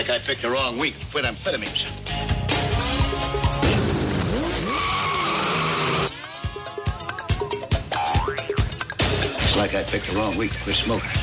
like I picked the wrong week to quit amphetamines. It's like I picked the wrong week to quit smoking.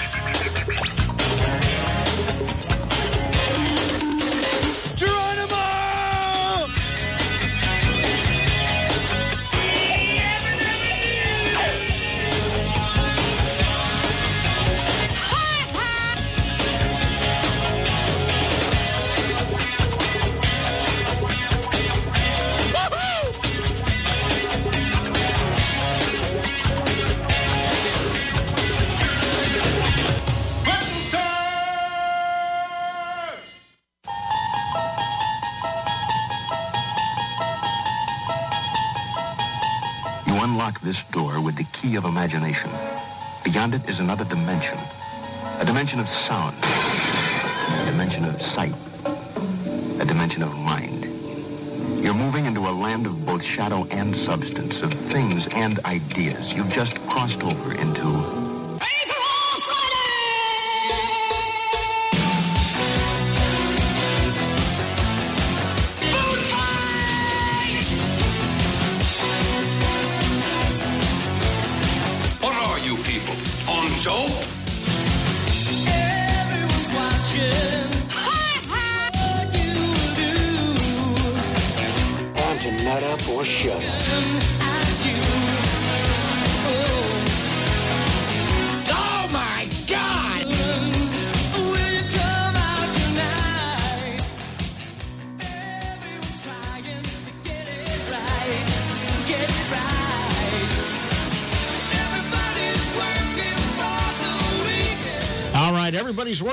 And substance, of things and ideas. You've just crossed over into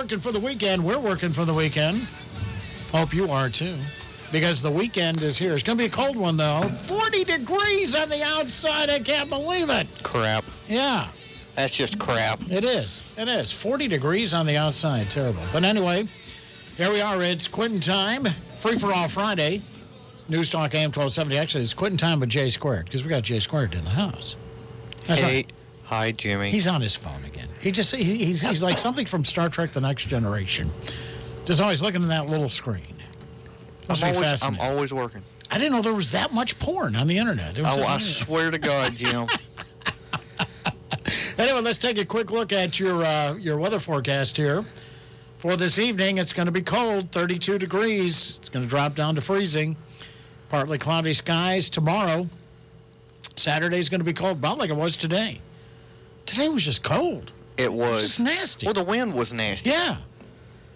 working for the weekend. We're working for the weekend. Hope you are too. Because the weekend is here. It's going to be a cold one, though. 40 degrees on the outside. I can't believe it. Crap. Yeah, That's just crap. it is. It is. 40 degrees on the outside. Terrible. But anyway, here we are. It's Quitting Time. Free for All Friday. News Talk AM 1270. Actually, it's Quitting Time with Jay Squared because we got Jay Squared in the house. That's hey, hi, Jimmy. He's on his phone. He just, he, he's, he's like something from Star Trek The Next Generation. Just always looking at that little screen. Must I'm be always, I'm always working. I didn't know there was that much porn on the internet. Oh, I swear to God, Jim. Anyway, let's take a quick look at your, uh, your weather forecast here. For this evening, it's going to be cold, 32 degrees. It's going to drop down to freezing. Partly cloudy skies tomorrow. Saturday's going to be cold, about like it was today. Today was just cold. It was. just nasty. Well, the wind was nasty. Yeah.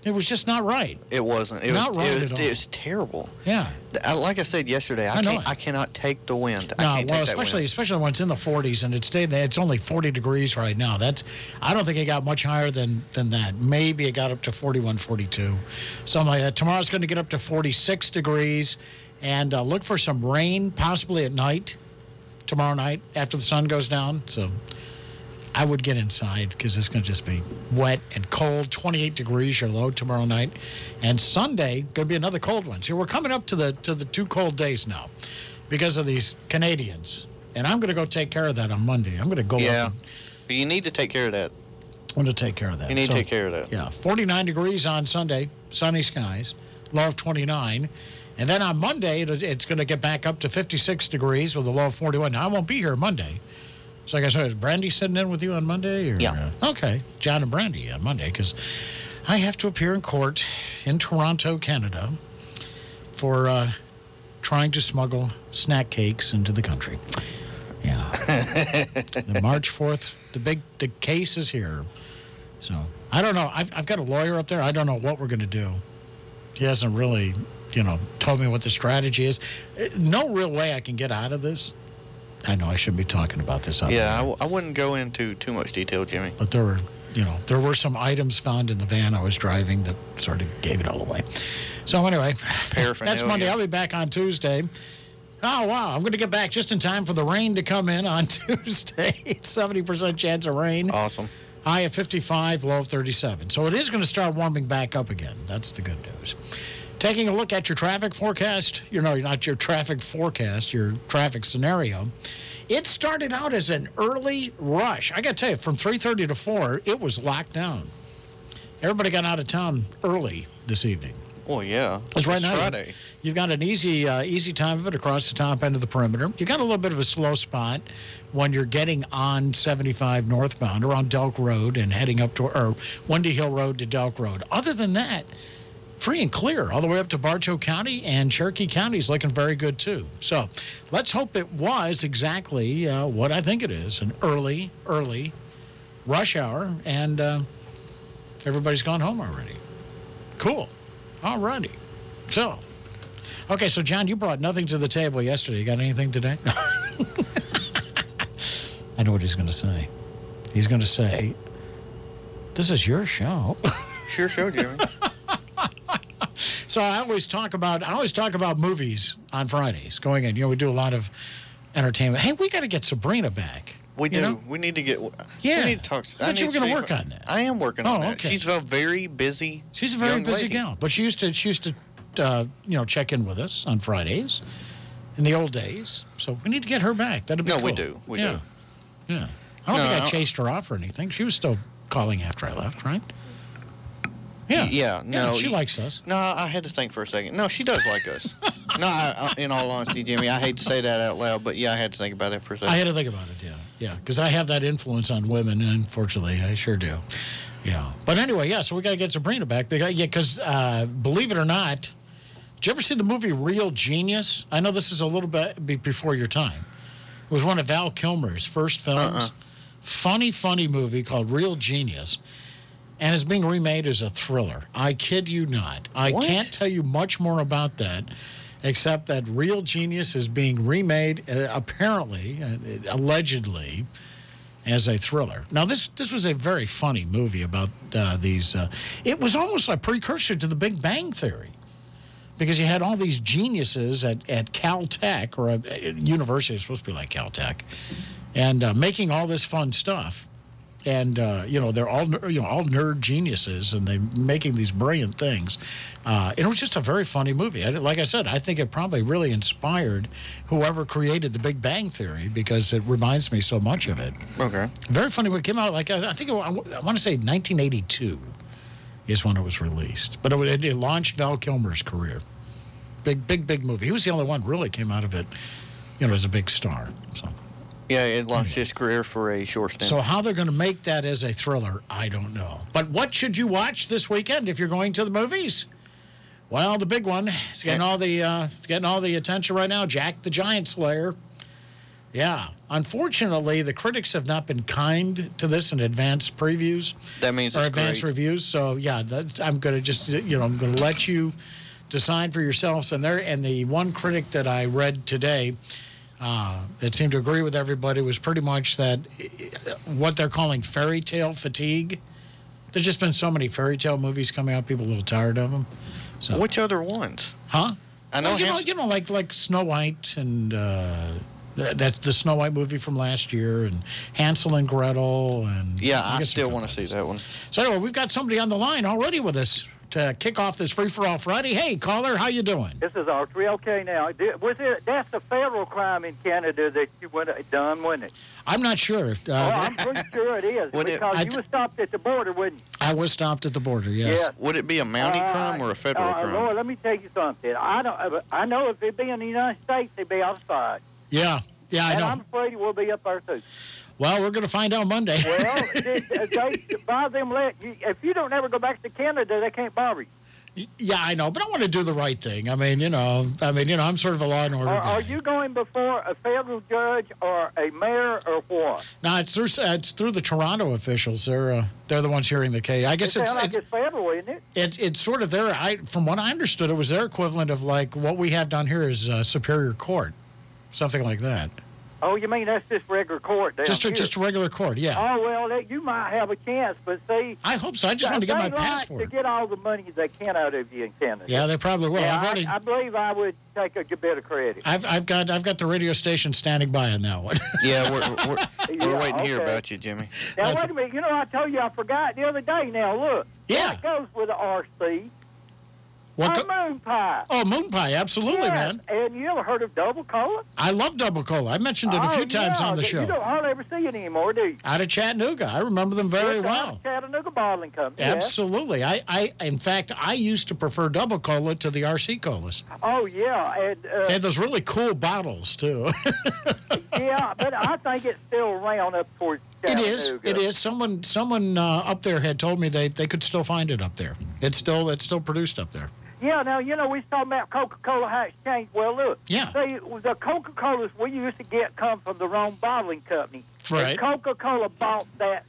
It was just not right. It wasn't. It Not was, right it, at was all. it was terrible. Yeah. I, like I said yesterday, I, I know can't. I cannot take the wind. I No, can't well, especially especially when it's in the 40s and it's stayed there. It's only 40 degrees right now. That's I don't think it got much higher than than that. Maybe it got up to 41, 42, something like that. Tomorrow's going to get up to 46 degrees, and uh, look for some rain possibly at night, tomorrow night after the sun goes down. So. I would get inside because it's going to just be wet and cold. 28 degrees your low tomorrow night. And Sunday, going to be another cold one. So we're coming up to the, to the two cold days now because of these Canadians. And I'm going to go take care of that on Monday. I'm going to go yeah. you need to take care of that. I'm going to take care of that. You need So, to take care of that. Yeah, 49 degrees on Sunday, sunny skies, low of 29. And then on Monday, it's going to get back up to 56 degrees with a low of 41. Now, I won't be here Monday. So, I guess, is Brandy sitting in with you on Monday? Or, Yeah. uh, okay, John and Brandy on Monday because I have to appear in court in Toronto, Canada for uh, trying to smuggle snack cakes into the country. Yeah. the March 4th, the big the case is here. So I don't know. I've, I've got a lawyer up there. I don't know what we're going to do. He hasn't really, you know, told me what the strategy is. Uh, No real way I can get out of this. I know I shouldn't be talking about this. on Yeah, the I, air, w- I wouldn't go into too much detail, Jimmy. but there were, you know, there were some items found in the van I was driving that sort of gave it all away. So anyway, that's Monday. I'll be back on Tuesday. Oh, wow. I'm going to get back just in time for the rain to come in on Tuesday. 70% chance of rain. Awesome. High of 55, low of 37. So it is going to start warming back up again. That's the good news. Taking a look at your traffic forecast, you know, not your traffic forecast, your traffic scenario. It started out as an early rush. I got to tell you, from 3:30 to 4, it was locked down. Everybody got out of town early this evening. Well, yeah. Because right now, Friday. you've got an easy, uh, easy time of it across the top end of the perimeter. You've got a little bit of a slow spot when you're getting on 75 northbound around Delk Road and heading up to, or Windy Hill Road to Delk Road. Other than that, free and clear all the way up to Bartow County and Cherokee County is looking very good too. So let's hope it was exactly uh, what I think it is an early, early rush hour, and uh, everybody's gone home already. Cool. All righty. So, okay, so John, you brought nothing to the table yesterday. You got anything today? I know what he's going to say. He's going to say, This is your show. Sure, show, Jimmy. so I always talk about I always talk about movies on Fridays going in. You know, we do a lot of entertainment. Hey, we got to get Sabrina back. We do. know? We need to get. Yeah. We need to talk. I thought you were gonna work on that. I am working Oh, on that. okay. She's a very busy. She's a very busy lady. gal, but she used to she used to uh, you know check in with us on Fridays in the old days. So we need to get her back. That'd be No, cool. we do. We yeah. do. Yeah. I don't No, think I I- chased her off or anything. She was still calling after I left, right? Yeah. Yeah. No. she y- likes us. No, I had to think for a second. No, she does like us. no, I, I, in all honesty, Jimmy, I hate to say that out loud, but yeah, I had to think about it for a second. I had to think about it, yeah. Yeah, because I have that influence on women, unfortunately. I sure do. Yeah. But anyway, yeah, so we got to get Sabrina back. Because, yeah, because uh, believe it or not, did you ever see the movie Real Genius? I know this is a little bit before your time. It was one of Val Kilmer's first films. Uh-uh. Funny, funny movie called Real Genius. And is being remade as a thriller. I kid you not. I What? can't tell you much more about that, except that Real Genius is being remade, uh, apparently, uh, allegedly, as a thriller. Now, this, this was a very funny movie about uh, these. Uh, it was almost a precursor to the Big Bang Theory because you had all these geniuses at, at Caltech, or a, a university, it's supposed to be like Caltech, and uh, making all this fun stuff. And, uh, you know, they're all, you know, all nerd geniuses and they're making these brilliant things. Uh, it was just a very funny movie. I, like I said, I think it probably really inspired whoever created the Big Bang Theory because it reminds me so much of it. okay. Very funny. It came out like, I I think, it, I want to say 1982 is when it was released. But it, it launched Val Kilmer's career. Big, big, big movie. He was the only one really came out of it, you know, as a big star. So, Yeah, it launched his career for a short stint. so how they're going to make that as a thriller, I don't know. But what should you watch this weekend if you're going to the movies? Well, the big one. It's getting all the, uh, it's getting all the attention right now. Jack the Giant Slayer. Yeah. Unfortunately, the critics have not been kind to this in advance previews that means or it's advance great. reviews. So yeah, that, I'm going to just you know I'm going to let you decide for yourselves. And there and the one critic that I read today uh, that seemed to agree with everybody was pretty much that uh, what they're calling fairy tale fatigue. There's just been so many fairy tale movies coming out, people are a little tired of them. So, Which other ones? huh? I know. Well, you know, you know, like like Snow White and uh, that that's the Snow White movie from last year, and Hansel and Gretel, and yeah, I guess still want to see that one. so anyway, we've got somebody on the line already with us to kick off this free for all Friday. Hey, caller, how you doing? This is Archery. Okay, now was it? That's a federal crime in Canada that you would have done, wasn't it? I'm not sure. oh, Uh, I'm pretty sure it is When it- because I you were stopped at the border, wasn't you? I was stopped at the border. Yes. Yes. Would it be a mountie Uh, crime or a federal uh, crime? Lord, let me tell you something. I don't. uh, I know if it be in the United States, they'd be outside, Yeah. Yeah, I and know. I'm afraid it will be up there too. Well, we're going to find out Monday. Well, they, by them let if you don't ever go back to Canada, they can't bother you. yeah, I know, but I want to do the right thing. I mean, you know, I mean, you know, I'm sort of a law and order Are, guy. are you going before a federal judge or a mayor or what? No, it's through it's through the Toronto officials. They're uh, they're the ones hearing the case. I It guess it's like it's, it's federal, isn't it? it's it's sort of their. I from what I understood, it was their equivalent of like what we have down here is uh, Superior Court, something like that. Oh, you mean that's just regular court down Just a, here? just a regular court. Yeah. Oh well, that, you might have a chance, but see, I hope so. I just want to get my they like passport. to get all the money they can out of you in Canada. Yeah, they probably will. Yeah, I've already, I, I believe I would take a good bit of credit. I've, I've got, I've got the radio station standing by on that one. yeah, we're, we're, we're Yeah, waiting to hear about you, Jimmy. Now That's- wait a minute. You know, I told you I forgot the other day. Now look, Yeah. that goes with the RC. What Uh, moon pie. oh, moon pie. Absolutely, Yes, man. And you ever heard of double cola? I love double cola. I mentioned it a Oh, few times on the show. You don't hardly ever see it anymore, do you? Out of Chattanooga. I remember them very out well. Chattanooga Bottling Company. yes. Absolutely. I, I, in fact, I used to prefer double cola to the RC colas. Oh, yeah. And, uh, They had those really cool bottles, too. yeah, but I think it's still around up towards it is. It is. Someone, someone uh, up there had told me they, they could still find it up there. It's still, it's still produced up there. Yeah, now, you know, we was talking about Coca-Cola, how it's changed. Well, look. Yeah. See, the Coca-Colas we used to get come from the wrong bottling company. Right. Coca-Cola bought that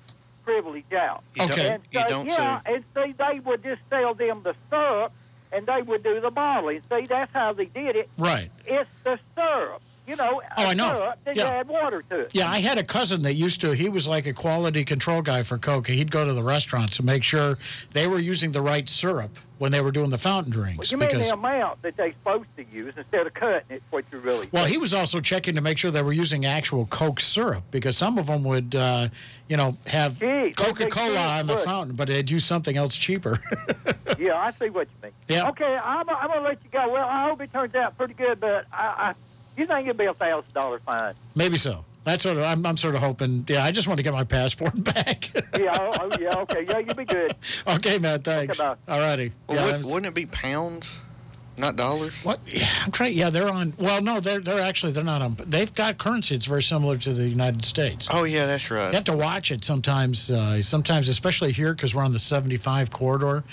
privilege out. You Okay. Don't, you don't yeah, say. and see, they would just sell them the syrup, and they would do the bottling. See, that's how they did it. Right. It's the syrup. You know, Oh, I know. syrup, Yeah. add water to it. Yeah, I had a cousin that used to, he was like a quality control guy for Coke. He'd go to the restaurants to make sure they were using the right syrup when they were doing the fountain drinks. You mean because, the amount that they're supposed to use instead of cutting it, what you really well, he was also checking to make sure they were using actual Coke syrup because some of them would, uh, you know, have Gee, Coca Cola on the fountain, but they'd use something else cheaper. Yeah, I see what you mean. Yeah. Okay, I'm, I'm going to let you go. Well, I hope it turns out pretty good, but I, I you think it'd be a thousand dollar fine? Maybe so. That's what I'm, I'm sort of hoping. Yeah, I just want to get my passport back. Yeah, oh, oh, yeah, okay, yeah, you'll be good. okay, man, thanks. Okay, All righty. Well, yeah, would, that was- wouldn't it be pounds, not dollars? What? Yeah, I'm trying. Yeah, they're on. Well, no, they're they're actually they're not on. They've got currency. It's very similar to the United States. Oh yeah, that's right. You have to watch it sometimes. Uh, sometimes, especially here, because we're on the 75 corridor.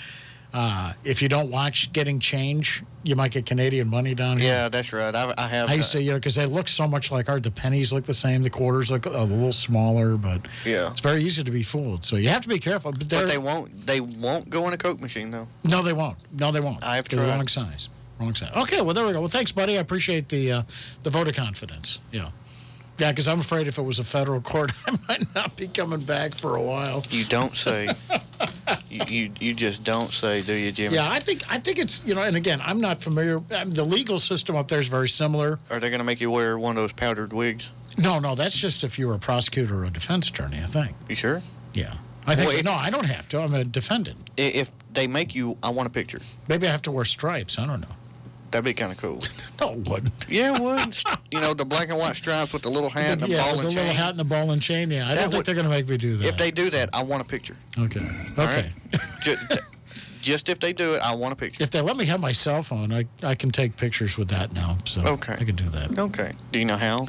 Uh, if you don't watch getting change, you might get Canadian money down here. Yeah, that's right. I, I have. I used to, you know, because they look so much like our. The pennies look the same. The quarters look a little smaller, but Yeah. it's very easy to be fooled. So you have to be careful. But, But they won't. They won't go in a Coke machine though. no, they won't. No, they won't. I have They're the tried. wrong size. Wrong size. Okay, well there we go. Well, thanks, buddy. I appreciate the uh, the vote of confidence. Yeah, yeah. Because I'm afraid if it was a federal court, I might not be coming back for a while. You don't say. you, you you just don't say, do you, Jimmy? Yeah, I think I think it's you know, and again, I'm not familiar. I mean, the legal system up there is very similar. Are they going to make you wear one of those powdered wigs? No, no, that's just if you were a prosecutor or a defense attorney. I think. You sure? Yeah, I think. Well, it- no, I don't have to. I'm a defendant. If they make you, I want a picture. Maybe I have to wear stripes. I don't know. That'd be kind of cool. No, it wouldn't. Yeah, it would. you know, the black and white stripes with the little hat and the yeah, ball and the chain. little hat and the ball and chain. Yeah, I That don't think they're going to make me do that. If they do that, I want a picture. Okay. All Okay. right? Just if they do it, I want a picture. If they let me have my cell phone, I, I can take pictures with that now. So Okay. I can do that. Okay. Do you know how?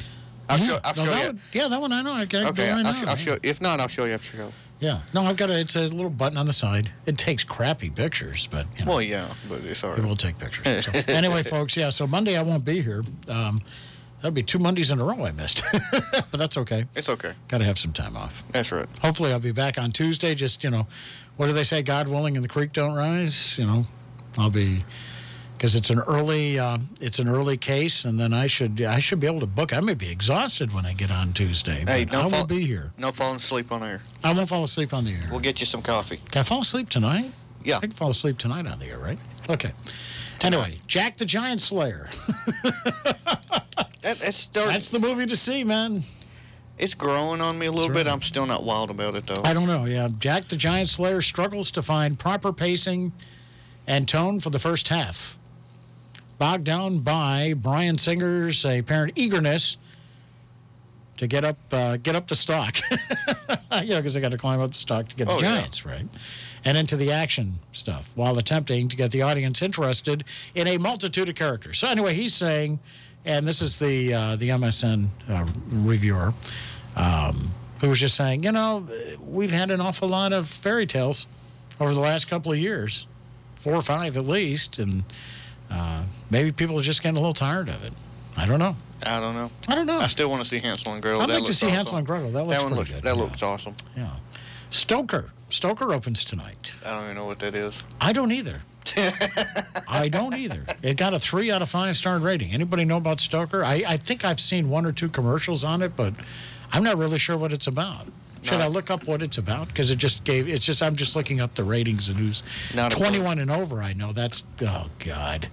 I'll yeah, show, I'll no, show that you. One, yeah, that one I know. I can Okay, do right I'll, now. sh- I'll show. If not, I'll show you after show. Yeah. No, I've got a, it's a little button on the side. It takes crappy pictures, but you know, Well, yeah, but it's all it right. will take pictures. So, anyway, folks, yeah, so Monday I won't be here. Um, that'll be two Mondays in a row I missed. but that's okay. It's okay. Got to have some time off. That's right. Hopefully, I'll be back on Tuesday. Just, you know, what do they say? God willing, and the creek don't rise. You know, I'll be because it's an early uh, it's an early case, and then I should I should be able to book. I may be exhausted when I get on Tuesday, Hey, don't I will fall- be here. No falling asleep on air. I won't fall asleep on the air. We'll get you some coffee. Can I fall asleep tonight? Yeah. I can fall asleep tonight on the air, right? Okay. Anyway, Jack the Giant Slayer. That, that's. That's the movie to see, man. it's growing on me a little bit. I'm still not wild about it though. I don't know. Yeah, Jack the Giant Slayer struggles to find proper pacing and tone for the first half. Bogged down by Bryan Singer's apparent eagerness to get up, uh, get up the stalk. you know, because they got to climb up the stalk to get the Oh, yeah. Giants, right? And into the action stuff while attempting to get the audience interested in a multitude of characters. So, anyway, he's saying, and this is the, uh, the MSN uh, reviewer um, who was just saying, you know, we've had an awful lot of fairy tales over the last couple of years, four or five at least, and uh, maybe people are just getting a little tired of it. I don't know. I don't know. I don't know. I still want to see Hansel and Gretel. I'd That like to see awesome. Hansel and Gretel. That looks That one looks. good. That yeah. looks awesome. Yeah. Stoker. Stoker opens tonight. I don't even know what that is. I don't either. I don't either. It got a three out of five star rating. Anybody know about Stoker? I, I think I've seen one or two commercials on it, but I'm not really sure what it's about. Should I look up what it's about? Because it just gave, it's just, I'm just looking up the ratings and who's Not a clue. 21 and over. I know that's, oh, God.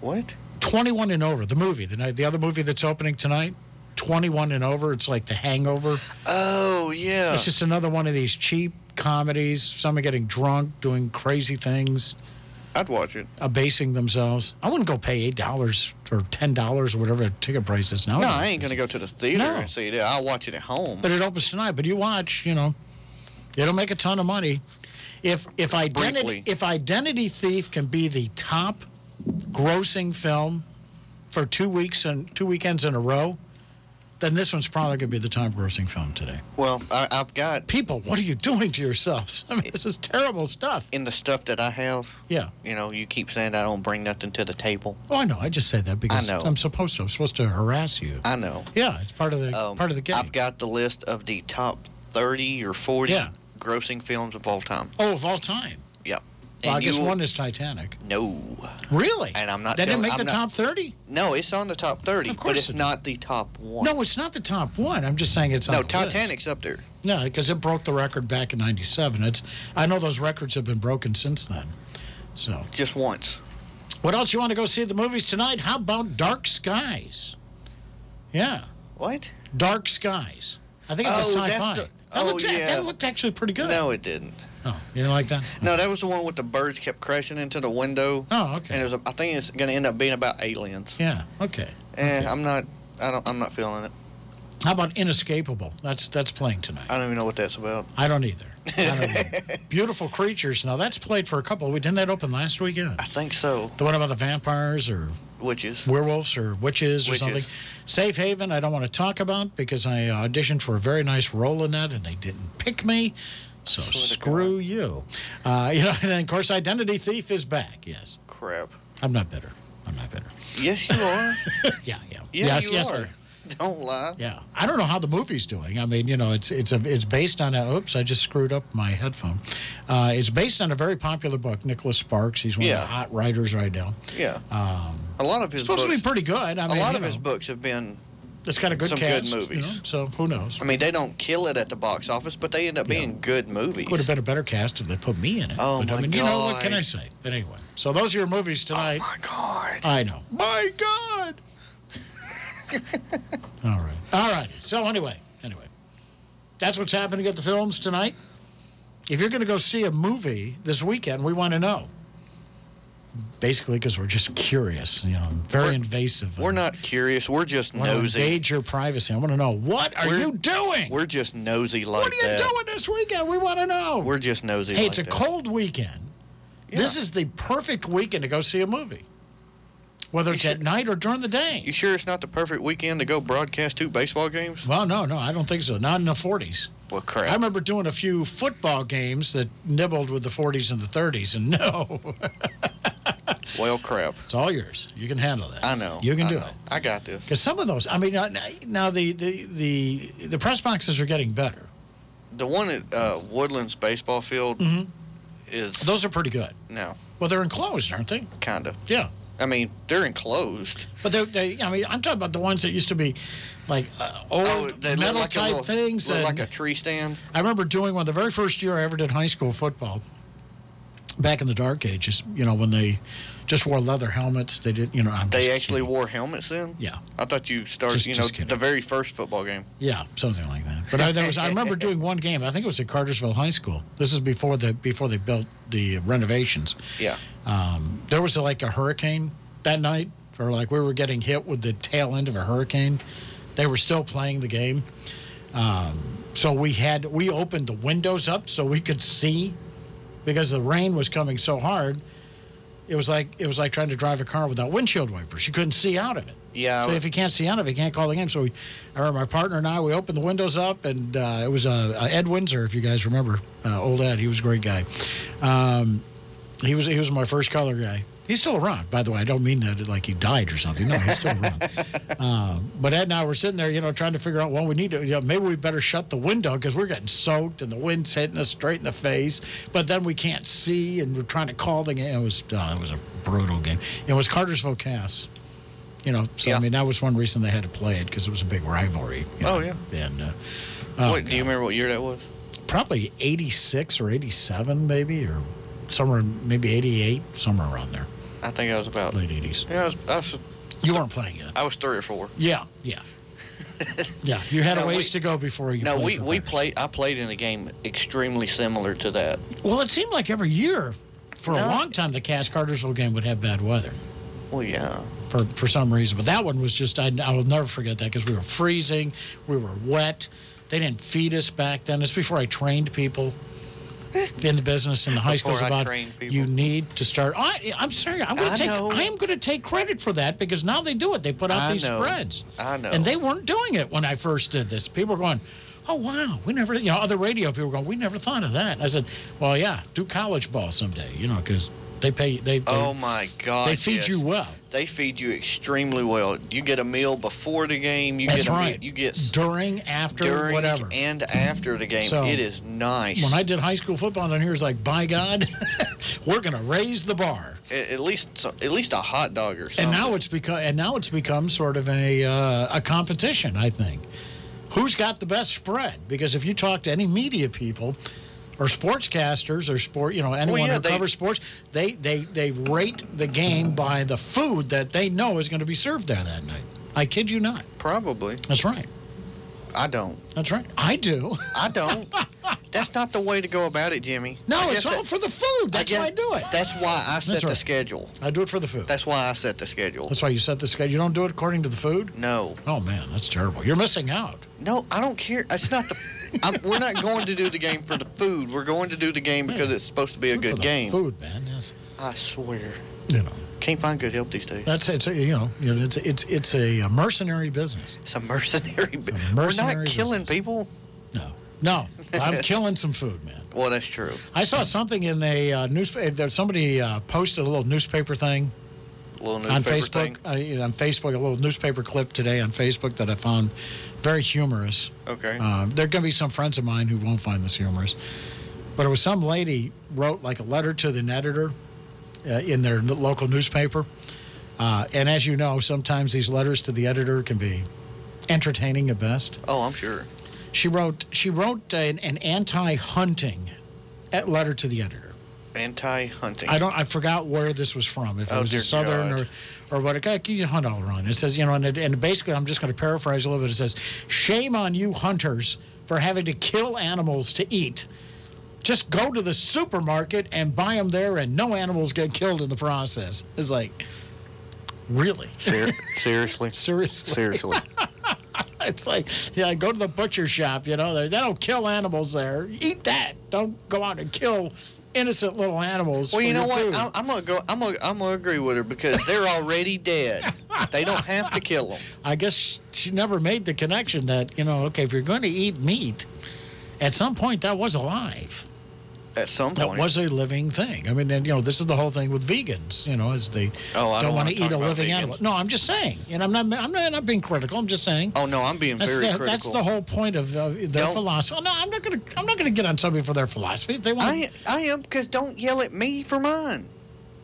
What? 21 and over, the movie, the, night- the other movie that's opening tonight, 21 and over. It's like The Hangover. Oh yeah. It's just another one of these cheap comedies. Someone getting drunk, doing crazy things. I'd watch it. abasing themselves. I wouldn't go pay $8 or $10 or whatever the ticket price is now. No, I ain't going to go to the theater No. and see it. I'll watch it at home. But it opens tonight. But you watch, you know, it'll make a ton of money. If, if, identity, Briefly. if Identity Thief can be the top grossing film for two weeks and two weekends in a row, then this one's probably going to be the top grossing film today. Well, I, I've got People, what are you doing to yourselves? I mean, this is terrible stuff. in the stuff that I have, Yeah. you know, you keep saying I don't bring nothing to the table. Oh, I know. I just say that because I know. I'm supposed to. I'm supposed to harass you. I know. Yeah, it's part of the Um, part of the game. I've got the list of the top 30 or 40 Yeah. grossing films of all time. oh, of all time. Well, I guess will- one is Titanic. No. Really? And I'm not That didn't make I'm the not- top 30? No, it's on the top 30, Of course but it's it not the top one. No, it's not the top one. I'm just saying it's on No, list. Titanic's up there. No, because it broke the record back in '97. It's. I know those records have been broken since then. So, Just once. what else you want to go see at the movies tonight? How about Dark Skies? Yeah, What? Dark Skies. I think it's a Oh, sci-fi. that, oh, yeah. that looked actually pretty good. No, it didn't. Oh, you didn't like that? No, that was the one with the birds kept crashing into the window. Oh, okay. And it was, a, I think it's going to end up being about aliens. Yeah. Okay. Eh, I'm not. I don't. I'm not feeling it. How about Inescapable? That's that's playing tonight. I don't even know what that's about. I don't either. I don't. Beautiful creatures. Now that's played for a couple. weeks. Didn't that open last weekend? I think so. The one about the vampires or Witches. werewolves or witches or Witches. something. Safe Haven, I don't want to talk about because I auditioned for a very nice role in that and they didn't pick me. So screw you. Uh, you know, and then of course, Identity Thief is back. Yes, Crap. I'm not bitter. I'm not bitter. Yes, you are. Yeah, yeah. Yeah, yes, you yes, are. Don't lie. Yeah, I don't know how the movie's doing. I mean, you know, it's it's a it's based on a. Oops, I just screwed up my headphone. Uh, it's based on a very popular book, Nicholas Sparks. He's one of the hot writers right now. Yeah. a lot of his supposed books. to be pretty good. I mean, a lot of his books have been. It's got a good some good cast. you movies. know, so who knows? I mean, they don't kill it at the box office, but they end up being good movies. Would have been a better cast if they put me in it. Oh, but, I my mean, you know what can I say? But anyway, so those are your movies tonight. Oh my God. I know. My God. All right. All right. So anyway, anyway, that's what's happening at the films tonight. If you're going to go see a movie this weekend, we want to know. Basically, because we're just curious, you know, very We're- invasive. We're not curious. We're just I want nosy. invade your privacy. I want to know what are We're- you doing? We're just nosy like what are you that. doing this weekend? We want to know. We're just nosy Hey, like it's a that. cold weekend. This is the perfect weekend to go see a movie, whether You it's at night or during the day. You sure it's not the perfect weekend to go broadcast two baseball games? Well, no, no, I don't think so. Not in the 40s. Well, I remember doing a few football games that nibbled with the 40s and the 30s, and no, Well, crap. it's all yours. You can handle that. I know. You can I do know. it. I got this. Because some of those, I mean, now- the, the, the, the press boxes are getting better. The one at uh, Woodlands baseball field Mhm. is Those are pretty good. no, Well, they're enclosed, aren't they? kind of. Yeah. I mean, they're enclosed. But they, they, I mean, I'm talking about the ones that used to be like uh, old Oh, metal like type little- things. and- like a tree stand. I remember doing one the very first year I ever did high school football. Back in the dark ages, you know, when they just wore leather helmets, they did, you know. I'm They actually kidding. wore helmets then. Yeah, I thought you started, Just- you know, the very first football game. yeah, something like that. But I, there was, I remember doing one game. I think it was at Cartersville High School. This is before the before they built the renovations. Yeah. Um, there was like a hurricane that night, or like we were getting hit with the tail end of a hurricane. They were still playing the game. Um, so we had, we opened the windows up so we could see because the rain was coming so hard. It was like, it was like trying to drive a car without windshield wipers. You couldn't see out of it. Yeah. So if you can't see out of it, you can't call the game. So we, I remember my partner and I, we opened the windows up, and uh, it was uh, uh, Ed Windsor, if you guys remember, uh, old Ed. He was a great guy. Um, he was he was my first color guy. He's still around, by the way. I don't mean that like he died or something. No, he's still around. um, but Ed and I were sitting there, you know, trying to figure out, well, we need to, you know, maybe we better shut the window because we're getting soaked and the wind's hitting us straight in the face. But then we can't see, and we're trying to call the game. It was uh, it was a brutal game. It was Cartersville Cass. You know, so I mean that was one reason they had to play it because it was a big rivalry. you Oh, yeah. And uh, oh, Wait, do you remember what year that was? probably '86 or '87, maybe, or somewhere maybe '88, somewhere around there, I think I was about. late '80s. Yeah, I was, I was, You weren't playing yet. I was three or four. Yeah, yeah, yeah. You had a ways we- to go before you. No, played we, we Packers. played. I played in a game extremely similar to that. Well, it seemed like every year for a long time, the Cass Cartersville game would have bad weather Well, yeah. for, for some reason. But that one was just, I, I will never forget that because we were freezing, we were wet. They didn't feed us back then. It's before I trained people in the business in the high schools Before about you need to start. I, I'm sorry, I'm going I to take. know. I am going to take credit for that because now they do it. They put out I these know. spreads. I know. And they weren't doing it when I first did this. People were going, "Oh wow, we never." You know, other radio people were going, "We never thought of that." And I said, "Well, yeah, do college ball someday. You know, because they pay. They, they Oh, my God. they feed yes. you well. They feed you extremely well. You get a meal before the game. You That's get a right. Meal, you get during, after, during whatever. and after the game. So, it is nice. When I did high school football down here, it's like, by God, we're going to raise the bar. at, at least at least a hot dog or something. And now it's become and now it's become sort of a uh, a competition. I think who's got the best spread? Because if you talk to any media people or sportscasters or sport, you know anyone yeah, who they- covers sports, they they they rate the game by the food that they know is going to be served there that night. I kid you not. probably. That's right. I don't. That's right. I do. I don't. That's not the way to go about it, Jimmy. No, it's all that- for the food. That's guess why I do it. That's why I set the schedule. I do it for the food. That's why I set the schedule. That's why you set the schedule. You don't do it according to the food. No, Oh man, that's terrible. You're missing out. no, I don't care. It's not the. I'm, we're not going to do the game for the food. We're going to do the game because it's supposed to be a For good the game. Food, man. Yes. I swear, You know. Can't find good help these days. That's it's a, you know it's it's it's a mercenary business. It's a mercenary. bu- a We're not killing business. people. No, no, I'm killing some food, man. Well, that's true. I saw something in a uh, newspaper. Somebody uh, posted a little newspaper thing little on Facebook. Uh, on Facebook, a little newspaper clip today on Facebook that I found very humorous. Okay. There are going to be some friends of mine who won't find this humorous, but it was some lady wrote like a letter to the editor uh, in their local newspaper. Uh, and as you know, sometimes these letters to the editor can be entertaining at best. oh, I'm sure. She wrote, she wrote an, an anti hunting letter to the editor. Anti-hunting. I don't. I forgot where this was from. If it Oh, was a southern God. or, or what? A guy you hunt all around. It says, you know, and, it, and basically, I'm just going to paraphrase a little bit. It says, "Shame on you hunters for having to kill animals to eat. Just go to the supermarket and buy them there, and no animals get killed in the process." It's like, really, Ser- seriously. seriously. Seriously. It's like, yeah, go to the butcher shop. You know, they don't kill animals there. Eat that. Don't go out and kill innocent little animals. Well, you know what? food. I'm gonna go. I'm gonna. I'm gonna agree with her because they're already dead. They don't have to kill them. I guess she never made the connection that, you know, okay, if you're going to eat meat, at some point that was alive. At some That was a living thing. I mean, and, you know, this is the whole thing with vegans, you know, is they Oh, I don't want wanna eat a living vegans. animal. No, I'm just saying. And I'm not, I'm not, not being critical. I'm just saying. oh no, I'm being That's very the, critical. that's the whole point of uh, their Don't- philosophy. No, I'm not going to. I'm not going to get on somebody for their philosophy. If they want, I I am because don't yell at me for mine.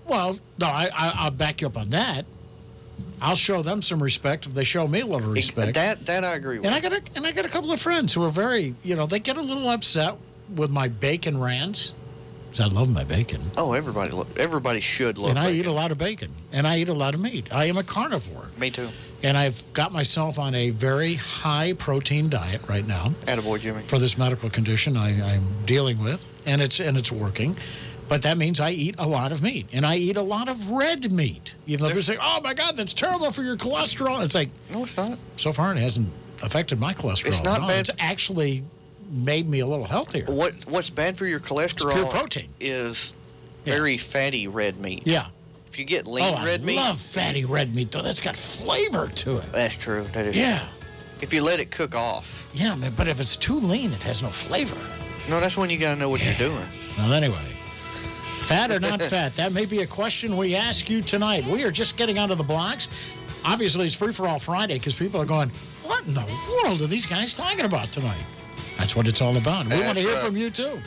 well, no, I, I, I'll back you up on that. I'll show them some respect if they show me a little respect. That that I agree with. And I got a, and I got a couple of friends who are very, you know, they get a little upset with my bacon rants. I love my bacon, oh, everybody lo- everybody should love. and I bacon. eat a lot of bacon, and I eat a lot of meat. I am a carnivore, Me too. and I've got myself on a very high protein diet right now Attaboy, Jimmy. for this medical condition I, I'm dealing with, and it's and it's working. But that means I eat a lot of meat, and I eat a lot of red meat. Even though people say, "Oh my God, that's terrible for your cholesterol," it's like No, it's not. so far it hasn't affected my cholesterol. It's not bad. It's actually made me a little healthier. What What's bad for your cholesterol? pure protein. Is Yeah. very fatty red meat. Yeah. If you get lean Oh, I red meat, I love fatty red meat though. That's got flavor to it. that's true. That is. Yeah. If you let it cook off, Yeah, man, but if it's too lean, it has no flavor. no, that's when you gotta know what you're doing. Well, anyway, fat or not fat? That may be a question we ask you tonight. We are just getting onto the blocks. Obviously, it's free for all Friday because people are going, "What in the world are these guys talking about tonight?" That's what it's all about. We want to hear right. from you too.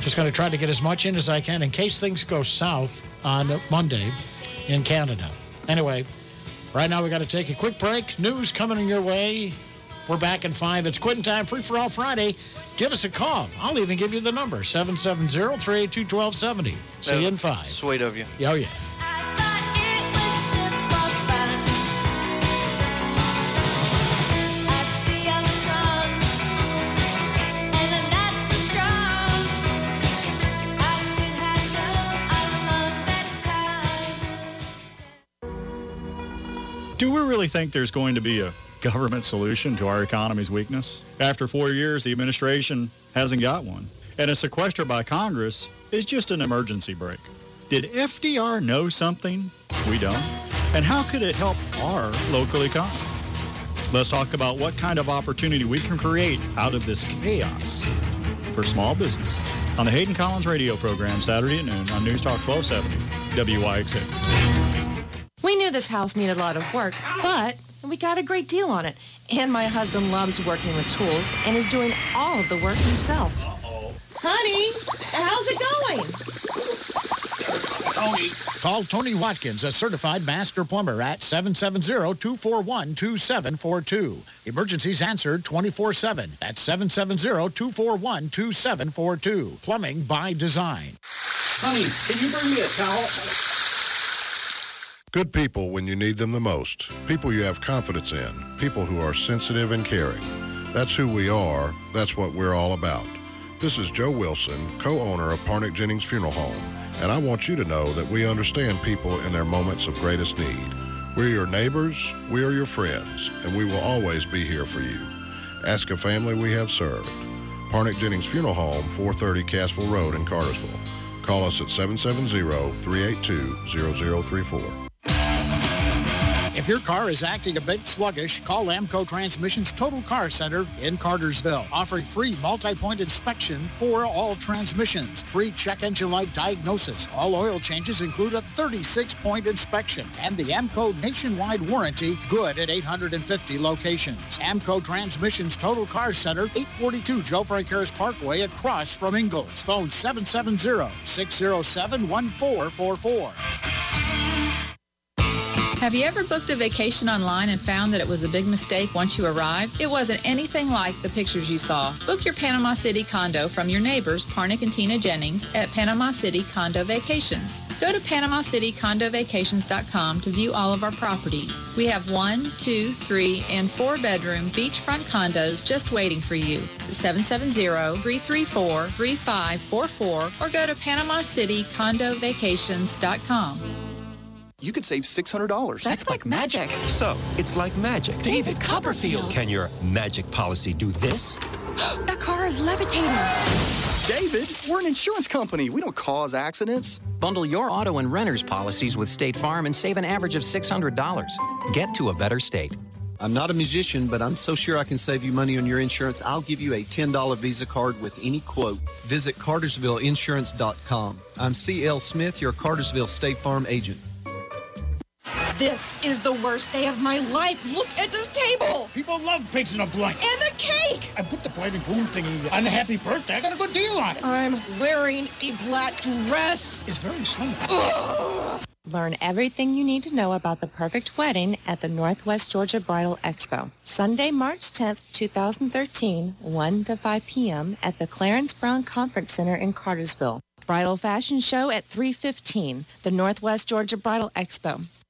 Just going to try to get as much in as I can in case things go south on Monday in Canada. Anyway, right now we got to take a quick break. News coming your way. We're back in five. It's quitting time, free for all Friday. Give us a call. I'll even give you the number 770 382 1270. See you in five. Sweet of you. Oh, yeah. Do we really think there's going to be a government solution to our economy's weakness? After four years, the administration hasn't got one. And a sequester by Congress is just an emergency break. Did FDR know something we don't? And how could it help our local economy? Let's talk about what kind of opportunity we can create out of this chaos for small business on the Hayden Collins radio program Saturday at noon on News Talk 1270 WYXC. We knew this house needed a lot of work, but we got a great deal on it. And my husband loves working with tools and is doing all of the work himself. Oh, Honey, how's it going? Tony. Call Tony Watkins, a certified master plumber at 770-241-2742. Emergencies answered 24-7 at 770-241-2742. Plumbing by design. Honey, can you bring me a towel? Good people when you need them the most. People you have confidence in. People who are sensitive and caring. That's who we are. That's what we're all about. This is Joe Wilson, co-owner of Parnick Jennings Funeral Home, and I want you to know that we understand people in their moments of greatest need. We're your neighbors, we are your friends, and we will always be here for you. Ask a family we have served. Parnick Jennings Funeral Home, 430 Cassville Road in Cartersville. Call us at 770-382-0034. If your car is acting a bit sluggish, call AAMCO Transmission's Total Car Center in Cartersville, offering free multi-point inspection for all transmissions, free check engine light diagnosis. All oil changes include a 36-point inspection, and the AAMCO nationwide warranty good at 850 locations. AAMCO Transmission's Total Car Center, 842 Joe Frank Harris Parkway, across from Ingles. Phone 770-607-1444. Have you ever booked a vacation online and found that it was a big mistake once you arrived? It wasn't anything like the pictures you saw. Book your Panama City condo from your neighbors, Parnick and Tina Jennings, at Panama City Condo Vacations. Go to PanamaCityCondoVacations.com to view all of our properties. We have one, two, three, and four bedroom beachfront condos just waiting for you. 770-334-3544 or go to PanamaCityCondoVacations.com. You could save $600. That's like magic. So, it's like magic. David Copperfield. Can your magic policy do this? that car is levitating. David, we're an insurance company. We don't cause accidents. Bundle your auto and renter's policies with State Farm and save an average of $600. Get to a better state. I'm not a musician, but I'm so sure I can save you money on your insurance. I'll give you a $10 Visa card with any quote. Visit CartersvilleInsurance.com. I'm C.L. Smith, your Cartersville State Farm agent. This is the worst day of my life. Look at this table. People love pigs in a blanket. And the cake. I put the and groom thingy on the happy birthday. I got a good deal on it. I'm wearing a black dress. It's very slim. Learn everything you need to know about the perfect wedding at the Northwest Georgia Bridal Expo. Sunday, March 10th, 2013, 1 to 5 p.m. at the Clarence Brown Conference Center in Cartersville. Bridal fashion show at 315, the Northwest Georgia Bridal Expo.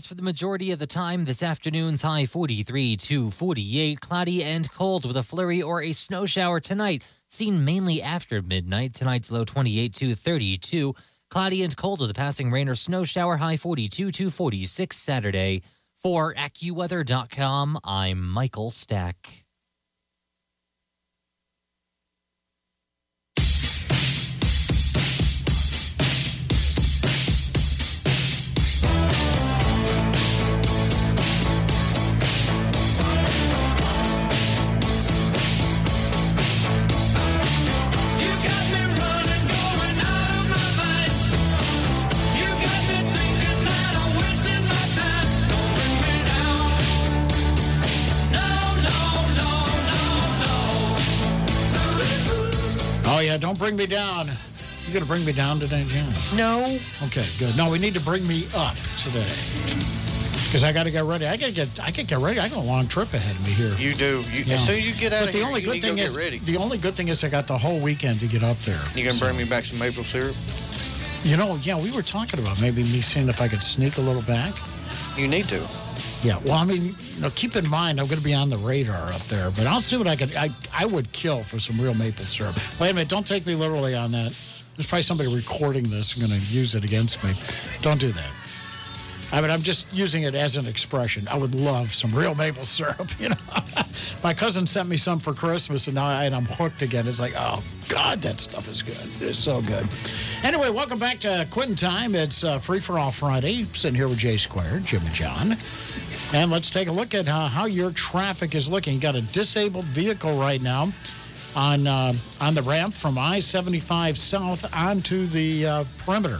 Nights for the majority of the time this afternoon's high 43 to 48, cloudy and cold with a flurry or a snow shower tonight, seen mainly after midnight. Tonight's low 28 to 32, cloudy and cold with a passing rain or snow shower, high 42 to 46 Saturday. For AccuWeather.com, I'm Michael Stack. Uh, don't bring me down. You're going to bring me down today, Jan? No. Okay, good. No, we need to bring me up today. Because I got to get ready. I got to get. I can get ready. I got a long trip ahead of me here. You do. You, Yeah. As soon as you get out But of the here, only you good thing go is get ready. the only good thing is I got the whole weekend to get up there. You gonna bring me back some maple syrup? You know, yeah, we were talking about maybe me seeing if I could sneak a little back. You need to. Yeah, well, I mean, you know, keep in mind I'm going to be on the radar up there, but I'll see what I could. I I would kill for some real maple syrup. Wait a minute, don't take me literally on that. There's probably somebody recording this and going to use it against me. Don't do that. I mean, I'm just using it as an expression. I would love some real maple syrup. You know, my cousin sent me some for Christmas, and now I, and I'm hooked again. It's like, oh God, that stuff is good. It's so good. Anyway, welcome back to Quitting Time. It's uh, Free for All Friday. Sitting here with Jay Square, Jim and John. And let's take a look at uh, how your traffic is looking. You got a disabled vehicle right now on, uh, on the ramp from I 75 south onto the uh, perimeter.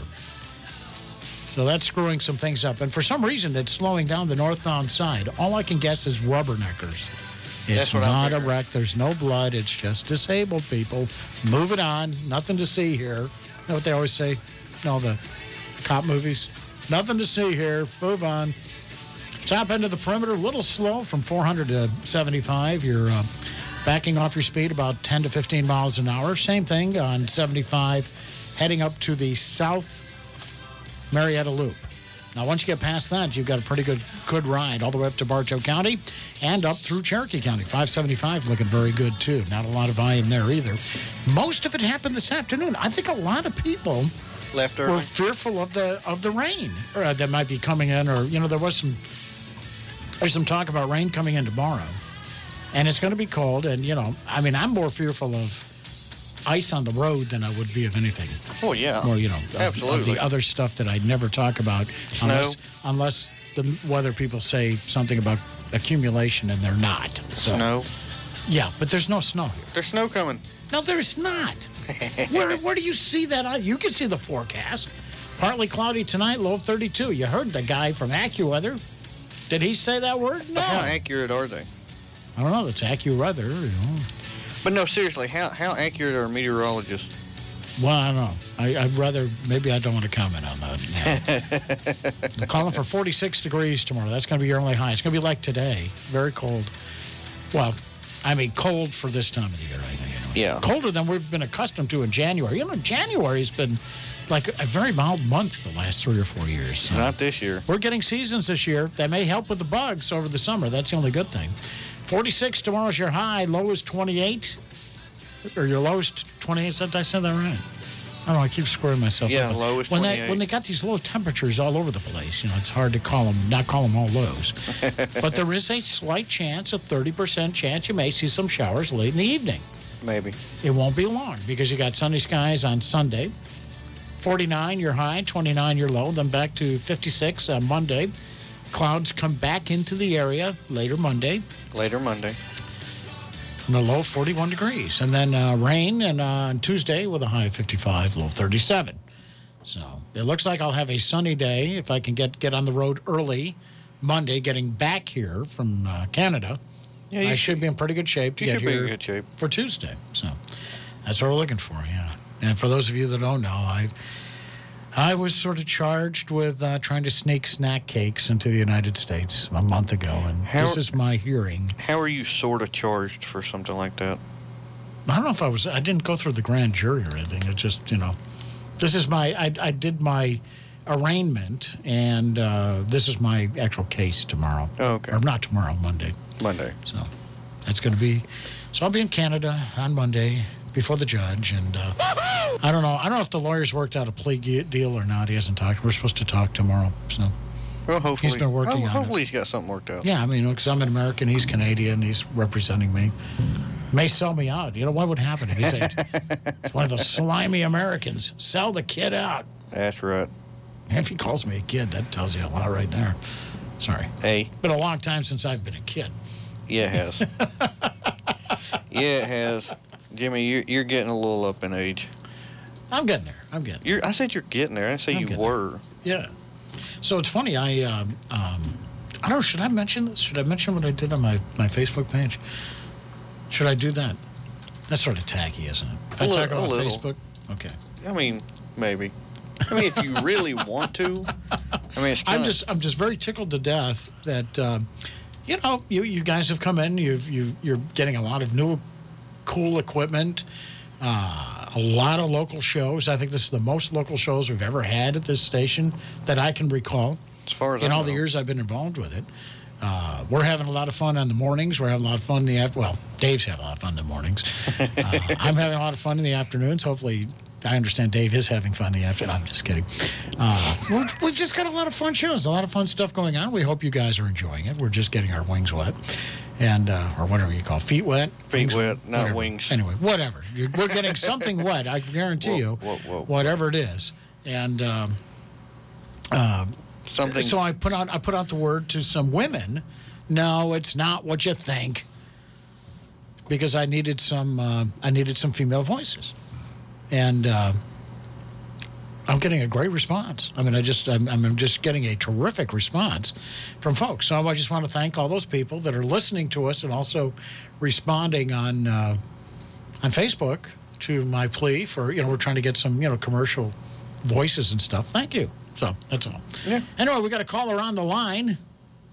So that's screwing some things up. And for some reason, it's slowing down the northbound side. All I can guess is rubberneckers. It's That's what I'm not a wreck. There's no blood. It's just disabled people. Move it on. Nothing to see here. You know what they always say? No, the cop movies. Nothing to see here. Move on. Top end of the perimeter, a little slow from 400 to 75. You're uh, backing off your speed about 10 to 15 miles an hour. Same thing on 75, heading up to the south Marietta Loop. Now, once you get past that, you've got a pretty good good ride all the way up to Bartow County and up through Cherokee County. 575 looking very good, too. Not a lot of volume there either. Most of it happened this afternoon. I think a lot of people Left were fearful of the of the rain uh, that might be coming in, or you know, there was some there's some talk about rain coming in tomorrow, and it's going to be cold. And you know, I mean, I'm more fearful of ice on the road than I would be of anything. Oh yeah. More, you know, of- of Absolutely. the other stuff that I never talk about, unless unless the weather people say something about accumulation, and they're not. So, Snow. Yeah, but there's no snow here. There's snow coming. No, there's not. where, where do you see that? on- You can see the forecast. Partly cloudy tonight, low of 32. You heard the guy from AccuWeather. Did he say that word? No. How accurate are they? I don't know. That's AccuWeather. You know. But no, seriously, how how accurate are meteorologists? Well, I don't know. I, I'd rather, maybe I don't want to comment on that. I'm calling for 46 degrees tomorrow. That's going to be your only high. It's going to be like today. Very cold. Well, I mean, cold for this time of the year, I think. Yeah. Colder than we've been accustomed to in January. You know, January's been like a very mild month the last three or four years. So Not this year. We're getting seasons this year. That may help with the bugs over the summer. That's the only good thing. 46 tomorrow's your high. Low is 28. Or your lowest 28. Did I say that right? I don't know. I keep screwing myself Yeah, up. low is when They, 28. when they got these low temperatures all over the place, you know, it's hard to call them, not call them all lows. but there is a slight chance, a 30% chance you may see some showers late in the evening. Maybe. It won't be long because you got sunny skies on Sunday. 49 your high, 29 your low, then back to 56 on Monday. Clouds come back into the area later Monday. Later Monday. And the low 41 degrees. And then uh, rain and, uh, on Tuesday with a high of 55, low 37. So it looks like I'll have a sunny day if I can get, get on the road early Monday, getting back here from uh, Canada. Yeah, you I should- should be in pretty good shape to you get should be in here good shape. for Tuesday. So that's what we're looking for, yeah. And for those of you that don't know, I I was sort of charged with uh, trying to sneak snack cakes into the United States a month ago, and How- this is my hearing. How are you sort of charged for something like that? I don't know if I was. I didn't go through the grand jury or anything. It just, you know, this is my. I, I did my arraignment, and uh, this is my actual case tomorrow. Oh, okay. Or not tomorrow, Monday. Monday. So that's going to be. So I'll be in Canada on Monday before the judge, and uh, I don't know. I don't know if the lawyers worked out a plea deal or not. He hasn't talked. We're supposed to talk tomorrow. So Well, hopefully. been working ho- on it. Hopefully, he's got something worked out. yeah, I mean, because I'm an American, he's Canadian, he's representing me. May sell me out. You know what would happen if he said it's one of those slimy Americans? Sell the kid out. That's right. If he calls me a kid, that tells you a lot right there. Sorry. Hey. It's Been a long time since I've been a kid. Yeah, it has. yeah, it has. Jimmy, you're, you're getting a little up in age. I'm getting there. I'm getting You're, I said you're getting there. I say I'm you were. Yeah. So it's funny. I, um, um, I don't know. Should I mention this? Should I mention what I did on my, my Facebook page? Should I do that? That's sort of tacky, isn't it? If A I li- talk little. Facebook, okay. I mean, maybe. I mean, if you really want to. I mean, it's I'm just, I'm just very tickled to death that, um, you know, you, you guys have come in. You've, you, you're getting a lot of new, cool equipment. Uh, a lot of local shows. I think this is the most local shows we've ever had at this station that I can recall. As far as in I all the years I've been involved with it. Uh, we're having a lot of fun on the mornings. We're having a lot of fun in the after. Well, Dave's having a lot of fun in the mornings. uh, I'm having a lot of fun in the afternoons. Hopefully, I understand Dave is having fun in the afternoon. I'm just kidding. Uh, we've just got a lot of fun shows, a lot of fun stuff going on. We hope you guys are enjoying it. We're just getting our wings wet, and uh, or whatever you call feet wet. Feet Wings- wet, not whatever. wings. Anyway, whatever. You- We're getting something wet. I guarantee you. whoa, whoa. Whatever it is, and. Um, uh, Something. so I put out I put out the word to some women. No, it's not what you think. Because I needed some uh, I needed some female voices, and uh, I'm getting a great response. I mean, I just I'm, I'm just getting a terrific response from folks. So I just want to thank all those people that are listening to us and also responding on uh, on Facebook to my plea for you know we're trying to get some you know commercial voices and stuff. Thank you. So that's all. Yeah. Anyway, we got a caller on the line,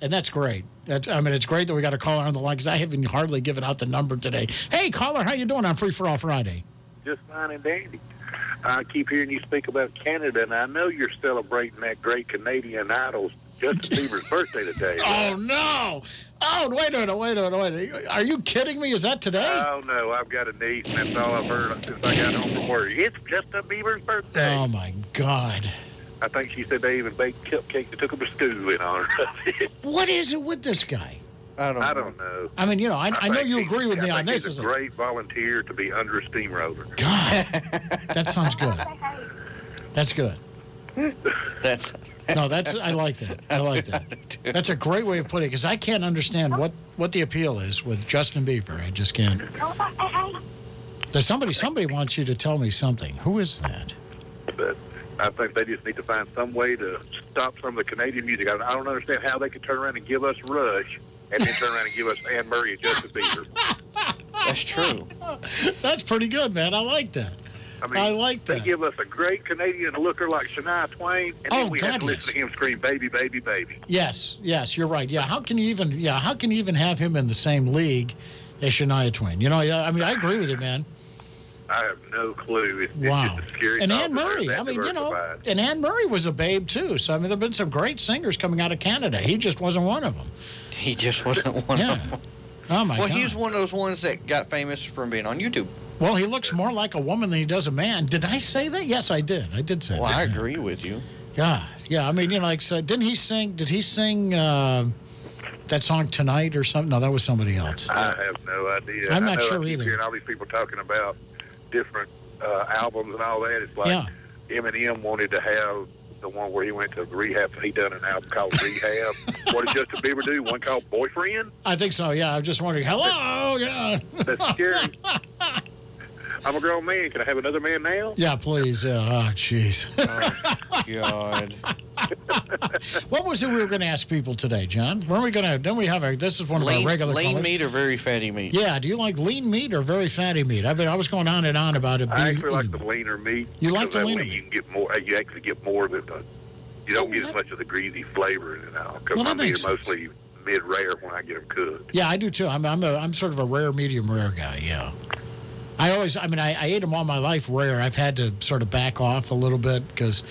and that's great. That's, I mean, it's great that we got a caller on the line because I haven't hardly given out the number today. Hey, caller, how you doing on Free for All Friday? Just fine and dandy. I keep hearing you speak about Canada, and I know you're celebrating that great Canadian Idol, Justin Bieber's birthday today. Oh no! Oh wait a minute! Wait a minute! Wait a minute! Are you kidding me? Is that today? Oh, no, I've got a niece, and that's all I've heard since I got home from work. It's Justin Bieber's birthday. oh my God! I think she said they even baked cupcakes and took them to school in honor of it. What is it with this guy? I don't, I don't know. I mean, you know, I, I, know you agree with I me think on this. He's Is a great volunteer to be under a steamroller. God, that sounds good. That's good. That's No, that's I like that. I like that. That's a great way of putting it because I can't understand what what the appeal is with Justin Bieber. I just can't. There's somebody. Somebody wants you to tell me something. Who is that? But I think they just need to find some way to stop some of the Canadian music. I, I don't understand how they could turn around and give us Rush and then turn around and give us Anne Murray and Justin Bieber. That's true. That's pretty good, man. I like that. I mean, I like they that. give us a great Canadian looker like Shania Twain, and Oh, then we have to listen to him scream, baby, baby, baby. Yes, yes, you're right. Yeah, how can you even? Yeah, how can you even have him in the same league as Shania Twain? You know, yeah. I mean, I agree with you, man. I have no clue. It's, Wow. it's scary And thought Anne Murray. I mean, you know, and Anne Murray was a babe too. So I mean, there've been some great singers coming out of Canada. He just wasn't one of them. He just wasn't one Yeah. of them. Oh my well, God. he's one of those ones that got famous from being on YouTube. Well, he looks more like a woman than he does a man. Did I say that? Yes, I did. I did say Well, that. I yeah. agree with you. Yeah, yeah. I mean, you know, like, so, didn't he sing? Did he sing uh, that song tonight or something? No, that was somebody else. I have no idea. I'm I not know sure I keep either. Hearing all these people talking about different uh, albums and all that. It's like Yeah. Eminem wanted to have the one where he went to rehab. He done an album called Rehab. what did Justin Bieber do? One called Boyfriend. I think so. Yeah, I'm just wondering. Hello, yeah. That's scary. I'm a grown man. Can I have another man now? Yeah, please. Uh, oh, jeez. God. what was it we were going to ask people today, John? Weren't we going to? Don't we have a? This is one of our regular lean callers. meat or very fatty meat? Yeah. Do you like lean meat or very fatty meat? I mean, I was going on and on about it. I being actually like the leaner meat. You like the leaner way You can get more. You actually get more than the. You don't get as much of the greasy flavor in it now. Because Well, my that meat makes are mostly mid rare when I get them cooked. Yeah, I do too. I'm I'm a, I'm sort of a rare, medium rare guy. Yeah. I always, I mean, I, I ate them all my life rare. I've had to sort of back off a little bit because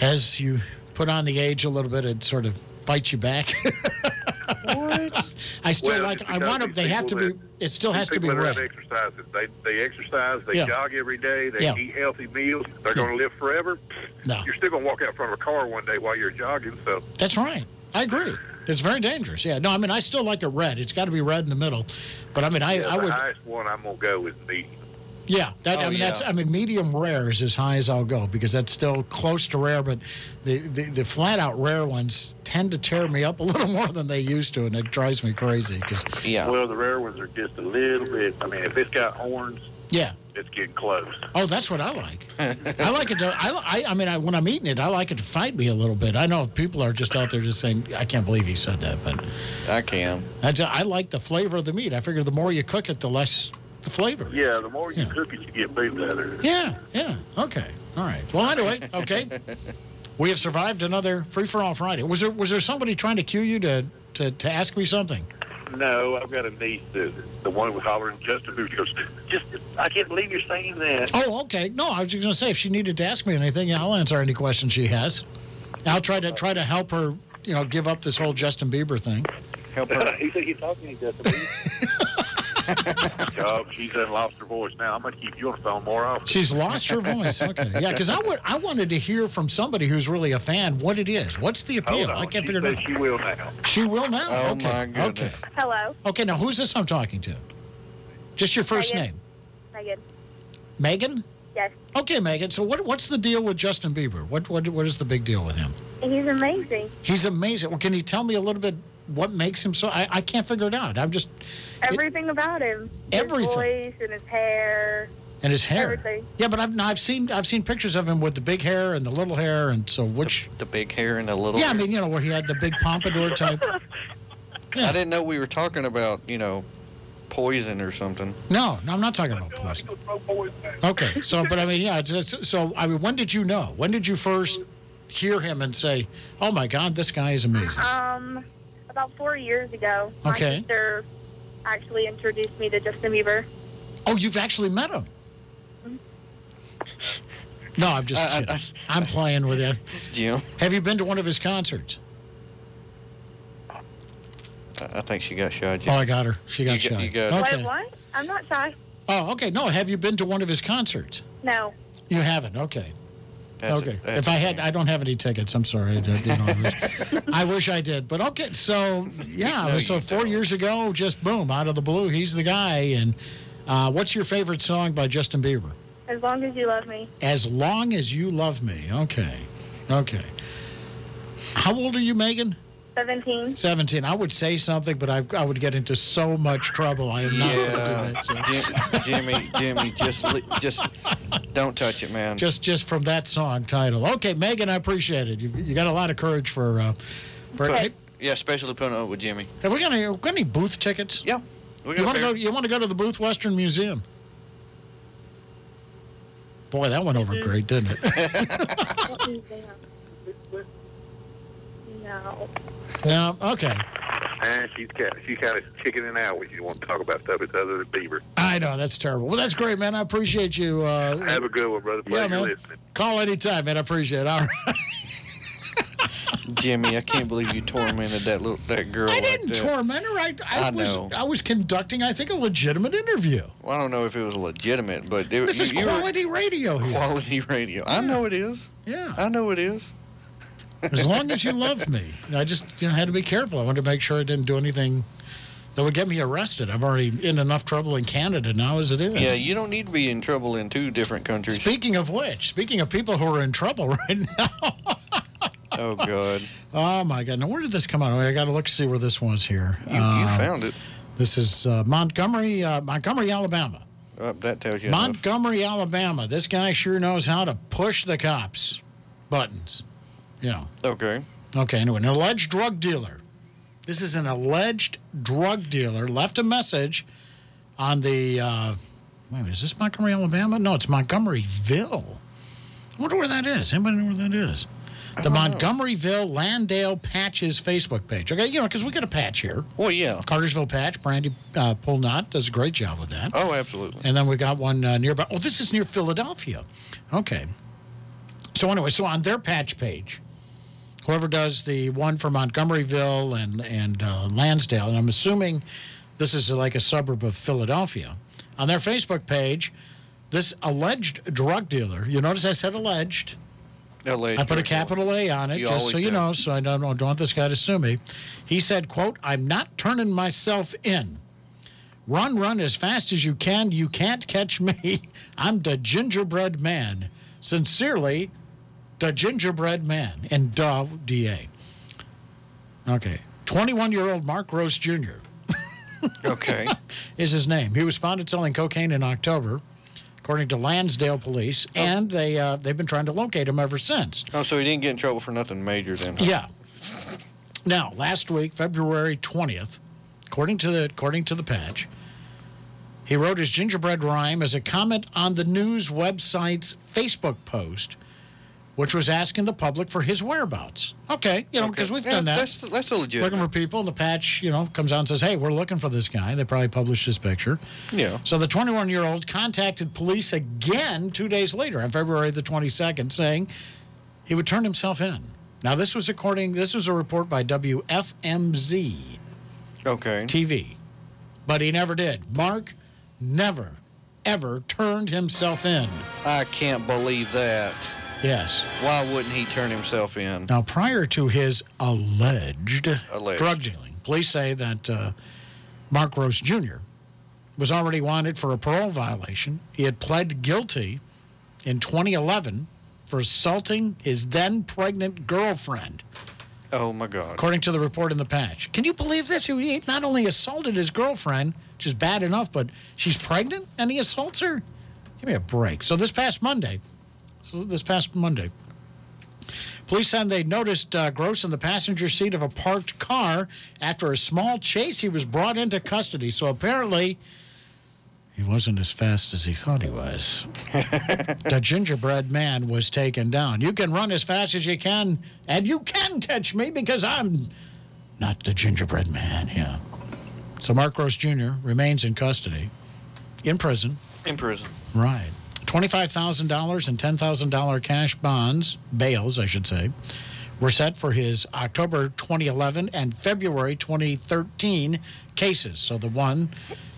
as you put on the age a little bit, it sort of fights you back. what? I still Well, like, just I want them, they have to people be, it still has to be people that red. exercises. They they exercise. They Yeah. jog every day. They Yeah. eat healthy meals. They're going to live forever. No. You're still going to walk out in front of a car one day while you're jogging. So That's right. I agree. It's very dangerous. Yeah. No, I mean, I still like it red. It's got to be red in the middle. But I mean, I, yeah, I the would, highest one I'm going to go is medium. yeah. That, oh, I Oh, mean, that's. I mean, medium rare is as high as I'll go because that's still close to rare. But the, the, the flat out rare ones tend to tear me up a little more than they used to. And it drives me crazy because, Yeah. Well, the rare ones are just a little bit. I mean, if it's got horns, yeah. it's getting close. Oh, that's what I like. I like it to, I, I, I mean, I, when I'm eating it, I like it to fight me a little bit. I know people are just out there just saying, I can't believe he said that. But I can. I, ju- I like the flavor of the meat. I figure the more you cook it, the less the flavor. Yeah, the more you cook it, you get food better. Yeah, yeah. Okay. All right. Well, anyway, okay. we have survived another free for all Friday. Was there was there somebody trying to cue you to to, to ask me something? No, I've got a niece, that, the one with hollering Justin Bieber. She goes, just, I can't believe you're saying that. Oh, okay. No, I was just going to say if she needed to ask me anything, I'll answer any questions she has. I'll try to try to help her, you know, give up this whole Justin Bieber thing. Help her. he said he's talking to Justin Bieber. oh, she's lost her voice now. I'm going to keep you on the phone more often. She's lost her voice. Okay. Yeah, because I, would, I wanted to hear from somebody who's really a fan what it is. What's the appeal? I can't she figure it out. She will now. She will now? Oh, okay. my goodness. Okay. Hello, Okay, now who's this I'm talking to? Just your first Megan. name. Megan. Megan? Yes, Okay, Megan. So what, what's the deal with Justin Bieber? What, what, what is the big deal with him? he's amazing. He's amazing. Well, can you tell me a little bit what makes him so? I, I can't figure it out. I'm just. Everything about him. Everything. His voice and his hair. And his hair. Everything. Yeah, but I've, I've, seen, I've seen pictures of him with the big hair and the little hair. And so which. The big hair and the little Yeah, I mean, you know, where he had the big pompadour type. Yeah. I didn't know we were talking about, you know, poison or something. No, no, I'm not talking about poison. Okay, so, but I mean, yeah, it's, it's, so, I mean, when did you know? When did you first hear him and say, oh my God, this guy is amazing? Um, about four years ago, my sister actually introduced me to Justin Bieber. Oh, you've actually met him? No, I'm just I- I- kidding. Uh, I'm playing with you. Jim, Have you been to one of his concerts? I I think she got shot. Oh, I got her. She got You got- shot. you got okay. Wait, what? I'm not shy. Oh, okay. No, have you been to one of his concerts? No. You haven't. Okay. That's a- okay. if I had, I don't have any tickets. I'm sorry. I, you know, I, wish I did. But okay. So yeah. No, so you four years ago, just boom, out of the blue, he's the guy. And uh, what's your favorite song by Justin Bieber? As long as you love me. As long as you love me. Okay. Okay. How old are you, Megan? 17. 17. I would say something, but I, I would get into so much trouble. I am not going to Yeah, do that. So. Jim, Jimmy, Jimmy, just, just don't touch it, man. Just, just from that song title. Okay, Megan, I appreciate it. You, you got a lot of courage for. Uh, for Put- yeah, especially putting up with Jimmy. have we got any, got any booth tickets? Yeah. We You want to go? You want to go to the Booth Western Museum? Boy, that went over great, didn't it? no. Yeah. Okay. And she's kind, she's kind of chickening out when you want to talk about stuff that's other than Bieber. I know that's terrible. Well, that's great, man. I appreciate you. Uh, Have a good one, brother. yeah, Pleasure man. listening. Call anytime, man. I appreciate it. All right. Jimmy, I can't believe you tormented that little that girl. I didn't that. torment her. I, I, I was know. I was conducting, I think, a legitimate interview. Well, I don't know if it was legitimate, but it, This you, is quality radio here. quality radio. I know it is. Yeah. I know it is. As long as you love me. I just you know, had to be careful. I wanted to make sure I didn't do anything that would get me arrested. I'm already in enough trouble in Canada now as it is. Yeah, you don't need to be in trouble in two different countries. Speaking of which, speaking of people who are in trouble right now. oh God. Oh my God! Now where did this come out? I got to look to see where this was here. You, you Uh, found it. This is uh, Montgomery, uh, Montgomery, Alabama. Oh, that tells you enough. Montgomery, Alabama. This guy sure knows how to push the cops buttons. Yeah. Okay. Okay, anyway, an alleged drug dealer. This is an alleged drug dealer left a message on the. Uh, wait, is this Montgomery, Alabama? No, it's Montgomeryville. I wonder where that is. Anybody know where that is? The Montgomeryville Lansdale Patches Facebook page. Okay, you know, because we got a patch here. Well, yeah. Cartersville Patch. Brandy uh, Pulnott does a great job with that. Oh, absolutely. And then we got one uh, nearby. Oh, this is near Philadelphia. Okay. So, anyway, so on their patch page, whoever does the one for Montgomeryville and, and uh, Lansdale, and I'm assuming this is like a suburb of Philadelphia, on their Facebook page, this alleged drug dealer, you notice I said alleged. Alleged I put a capital A on it, You just so you do. know, so I don't, don't want this guy to sue me. He said, quote, I'm not turning myself in. Run, run as fast as you can. You can't catch me. I'm the gingerbread man. Sincerely, the gingerbread man. And Dove, DA. Okay. 21 year old Mark Gross Jr. Okay. is his name. He was spotted selling cocaine in October, according to Lansdale police, and they, uh, they've been trying to locate him ever since. Oh, so he didn't get in trouble for nothing major then? huh? Yeah. Now, last week, February 20th, according to the, according to the patch, He wrote his gingerbread rhyme as a comment on the news website's Facebook post, which was asking the public for his whereabouts. Okay, you know, because we've Yeah, done that. That's, that's legit. looking for people. The patch, you know, comes out and says, hey, we're looking for this guy. They probably published his picture. Yeah. So the 21 year old contacted police again two days later on February the 22nd, saying he would turn himself in. Now, this was according, this was a report by WFMZ Okay. TV, but he never did. Mark never, ever turned himself in. I can't believe that. Yes. Why wouldn't he turn himself in? Now, prior to his alleged, Alleged. drug dealing, police say that uh, Mark Gross Jr. was already wanted for a parole violation. He had pled guilty in 2011 for assaulting his then pregnant girlfriend, Oh my God. according to the report in the patch. Can you believe this? He not only assaulted his girlfriend, which is bad enough, but she's pregnant and he assaults her? Give me a break. So this past Monday, this past Monday, Police said they noticed uh, Gross in the passenger seat of a parked car. After a small chase, he was brought into custody. So apparently, he wasn't as fast as he thought he was. the gingerbread man was taken down. You can run as fast as you can, and you can catch me because I'm not the gingerbread man. Yeah. So Mark Gross Jr. remains in custody, in prison. In prison. Right. $25,000 and $10,000 cash bonds, bails, I should say, were set for his October 2011 and February 2013 cases. So the one,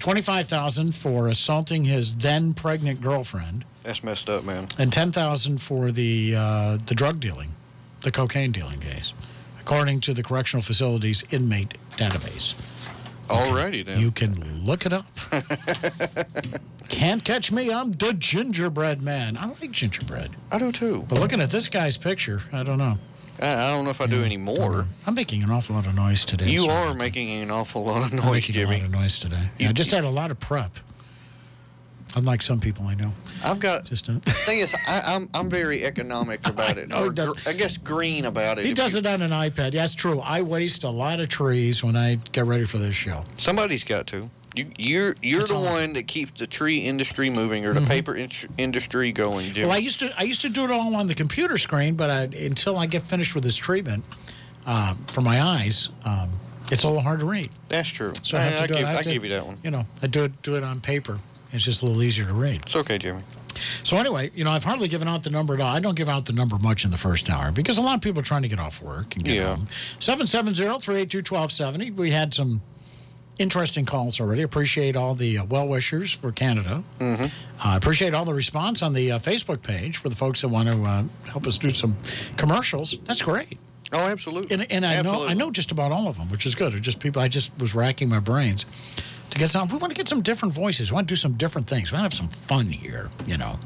25000 for assaulting his then pregnant girlfriend, That's messed up, man. and 10000 for the, uh, the drug dealing, the cocaine dealing case, according to the correctional facility's inmate database. Alrighty then. You can look it up. Can't catch me. I'm the gingerbread man. I like gingerbread. I do too. But looking at this guy's picture, I don't know. I, don't know if I do anymore. I'm making an awful lot of noise today. You are making an awful lot of I'm noise, making a lot of noise today. Yeah, I just had a lot of prep. Unlike some people I know. I've got. Just a, thing is, I, I'm I'm very economic about it. know Or gr- I guess green about it. he does you- it on an iPad. Yeah, it's true. I waste a lot of trees when I get ready for this show. Somebody's got to. You, you're you're the one that keeps the tree industry moving or the paper in- industry going, Jimmy. Well, I used to I used to do it all on the computer screen, but I, until I get finished with this treatment uh, for my eyes, um, it's a little hard to read. That's true. So I have to do give, it. I, I give you that one. You know, I do it do it on paper. It's just a little easier to read. It's okay, Jimmy. So anyway, you know, I've hardly given out the number at all. I don't give out the number much in the first hour because a lot of people are trying to get off work and get Yeah. home. 770-382-1270. We had some interesting calls already. Appreciate all the uh, well wishers for Canada. I appreciate all the response on the uh, Facebook page for the folks that want to uh, help us do some commercials. That's great. Oh, absolutely. And, and I know I know just about all of them, which is good. Just people. I just was racking my brains to get some. We want to get some different voices. We want to do some different things. We want to have some fun here, you know,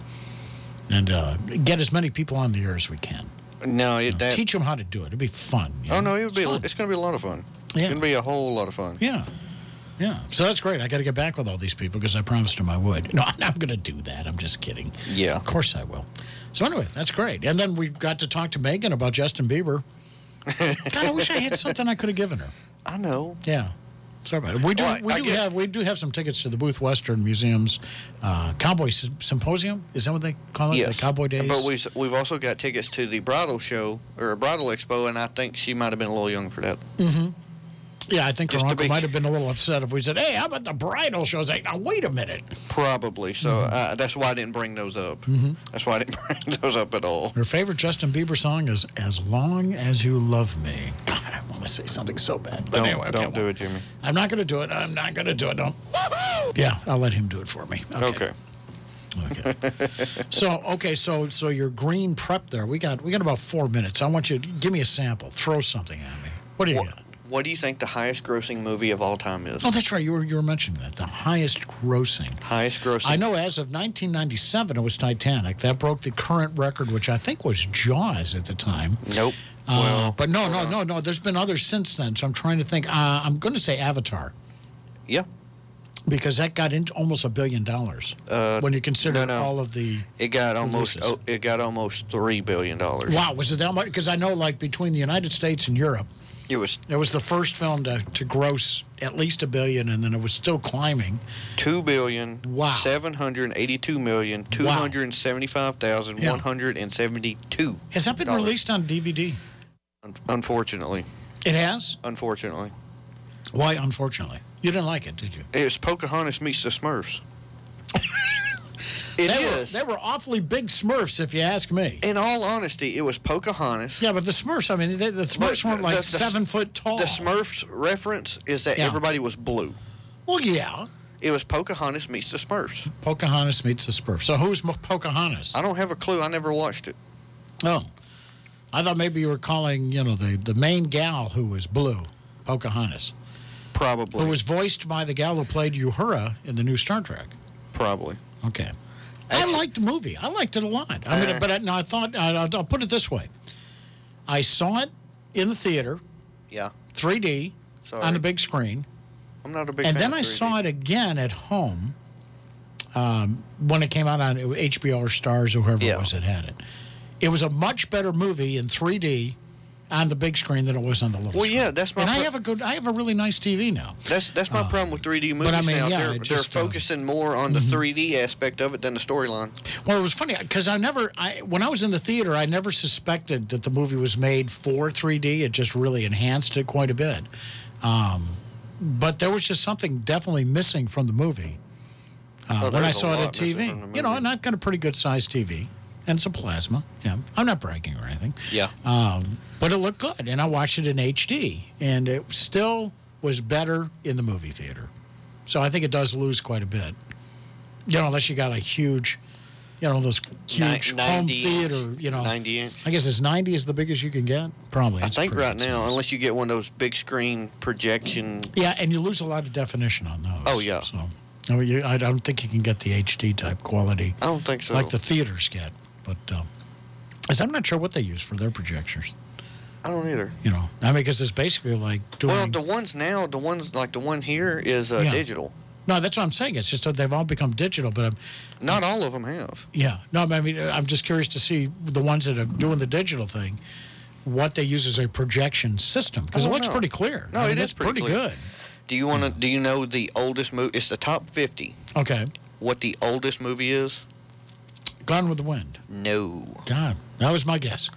and uh, get as many people on the air as we can. No, it, that, Teach them how to do it. It'd be fun. you Oh no, it would It's be. fun. It's going to be a lot of fun. Yeah. It's going to be a whole lot of fun. Yeah. Yeah. So that's great. I got to get back with all these people because I promised them I would. No, I'm not going to do that. I'm just kidding. Yeah. Of course I will. So anyway, that's great. And then we got to talk to Megan about Justin Bieber. God, I wish I had something I could have given her. I know. Yeah. Sorry about it. We do, Well, we, do have, we do have some tickets to the Booth Western Museum's uh, Cowboy Symposium. Is that what they call it? Yes. The Cowboy Days? But we've we've also got tickets to the bridal show or bridal expo, and I think she might have been a little young for that. hmm Yeah, I think her uncle might have been a little upset if we said, hey, how about the bridal show? It's like, now, wait a minute. Probably. So Mm-hmm. uh, that's why I didn't bring those up. Mhm. That's why I didn't bring those up at all. Her favorite Justin Bieber song is As Long As You Love Me. God, I want to say something so bad. But don't anyway, okay, don't do it, Jimmy. I'm not going to do it. I'm not going to do it. Don't. Yeah, I'll let him do it for me. Okay. Okay. So, okay, so so your green prep there. We got we got about four minutes. I want you to give me a sample. Throw something at me. What do you got? What do you think the highest grossing movie of all time is? Oh, that's right. You were you were mentioning that the highest grossing. Highest grossing. I know as of 1997 it was Titanic. That broke the current record, which I think was Jaws at the time. Nope. Uh, but no, no, no, no. There's been others since then. So I'm trying to think. Uh, I'm going to say Avatar. Yeah. Because that got into almost a billion dollars Uh, when you consider no, no. all of the. It got almost. Oh, it got almost three billion dollars. Wow, was it that much? Because I know, like, between the United States and Europe, It was It was the first film to, to gross at least a billion, and then it was still climbing. two billion Wow. seven hundred eighty-two million two hundred seventy-five thousand one hundred and seventy-two. Has that been released on DVD? Un- Unfortunately, It has. unfortunately, Why? Unfortunately, you didn't like it, did you? it was Pocahontas meets the Smurfs. It they is. Were, they were awfully big Smurfs, if you ask me. In all honesty, it was Pocahontas. Yeah, but the Smurfs. I mean, they, the Smurfs But weren't like the- the- seven foot tall. The Smurfs reference is that Yeah. everybody was blue. Well, yeah. It was Pocahontas meets the Smurfs. Pocahontas meets the Smurfs. So who's Pocahontas? I don't have a clue. I never watched it. Oh, I thought maybe you were calling, you know, the the main gal who was blue, Pocahontas, Probably. who was voiced by the gal who played Uhura in the new Star Trek. Probably. Okay. I liked the movie. I liked it a lot. I mean, Uh. but I, no, I thought I, I'll, I'll put it this way: I saw it in the theater, Yeah. 3D, Sorry. on the big screen. I'm not a big and then I 3D. saw it again at home um, when it came out on HBO or Starz or whoever it was that had it. It was a much better movie in 3D on the big screen than it was on the little Well, screen. yeah, that's my And I have a good, I have a really nice TV now. That's that's my problem with 3D movies Uh, but I mean, now. yeah, they're, just, they're uh, focusing more on the 3D aspect of it than the storyline. Well, it was funny because I never, I, when I was in the theater, I never suspected that the movie was made for 3D. It just really enhanced it quite a bit. Um, but there was just something definitely missing from the movie uh, Oh, when I saw it at TV. You know, and I've got a pretty good sized TV and some plasma. Yeah, I'm not bragging or anything. Yeah. Um, but it looked good, and I watched it in HD, and it still was better in the movie theater. So I think it does lose quite a bit. You know, unless you got a huge, you know, those huge home theater, you know. 90 inch. I guess it's 90 is the biggest you can get? Probably. I It's think right now, unless you get one of those big screen projection. Yeah, and you lose a lot of definition on those. Oh, yeah. So, I, mean, you, I don't think you can get the HD type quality I don't think so. like the theaters get. But uh, 'cause I'm not sure what they use for their projectors. I don't either. You know, I mean, because it's basically like doing. Well, the ones now, the ones like the one here is uh, Yeah. digital. no, that's what I'm saying. It's just that they've all become digital, but I'm, Not all of them have. Yeah. No, I mean, I'm just curious to see the ones that are doing the digital thing, what they use as a projection system. Because it looks know. pretty clear. No, I mean, it is pretty pretty good. Do you want to? Do you know the oldest movie? It's the top fifty. Okay. What the oldest movie is? Gone with the Wind. No. God, that was my guess.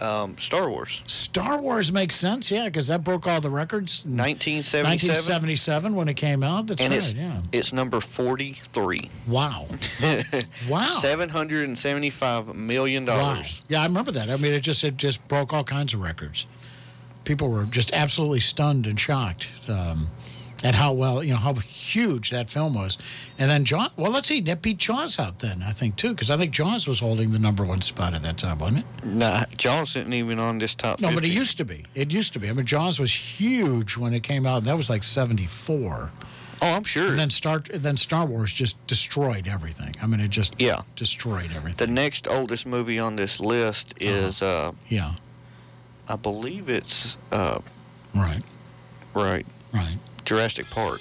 Um, Star Wars. Star Wars makes sense, yeah, because that broke all the records. 1977. 1977 when it came out. That's and right, it's yeah. it's number forty-three. Wow. Wow. Seven hundred and seventy-five million dollars. Wow. Yeah, I remember that. I mean, it just it just broke all kinds of records. People were just absolutely stunned and shocked um, at how well, you know, how huge that film was. And then Jaws, well, let's see, that beat Jaws out then, I think, too, because I think Jaws was holding the number one spot at that time, wasn't it? Nah, Jaws isn't even on this top. No, 50. but it used to be. It used to be. I mean, Jaws was huge when it came out. That was like 74. Oh, I'm sure. And then Star, then Star Wars just destroyed everything. I mean, it just Yeah. destroyed everything. The next oldest movie on this list is, uh, Yeah. I believe it's, uh, Right. right, right, Jurassic Park.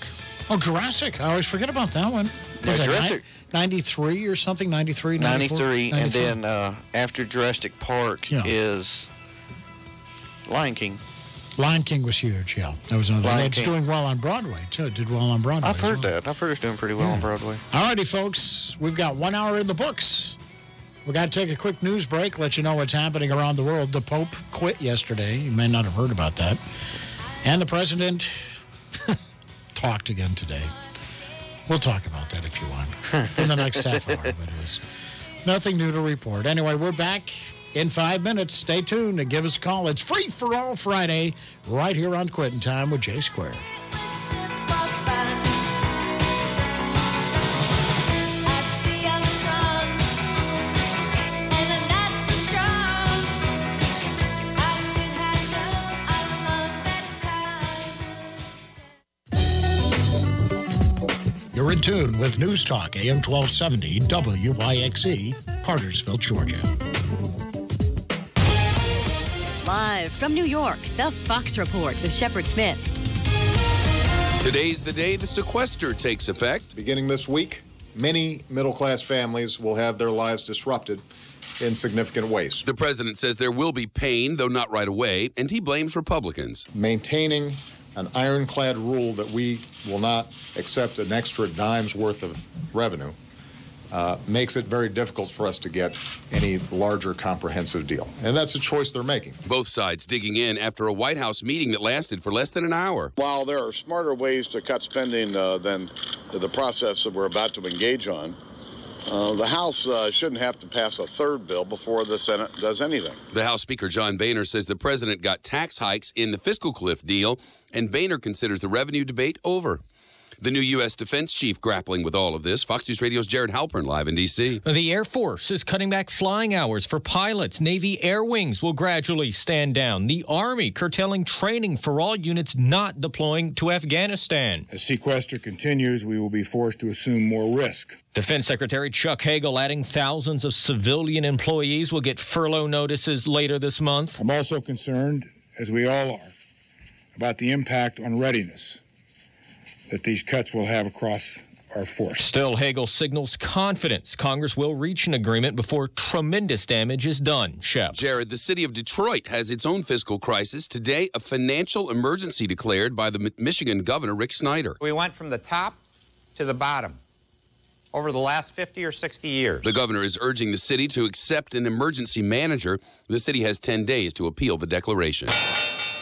Oh, Jurassic. I always forget about that one. Yeah, Was it Jurassic- 93 or something? 93, 94? 93, and 93? then uh, after Jurassic Park Yeah. is Lion King. Lion King was huge, yeah. That was another Lion It's King. doing well on Broadway, too. It did well on Broadway. I've heard well. that. I've heard it's doing pretty well on Broadway. All righty, folks. We've got one hour in the books. We've got to take a quick news break, let you know what's happening around the world. The Pope quit yesterday. You may not have heard about that. And the President talked again today. We'll talk about that if you want in the next half hour, but it was nothing new to report. Anyway, we're back in five minutes. Stay tuned and give us a call. It's free for all Friday right here on Quitting Time with J Square. You're in tune with News Talk AM 1270 WYXC, Cartersville, Georgia. Live from New York, the Fox Report with Shepard Smith. Today's the day the sequester takes effect. Beginning this week, many middle class families will have their lives disrupted in significant ways. The president says there will be pain, though not right away, and he blames Republicans. Maintaining an ironclad rule that we will not accept an extra dime's worth of revenue uh, makes it very difficult for us to get any larger comprehensive deal. And that's a choice they're making. Both sides digging in after a White House meeting that lasted for less than an hour. While there are smarter ways to cut spending uh, than the process that we're about to engage on, uh, the House uh, shouldn't have to pass a third bill before the Senate does anything. The House Speaker John Boehner says the president got tax hikes in the fiscal cliff deal, and Boehner considers the revenue debate over. The new U.S. defense chief grappling with all of this. Fox News Radio's Jared Halpern live in D.C. The Air Force is cutting back flying hours for pilots. Navy air wings will gradually stand down. The Army curtailing training for all units not deploying to Afghanistan. As sequester continues, we will be forced to assume more risk. Defense Secretary Chuck Hagel adding thousands of civilian employees will get furlough notices later this month. I'm also concerned, as we all are, about the impact on readiness that these cuts will have across our force. Still, Hagel signals confidence Congress will reach an agreement before tremendous damage is done. Shep. Jared, the city of Detroit has its own fiscal crisis. Today, a financial emergency declared by the Michigan governor, Rick Snyder. We went from the top to the bottom over the last 50 or 60 years. The governor is urging the city to accept an emergency manager. The city has 10 days to appeal the declaration.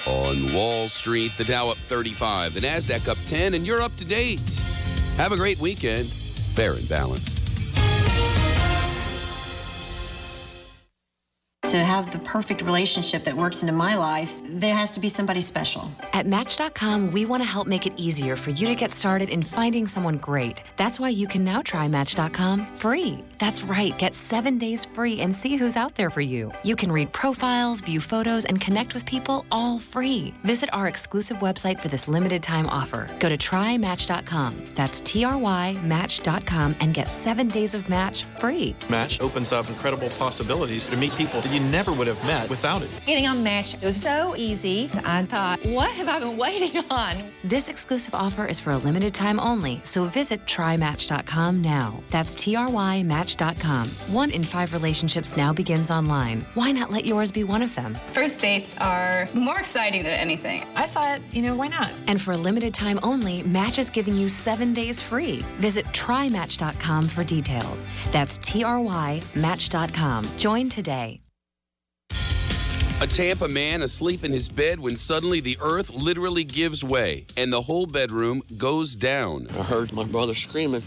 On Wall Street, the Dow up 35, the NASDAQ up 10, and you're up to date. Have a great weekend. Fair and balanced. To have the perfect relationship that works into my life, there has to be somebody special. At Match.com, we want to help make it easier for you to get started in finding someone great. That's why you can now try Match.com free. That's right, get seven days free and see who's out there for you. You can read profiles, view photos, and connect with people all free. Visit our exclusive website for this limited time offer. Go to trymatch.com. That's T R Y Match.com and get seven days of match free. Match opens up incredible possibilities to meet people that you never would have met without it. Getting on Match, it was so easy. I thought, what have I been waiting on? This exclusive offer is for a limited time only, so visit trymatch.com now. That's T R Y Match.com. One in five relationships now begins online. Why not let yours be one of them? First dates are more exciting than anything. I thought, you know, why not? And for a limited time only, Match is giving you seven days free. Visit trymatch.com for details. That's T R Y Match.com. Join today. A Tampa man asleep in his bed when suddenly the earth literally gives way and the whole bedroom goes down. I heard my brother screaming,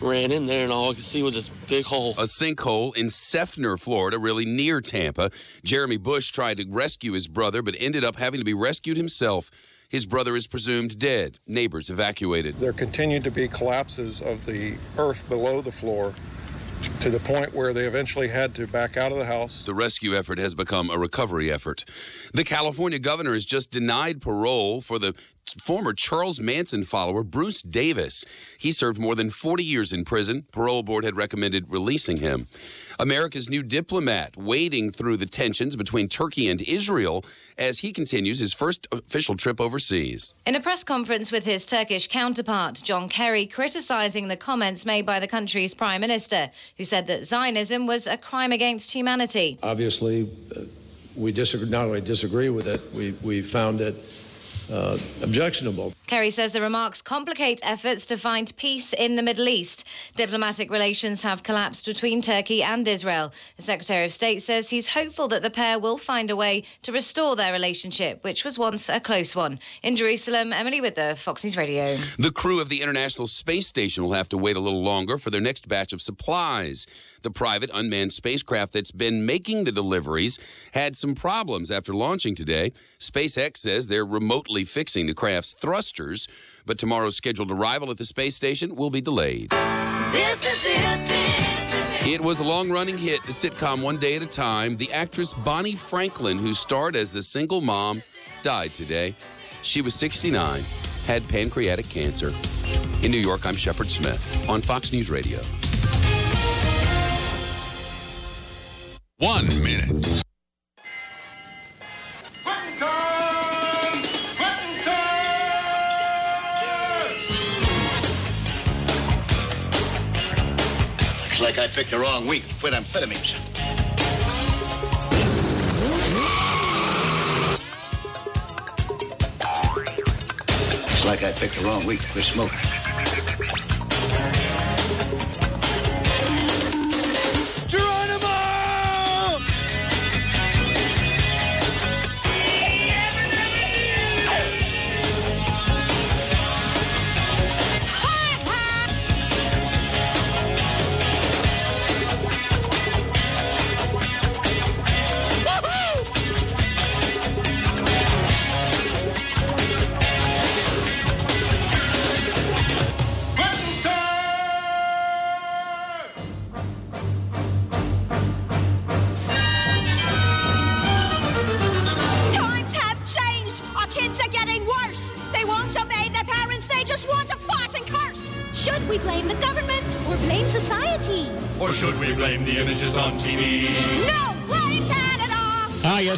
ran in there, and all I could see was this big hole. A sinkhole in Seffner, Florida, really near Tampa. Jeremy Bush tried to rescue his brother, but ended up having to be rescued himself. His brother is presumed dead. Neighbors evacuated. There continued to be collapses of the earth below the floor to the point where they eventually had to back out of the house. The rescue effort has become a recovery effort. The California governor has just denied parole for the former Charles Manson follower, Bruce Davis. He served more than 40 years in prison. Parole board had recommended releasing him. America's new diplomat wading through the tensions between Turkey and Israel as he continues his first official trip overseas. In a press conference with his Turkish counterpart, John Kerry, criticising the comments made by the country's prime minister, who said that Zionism was a crime against humanity. Obviously, uh, we disagree, not only disagree with it, we, we found it uh, objectionable. Kerry says the remarks complicate efforts to find peace in the Middle East. Diplomatic relations have collapsed between Turkey and Israel. The Secretary of State says he's hopeful that the pair will find a way to restore their relationship, which was once a close one. In Jerusalem, Emily with the Fox News Radio. The crew of the International Space Station will have to wait a little longer for their next batch of supplies. The private unmanned spacecraft that's been making the deliveries had some problems after launching today. SpaceX says they're remotely fixing the craft's thrusters, but tomorrow's scheduled arrival at the space station will be delayed. This is it. This is it. It was a long running hit, the sitcom One Day at a Time. The actress Bonnie Franklin, who starred as the single mom, died today. She was 69, had pancreatic cancer. In New York, I'm Shepard Smith on Fox News Radio. one minute. Looks like I picked the wrong week to quit amphetamines. It's like I picked the wrong week to quit smoking.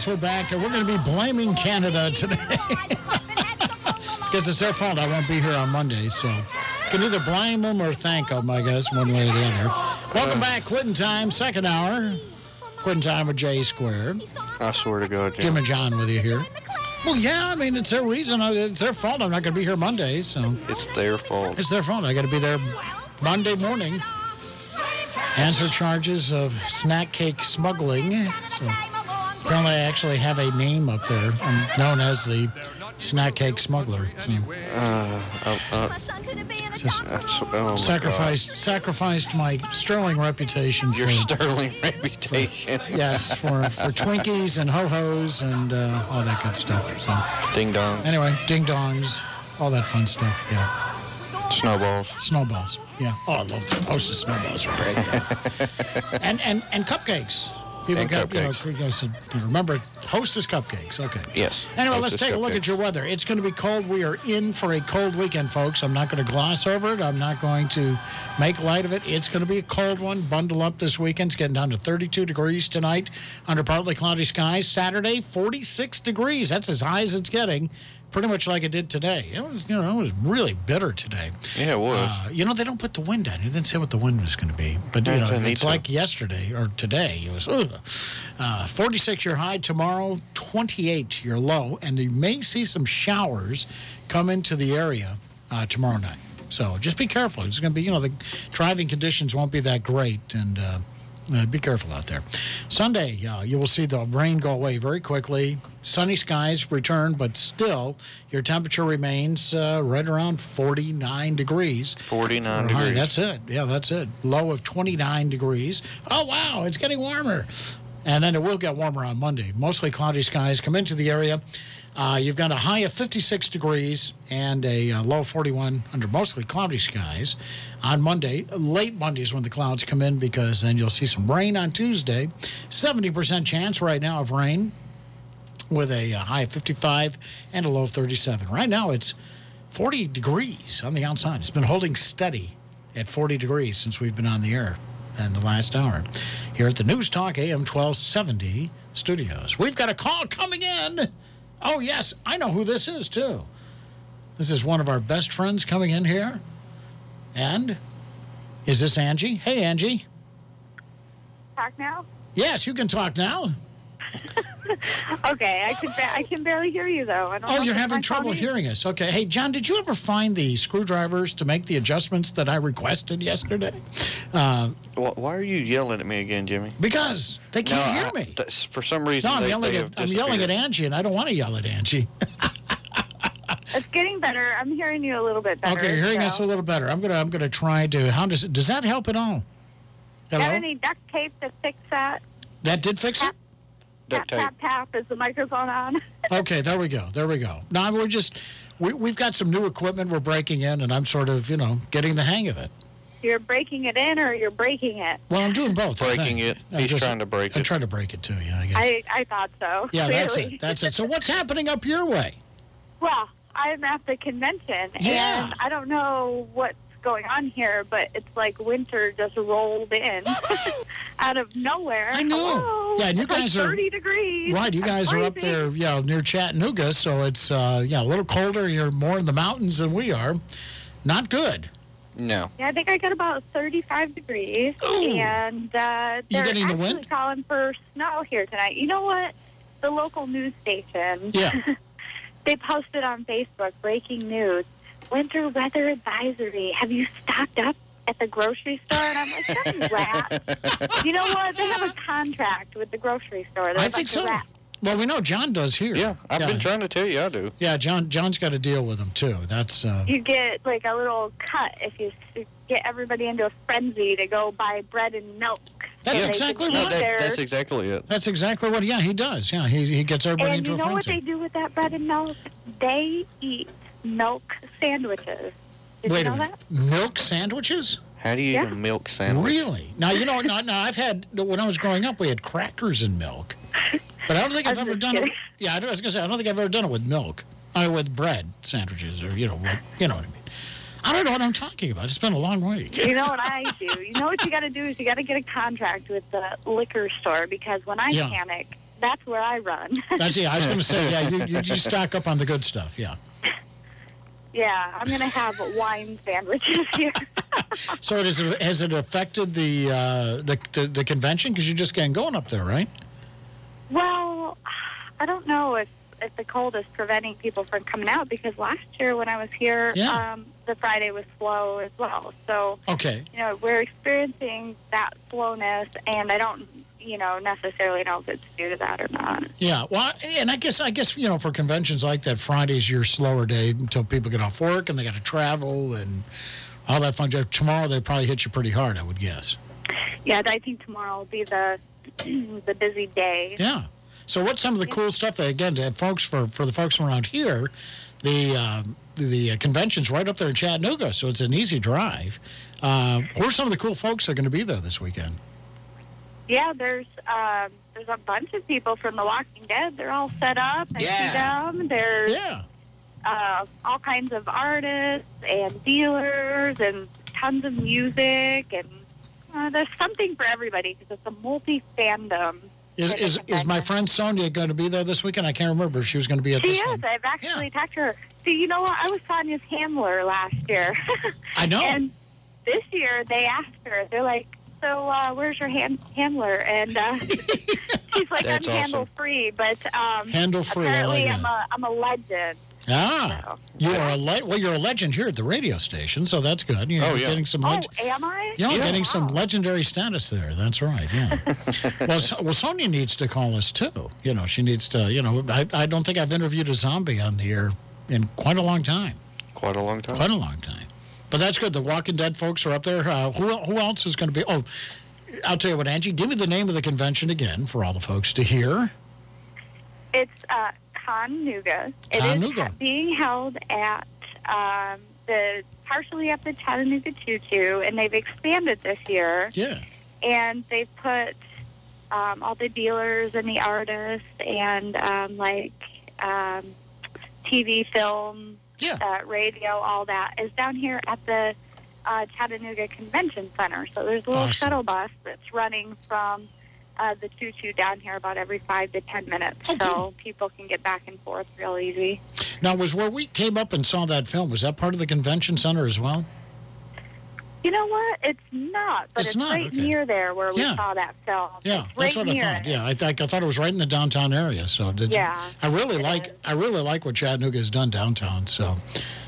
We're back, and we're going to be blaming Canada today. Because it's their fault I won't be here on Monday, so can either blame them or thank them, I guess, one way or the other. Welcome back, Quitting Time, second hour. Quitting Time with J Squared. I swear to God, Jim and John with you here. Well, yeah, I mean, it's their reason. Uh, it's their fault I'm not going to be here Monday, so. It's their fault. It's their fault. I got to be there Monday morning. Answer charges of snack cake smuggling. So apparently, I actually have a name up there. I'm known as the snack cake smuggler. So, Uh, uh, uh, just that's- oh my sacrificed, sacrificed my sterling reputation. Your for sterling reputation. yes for for Twinkies and ho hos and uh, all that good stuff. So Ding dong. anyway, ding dongs, all that fun stuff. Yeah. Snowballs. Snowballs. Yeah. Oh, I love the hostess snowballs are great. yeah. and and and cupcakes. People And got, you know, cupcakes. you know, said, remember hostess cupcakes. Okay. Yes. Anyway, let's take a look at your weather. It's going to be cold. We are in for a cold weekend, folks. I'm not going to gloss over it. I'm not going to make light of it. It's going to be a cold one. Bundle up this weekend. It's getting down to 32 degrees tonight under partly cloudy skies. Saturday, 46 degrees. That's as high as it's getting. Pretty much like it did today. It was, you know, it was really bitter today. Yeah, it was. Uh, you know, they don't put the wind on. You didn't say what the wind was going to be. But, you Yeah, know, it's to. like yesterday or today. It was. Uh, 46 your high. Tomorrow, 28 your low. And you may see some showers come into the area uh, tomorrow night. So just be careful. It's going to be, you know, the driving conditions won't be that great. And uh, be careful out there. Sunday, uh, you will see the rain go away very quickly. Sunny skies return, but still, your temperature remains uh, right around 49 degrees. 49 Fahrenheit. degrees. That's it. Yeah, that's it. Low of 29 degrees. Oh, wow, it's getting warmer. And then it will get warmer on Monday. Mostly cloudy skies come into the area. Uh, you've got a high of 56 degrees and a uh, low of 41 under mostly cloudy skies on Monday. Late Monday is when the clouds come in because then you'll see some rain on Tuesday. 70% chance right now of rain with a uh, high of 55 and a low of 37. Right now it's 40 degrees on the outside. It's been holding steady at 40 degrees since we've been on the air in the last hour here at the News Talk AM 1270 studios. We've got a call coming in. Oh, yes, I know who this is, too. This is one of our best friends coming in here. And is this Angie? Hey, Angie. Talk now? Yes, you can talk now. Okay, I can ba- I can barely hear you though. I don't know Oh, you're having trouble phone hearing us. Okay. Hey, John, did you ever find the screwdrivers to make the adjustments that I requested yesterday? Uh, Why, why are you yelling at me again, Jimmy? because they can't No, hear I- me. th- for some reason, No, I'm they, yelling they at have I'm yelling at. Angie, and I don't want to yell at Angie. It's getting better. I'm hearing you a little bit better. okay, you're hearing us a little better. I'm gonna I'm gonna try to. How does does that help at all? Hello? Got any duct tape to fix that? That did fix it. Tap, tap, tap. Is the microphone on? Okay, there we go. There we go. Now we're just we we've got some new equipment we're breaking in, and I'm sort of you know getting the hang of it. You're breaking it in or you're breaking it? Well, I'm doing both. I Breaking think. it. I'm He's just- trying to break it. I'm trying to break it too. Yeah, I guess. I, I thought so. yeah, that's it. That's it. So what's happening up your way? Well, I'm at the convention, Yeah. and I don't know what's going on here, but it's like winter just rolled in out of nowhere. I know. Yeah, and you it's like guys are- 30 degrees. Right, you guys are up freezing. there, yeah, near Chattanooga, so it's uh, yeah a little colder. You're more in the mountains than we are. Not good. No. Yeah, I think I got about 35 degrees, and uh, they're getting the actually wind? calling for snow here tonight. You know what? The local news station, Yeah. they posted on Facebook breaking news. Winter weather advisory. Have you stocked up at the grocery store? And I'm like, that's rat. you know what? They have a contract with the grocery store. They're I a think so. rats. Well, we know John does here. Yeah, I've been trying to tell you I do. Yeah, John. John's got to deal with them too. That's. Uh, You get like a little cut if you get everybody into a frenzy to go buy bread and milk. That's so exactly can right. eat That, that's exactly it. That's exactly what. Yeah, he does. Yeah, he he gets everybody and into you know what they do with that bread and milk? They eat milk sandwiches. Did Wait you know a that? minute. Milk sandwiches? How do you Yeah. eat a milk sandwich? Really? Now you know. Now, now I've had when I was growing up, we had crackers and milk, but I don't think I've ever just done it. Yeah, I was gonna say I don't think I've ever done it with milk. I with bread sandwiches or you know what you know what I mean. I don't know what I'm talking about. It's been a long week. You know what I do? You know what you got to do is you got to get a contract with the liquor store because when I Yeah. panic, that's where I run. That's yeah. I was gonna say yeah. You, you you stock up on the good stuff. Yeah. Yeah, I'm gonna have wine sandwiches here. So does it, has it affected the uh, the, the the convention because you're just getting going up there, right? Well, I don't know if if the cold is preventing people from coming out because last year when I was here, Yeah. um, the Friday was slow as well. So Okay. you know we're experiencing that slowness, and I don't you know necessarily know if it's due to that or not. Yeah, well, and I guess I guess you know for conventions like that, Friday's your slower day until people get off work and they got to travel and all that fun. stuff. Tomorrow they probably hit you pretty hard, I would guess. Yeah, I think tomorrow will be the the busy day. Yeah. So what's some of the cool stuff that again, to folks for for the folks around here, the um, the uh, convention's right up there in Chattanooga, so it's an easy drive. Uh, who are some of the cool folks that are going to be there this weekend? Yeah, there's um, there's a bunch of people from The Walking Dead. They're all set up. I see them. There's yeah. uh, all kinds of artists and dealers and tons of music and uh, there's something for everybody because it's a multi fandom. Is, is, is my friend Sonia going to be there this weekend? I can't remember if she was going to be at She this is. one. I've actually talked to her. See, you know what? I was Sonia's handler last year. I know. And this year they asked her, they're like, so uh, where's your hand- handler? And uh, she's like, That's I'm handle free. But um, Handle-free, apparently like I'm, a, I'm a legend. Ah, you are a le- well. You're a legend here at the radio station, so that's good. You're Oh, yeah. getting some. Oh, am I? yeah, Yeah. getting some legendary status there. That's right. Yeah. well, so, well, Sonia needs to call us too. You know, she needs to. You know, I, I don't think I've interviewed a zombie on the air in quite a long time. Quite a long time. Quite a long time. But that's good. The Walking Dead folks are up there. Uh, who who else is going to be? Oh, I'll tell you what, Angie. Give me the name of the convention again for all the folks to hear. It's uh, Chattanooga. It is Chattanooga. being held at um, the partially at the Chattanooga Choo Choo, and they've expanded this year. Yeah. And they've put um, all the dealers and the artists and um, like um, TV, film, uh, radio, all that is down here at the uh, Chattanooga Convention Center. So there's a little Awesome. shuttle bus that's running from uh, the choo choo down here about every five to ten minutes, so people can get back and forth real easy. Now, was where we came up and saw that film? Was that part of the convention center as well? You know what? It's not, but It's it's, not, right okay. near there where we Yeah. saw that film. Yeah, it's that's right what I thought. it. Yeah, I, th- I thought it was right in the downtown area. So did you- Yeah, I really like I really like what Chattanooga has done downtown. So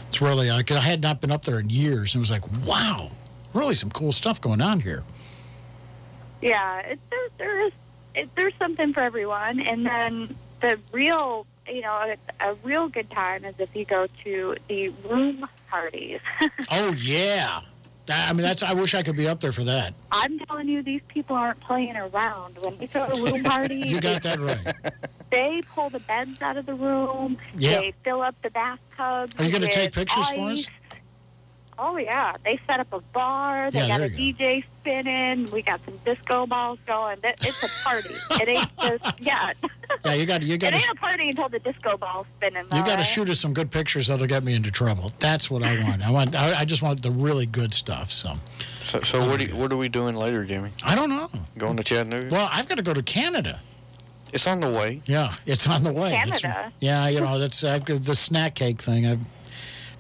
it's really I, I had not been up there in years, and it was like, wow, really some cool stuff going on here. Yeah, it, there, there is it, there's something for everyone, and then the real, you know, a, a real good time is if you go to the room parties. Oh yeah, That- I mean that's I wish I could be up there for that. I'm telling you, these people aren't playing around. When they throw a room party, You got that right. they pull the beds out of the room. Yeah. They fill up the bathtubs. Are you going to take pictures for us? Ice. Oh yeah, they set up a bar. They Yeah, got a you DJ spinning. We got some disco balls going. It's a party. it ain't just yeah. Yeah, you got you got it to ain't a party until the disco ball's spinning. you got to right? shoot us some good pictures that'll get me into trouble. That's what I want. I want I, I just want the really good stuff. So So, so what, do you, what are we doing later, Jimmy? I don't know. Going to Chattanooga? Well, I've got to go to Canada. It's on the way. Yeah, it's on the way. It's- Canada? yeah, you know, that's uh, the snack cake thing. I've,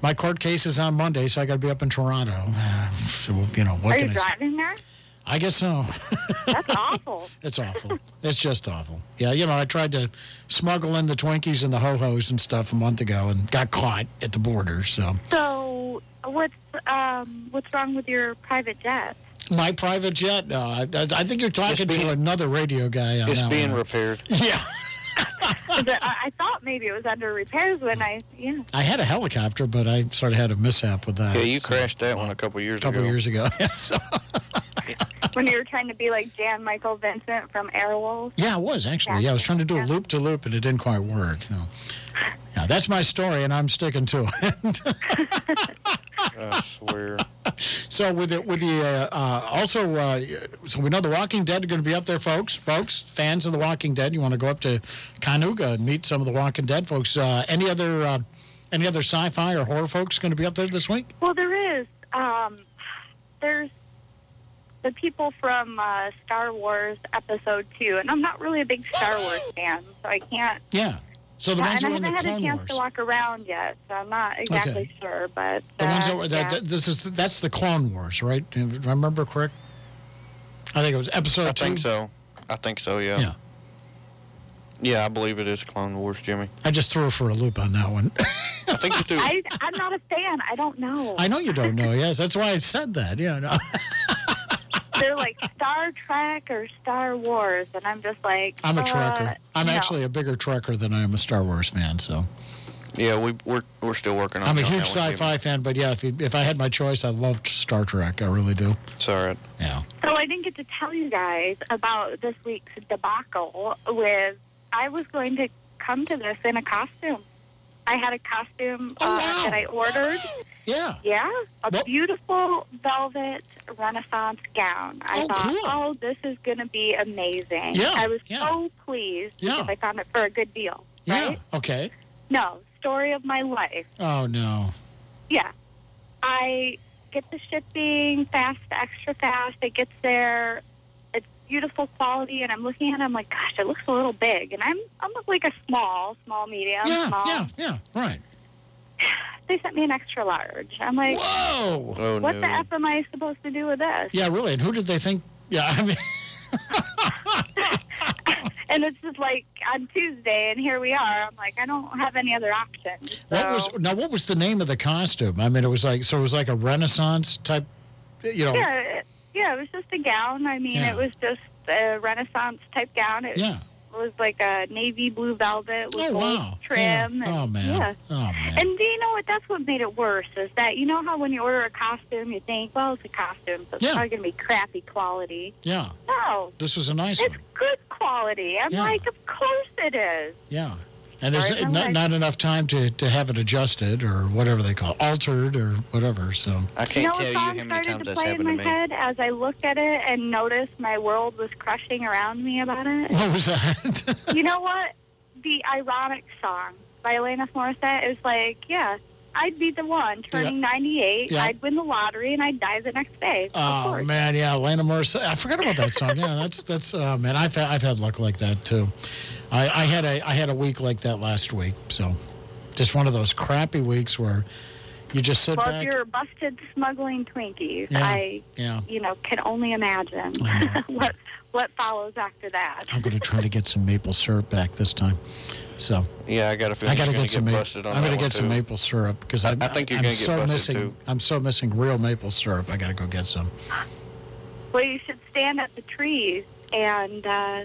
my court case is on Monday, so I got to be up in Toronto. Uh, so, you know, what Are can you I driving there? I guess so. That's awful. It's awful. It's just awful. Yeah, you know, I tried to smuggle in the Twinkies and the ho hos and stuff a month ago and got caught at the border. So, So, what's um, what's wrong with your private jet? my private jet, no, I, I think you're talking to another radio guy. It's that being one. repaired. Yeah. 'Cause I, I thought maybe it was under repairs when I, yeah. I had a helicopter, but I sort of had a mishap with that. Yeah, you so- crashed that one a couple years ago. a couple ago. years ago. so, When you were trying to be like Jan Michael Vincent from Airwolf. yeah, it was actually. Yeah, I was trying to do a loop to loop, and it didn't quite work. No. Yeah, that's my story, and I'm sticking to it. I swear. So with the, with the uh, uh, also, uh, so we know the Walking Dead are going to be up there, folks. Folks, fans of the Walking Dead, you want to go up to ConNooga and meet some of the Walking Dead folks. Uh, any other uh, any other sci-fi or horror folks going to be up there this week? Well, there is. Um, there's the people from uh, Star Wars Episode 2, and I'm not really a big Star Wars fan, so I can't. Yeah. So the Yeah, ones and who I are in the haven't had a chance Wars. to walk around yet, so I'm not exactly sure. But The ones uh, that, were- that, yeah. that- this is that's the Clone Wars, right? Do I remember correct? I think it was episode I two. think so. I think so, yeah. Yeah. Yeah, I believe it is Clone Wars, Jimmy. I just threw her for a loop on that one. I think you do. I, I'm not a fan. I don't know. I know you don't know. Yes, that's why I said that. Yeah. No. They're like Star Trek or Star Wars, and I'm just like. I'm a uh, Trekker. I'm no. actually a bigger Trekker than I am a Star Wars fan. So Yeah, we, we're, we're still working on I'm a huge sci-fi fan, but yeah, if, you- if I had my choice, I loved Star Trek. I really do. Jimmy. It's all right. Yeah. So I didn't get to tell you guys about this week's debacle with I was going to come to this in a costume. I had a costume uh, that I ordered. Yeah. Yeah. A beautiful velvet Renaissance gown. I thought, oh, this is going to be amazing. Yeah, I was yeah. so pleased Yeah. because I found it for a good deal. Yeah. Okay. No, story of my life. Oh no. Yeah. I get the shipping fast, extra fast. It gets there. It's beautiful quality, and I'm looking at it. I'm like, gosh, it looks a little big, and I'm I'm like a small, small, medium, Yeah. small. Yeah. Yeah. Right. They sent me an extra large. I'm like, whoa! Oh, what no. the f am I supposed to do with this? Yeah. Really. And who did they think? Yeah. I mean. And it's just like on Tuesday, and here we are. I'm like, I don't have any other options. What was now? What was the name of the costume? I mean, it was like so. It was like a Renaissance type. You know. Yeah, it, yeah, it was just a gown. I mean, Yeah. it was just a Renaissance type gown. It Yeah. was like a navy blue velvet with Oh, gold wow. trim. Yeah. And, Oh, man. Yeah. Oh man. And do you know what? That's what made it worse. Is that you know how when you order a costume, you think, well, it's a costume, so it's Yeah. probably going to be crappy quality. Yeah. No, This was a nice it's one. It's good quality. I'm like, of course it is. Yeah. And there's Sorry, I'm not, not enough time to, to have it adjusted or whatever they call it, altered or whatever. So I can't know tell you how many started times to that's play in happened my to me. head as I looked at it and noticed my world was crushing around me about it? what was that? you know what? The ironic song by Alanis Morissette is like, yeah, I'd be the one turning 98. Yeah. I'd win the lottery and I'd die the next day. Oh course. man, yeah, Alanis Morissette. I forgot about that song. Yeah, that's that's. Oh man, I've had, I've had luck like that too. I, I had a I had a week like that last week. So, just one of those crappy weeks where you just sit Well, back. if you're busted smuggling Twinkies, Yeah, I, yeah. you know, can only imagine what what follows after that. I'm going to try to get some maple syrup back this time. So Yeah, I got a feeling I got to you're get gonna some. get ma- busted on I'm gonna one, get some too. maple syrup because I- I'm, I think you're gonna get so busted, missing. too. I'm so missing real maple syrup. I got to go get some. Well, you should stand at the trees and uh,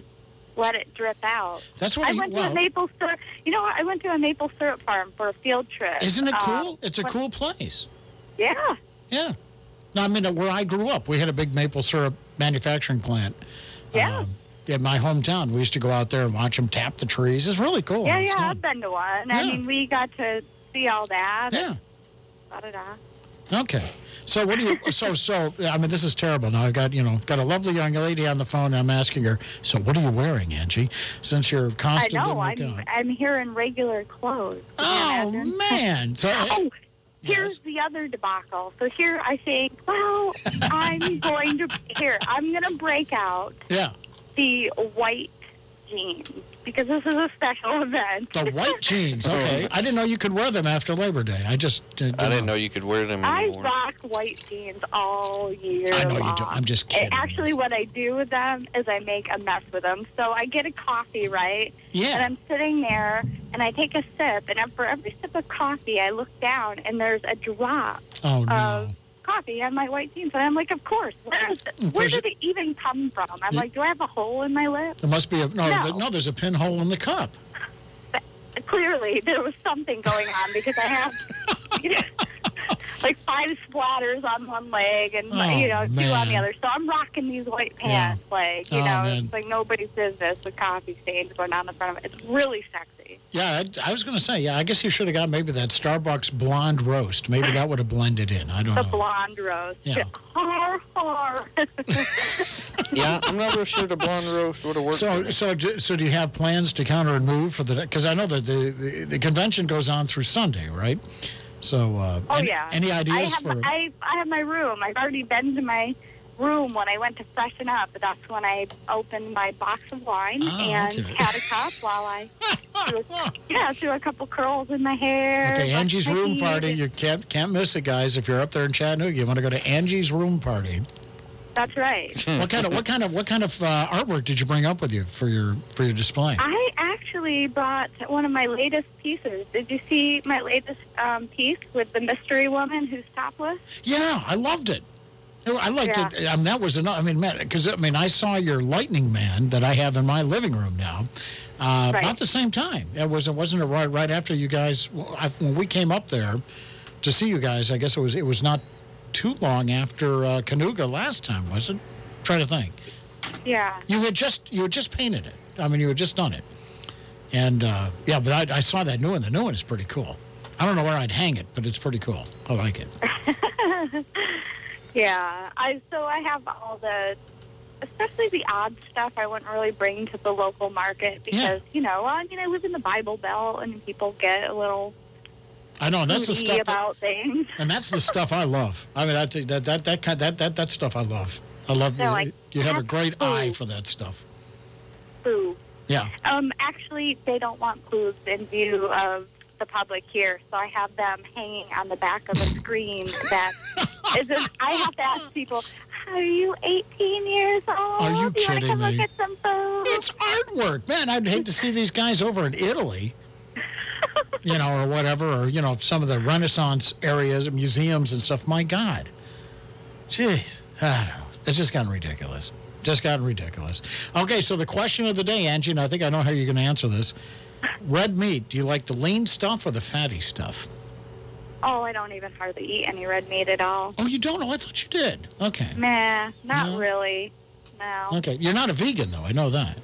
let it drip out. That's what I I- went to a maple syrup. You know what? I went to a maple syrup farm for a field trip. Isn't it Uh, cool? it's a when- cool place. Yeah. Yeah. No, I mean, where I grew up, we had a big maple syrup manufacturing plant. Yeah. Um, in my hometown, we used to go out there and watch them tap the trees. It's really cool. yeah, It's yeah. I've been to one. I mean, we got to see all that. Yeah. Da-da-da. Okay. So what do you? So so I mean, this is terrible. Now I've got you know got a lovely young lady on the phone. And I'm asking her. So what are you wearing, Angie? Since your I costume know. I'm. I'm here in regular clothes. Oh man. So Oh, here's the other debacle. So here I think, well, I'm going to here. I'm going to break out yeah. the white jeans because this is a special event. The white jeans. Okay. I didn't know you could wear them after Labor Day. I just. Uh, I didn't know you could wear them I anymore. rock white jeans all year I know you long. do. I'm just kidding. And actually, what I do with them is I make a mess with them. So I get a coffee, right? Yeah. And I'm sitting there, and I take a sip, and for every sip of coffee, I look down, and there's a drop Oh, no. of coffee on my white jeans. And I'm like, of course. Where, is it, where did it even come from? I'm mm. like, do I have a hole in my lip? There must be a. No, No. th- no there's a pinhole in the cup. Clearly, there was something going on because I have. You know, like five splatters on one leg and Oh, you know two on the other. So I'm rocking these white pants like you Oh, know man. it's like nobody's business with coffee stains going down the front of it. It's really sexy. Yeah, I, I was going to say, yeah, I guess you should have got maybe that Starbucks blonde roast. Maybe that would have blended in. I don't The know. The blonde roast. Yeah. Har, har. yeah, I'm not real sure the blonde roast would have worked. So, so, do- so do you have plans to counter and move for the? Because I know that the, the the convention goes on through Sunday, right? So, uh, Oh any, yeah. any I ideas have for? my, I I have my room. I've already been to my room when I went to freshen up. That's when I opened my box of wine Oh, and okay. had a cup while I threw yeah threw a couple curls in my hair. okay, Angie's room party. You can't can't miss it, guys. If you're up there in Chattanooga, you want to go to Angie's room party. That's right. what kind of what kind of what kind of uh, artwork did you bring up with you for your for your display? I actually bought one of my latest pieces. Did you see my latest um, piece with the mystery woman who's topless? Yeah, I loved it. I liked Yeah. it. I mean, that was enough. I mean, man, because I mean, I saw your Lightning Man that I have in my living room now. Uh, Right. About the same time. It was. It wasn't it right right after you guys. when we came up there to see you guys, I guess it was. It was not too long after uh, ConNooga last time, was it? trying to think. Yeah. You had just you had just painted it. I mean, you had just done it. And uh, yeah, but I, I saw that new one. The new one is pretty cool. I don't know where I'd hang it, but it's pretty cool. I like it. Yeah. I so I have all the especially the odd stuff I wouldn't really bring to the local market because, you know, I mean I live in the Bible Belt and people get a little I know, and that's the stuff. that- things. And that's the stuff I love. I mean, I think that that that kind that that that stuff I love. I love. No, I- you have a great that's eye for that stuff. Boo. Yeah. Um, actually, they don't want clues in view of the public here, so I have them hanging on the back of a screen That is, I have to ask people, "Are you 18 years old? Are you Do you want to kidding come me? look at some food?" It's artwork, man. I'd hate to see these guys over in Italy, you know, or whatever, or you know, some of the Renaissance areas, museums and stuff. My God, jeez, I don't know. It's just gotten ridiculous. Just gotten ridiculous. Okay, so the question of the day, Angie, and I think I know how you're going to answer this. Red meat. Do you like the lean stuff or the fatty stuff? Oh, I don't even hardly eat any red meat at all. Oh, you don't know? I thought you did. Okay. Nah, not No? really. No. Okay. You're not a vegan, though. I know that.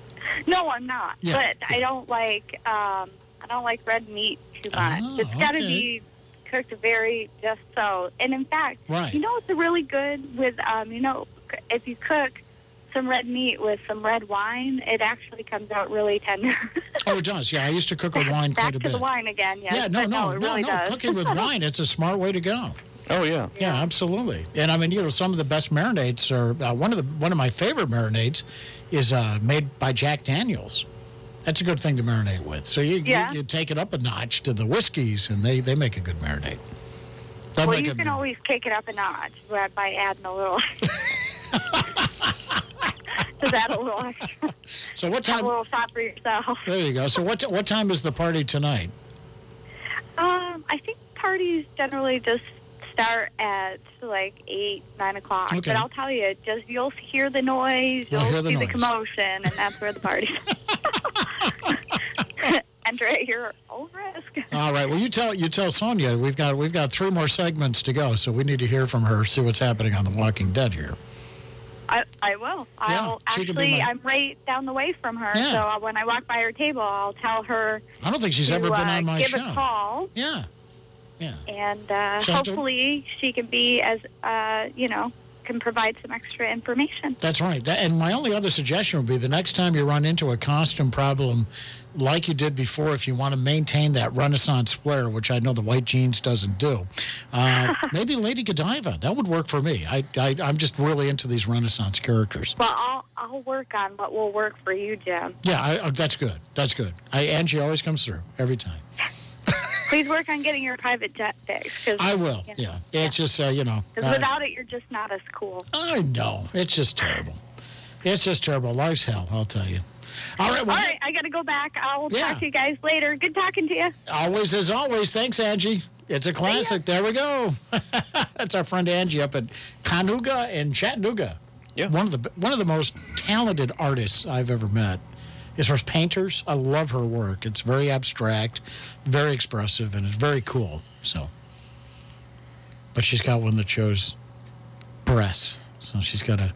No, I'm not. Yeah, but I don't like um, I don't like red meat too much. Oh, it's got to okay. be cooked very just so. And in fact, Right. you know what's really good with um, you know if you cook some red meat with some red wine, it actually comes out really tender. Oh, it does. Yeah, I used to cook with wine Back quite a bit. Back to the wine again. Yes. Yeah, no, But no, it no, really no. does. Cooking with wine, it's a smart way to go. Oh yeah. Yeah, absolutely. And I mean, you know, some of the best marinades are uh, one of the one of my favorite marinades is uh, made by Jack Daniels. That's a good thing to marinate with. So you, Yeah. you, you take it up a notch to the whiskeys, and they, they make a good marinade. They'll well, you it- can always take it up a notch by by adding a little. Just add a little extra. so what Have time? a little shot for yourself. There you go. So what what time is the party tonight? Um, I think parties generally just start at like eight, nine o'clock. Okay. But I'll tell you, just you'll hear the noise, You'll you'll the see noise. the commotion, and that's where the party's. Enter at your own risk. All right. Well, you tell you tell Sonia we've got we've got three more segments to go, so we need to hear from her, see what's happening on The Walking Dead here. I, I will. I'll can be actually. my- I'm right down the way from her, Yeah. so uh, when I walk by her table, I'll tell her. I don't think she's to, ever been uh, on my give show. a call. Yeah. Yeah. and uh, So I to- hopefully she can be as uh, you know can provide some extra information. That's right. That- And my only other suggestion would be the next time you run into a costume problem like you did before, if you want to maintain that Renaissance flair, which I know the white jeans doesn't do, uh, maybe Lady Godiva. That would work for me. I, I, I'm just really into these Renaissance characters. Well, I'll I'll work on what will work for you, Jim. Yeah, I, uh, that's good. That's good. I, Angie always comes through every time. Please work on getting your private jet fixed. I will. you know, Yeah. It's just, uh, you know. Because uh, without it, you're just not as cool. I know. It's just terrible. It's just terrible. Life's hell, I'll tell you. All right. Well, All right, I got to go back. I'll Yeah. talk to you guys later. Good talking to you. Always as always. Thanks, Angie. It's a classic. There we go. That's our friend Angie up at ConNooga in Chattanooga. Yeah. One of the one of the most talented artists I've ever met. As far as painters, I love her work. It's very abstract, very expressive, and it's very cool. So, but she's got one that shows breasts, so she's got to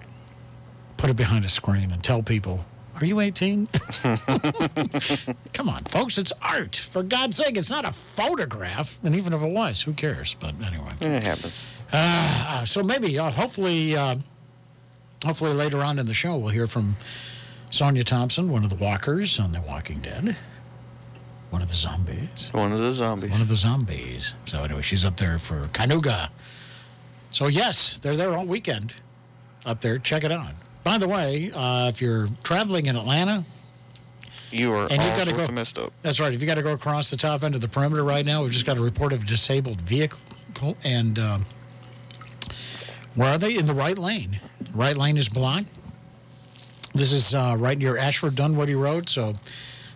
put it behind a screen and tell people, "Are you 18?" Come on, folks, it's art. For God's sake, it's not a photograph. And even if it was, who cares? But anyway. It happens. Uh, so maybe, uh, hopefully, uh, hopefully later on in the show, we'll hear from Sonia Thompson, one of the walkers on The Walking Dead. One of the zombies. One of the zombies. One of the zombies. So anyway, she's up there for ConNooga. So yes, they're there all weekend up there. Check it out. By the way, uh, if you're traveling in Atlanta, You are And you've gotta sorts go- messed up. that's right. If you got to go across the top end of the perimeter right now, we've just got a report of a disabled vehicle. And um, where are they? In the right lane. Right lane is blocked. This is uh, right near Ashford Dunwoody Road, so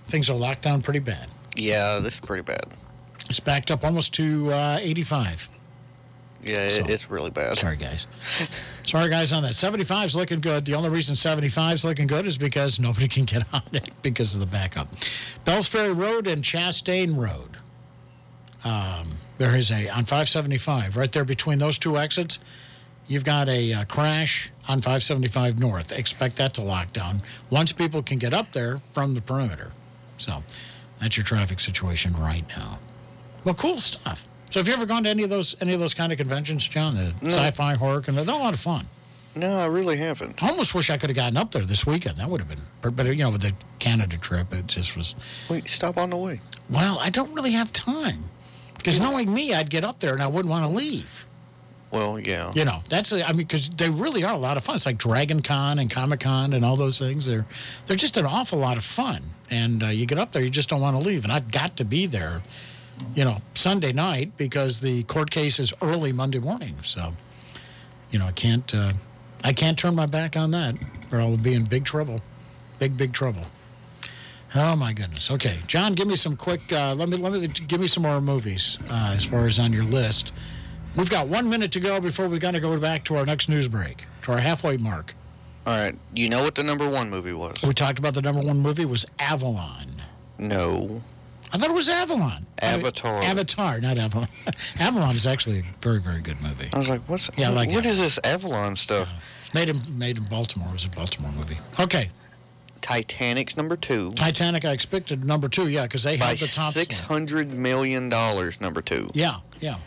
things are locked down pretty bad. Yeah, this is pretty bad. It's backed up almost to uh, 85. Yeah, it, it's really bad. Sorry, guys. Sorry, guys, on that. 75's looking good. The only reason 75's looking good is because nobody can get on it because of the backup. Bells Ferry Road and Chastain Road. Um, there is a, on 575, right there between those two exits, you've got a uh, crash on 575 North. Expect that to lock down once people can get up there from the perimeter. So that's your traffic situation right now. Well, cool stuff. So have you ever gone to any of those, any of those kind of conventions, John? The No. sci fi horror, and they're a lot of fun. No, I really haven't. I almost wish I could have gotten up there this weekend. That would have been, but, you know, with the Canada trip, it just was. Wait, stop on the way. Well, I don't really have time. Because knowing me, I'd get up there and I wouldn't want to leave. Well, yeah. You know, that's, a- I mean, because they really are a lot of fun. It's like Dragon Con and Comic Con and all those things. They're, they're just an awful lot of fun. And uh, you get up there, you just don't want to leave. And I've got to be there, you know, Sunday night because the court case is early Monday morning. So, you know, I can't, uh, I can't turn my back on that or I will be in big trouble. Big, big trouble. Oh my goodness. Okay, John, give me some quick. Uh, let me let me give me some more movies uh, as far as on your list. We've got one minute to go before we got to go back to our next news break, to our halfway mark. All right. You know what the number one movie was? We talked about the number one movie was Avalon. No. I thought it was Avalon. Avatar. Avatar, not Avalon. Avalon is actually a very, very good movie. I was like, what's Yeah, like what it. is this Avalon stuff? Made in made in Baltimore. It was a Baltimore movie. Okay, Titanic's number two. Titanic. I expected number two. Yeah, because they By had the top. six hundred million dollars, number two. Yeah, yeah.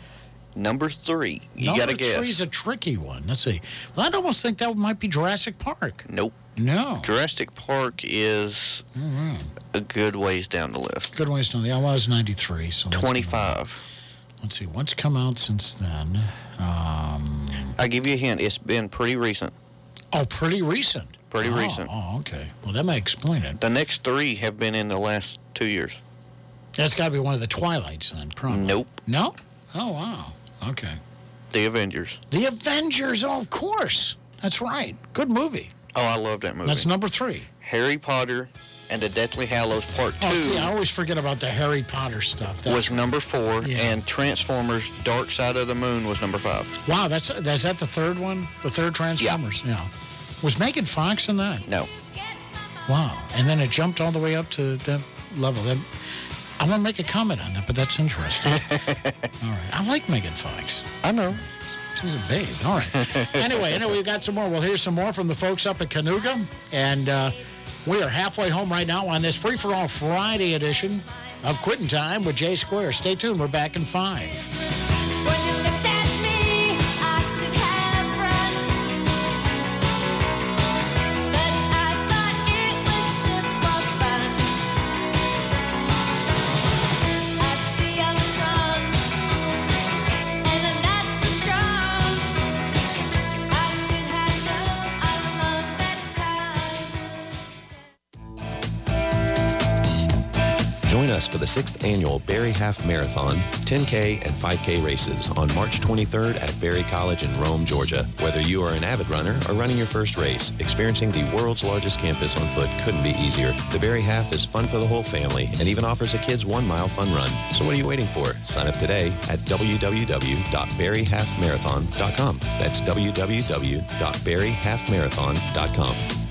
Number three. You Number gotta guess. three's a tricky one. Let's see. Well, I'd almost think that might be Jurassic Park. Nope. No. Jurassic Park is a good ways down the list. Good ways to know. Yeah, I was 93. So let's- 25. Let's see. What's come out since then? Um, I'll give you a hint. It's been pretty recent. oh, pretty recent. Pretty Oh, recent. Oh, okay. Well, that may explain it. The next three have been in the last two years. That's got to be one of the Twilights then, probably. Nope. No? Oh, wow. Okay. The Avengers. The Avengers. Oh, of course. That's right. Good movie. Oh, I love that movie. That's number three. Harry Potter and the Deathly Hallows Part Oh, Two see, I always forget about the Harry Potter stuff. That's was number four, Yeah. and Transformers: Dark Side of the Moon was number five. Wow, that's is that the third one? The third Transformers? Yeah. Was Megan Fox in that? No. Wow. And then it jumped all the way up to that level. That, I want to make a comment on that, but that's interesting. all right. I like Megan Fox. I know. She's a babe. All right. anyway, anyway, we've got some more. We'll hear some more from the folks up at ConNooga. And uh, we are halfway home right now on this free for all Friday edition of Quitting Time with Jay Square. Stay tuned. We're back in five. Us for the 6th annual Berry Half Marathon, 10K and 5K races on March 23rd at Berry College in Rome, Georgia. Whether you are an avid runner or running your first race, experiencing the world's largest campus on foot couldn't be easier. The Barry Half is fun for the whole family and even offers a kids one-mile fun run. So what are you waiting for? Sign up today at www.berryhalfmarathon.com. That's www.berryhalfmarathon.com.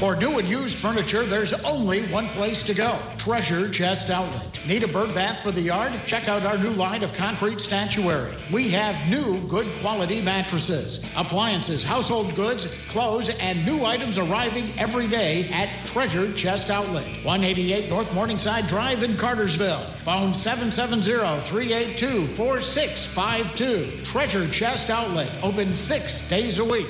For new and used furniture, there's only one place to go Treasure Chest Outlet. Need a bird bath for the yard? Check out our new line of concrete statuary. We have new, good quality mattresses, appliances, household goods, clothes, and new items arriving every day at Treasure Chest Outlet. 188 North Morningside Drive in Cartersville. Phone 770 382 4652. Treasure Chest Outlet. Open six days a week.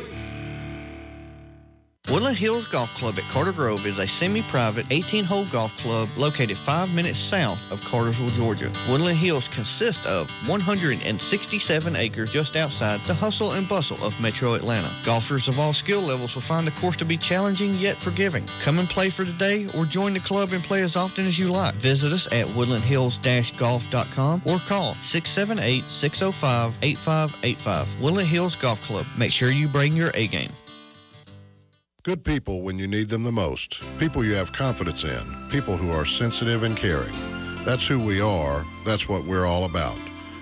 Woodland Hills Golf Club at Carter Grove is a semi-private 18-hole golf club located five minutes south of Cartersville, Georgia. Woodland Hills consists of 167 acres just outside the hustle and bustle of metro Atlanta. Golfers of all skill levels will find the course to be challenging yet forgiving. Come and play for the day or join the club and play as often as you like. Visit us at woodlandhills-golf.com or call 678-605-8585. Woodland Hills Golf Club. Make sure you bring your A game. Good people when you need them the most. People you have confidence in. People who are sensitive and caring. That's who we are. That's what we're all about.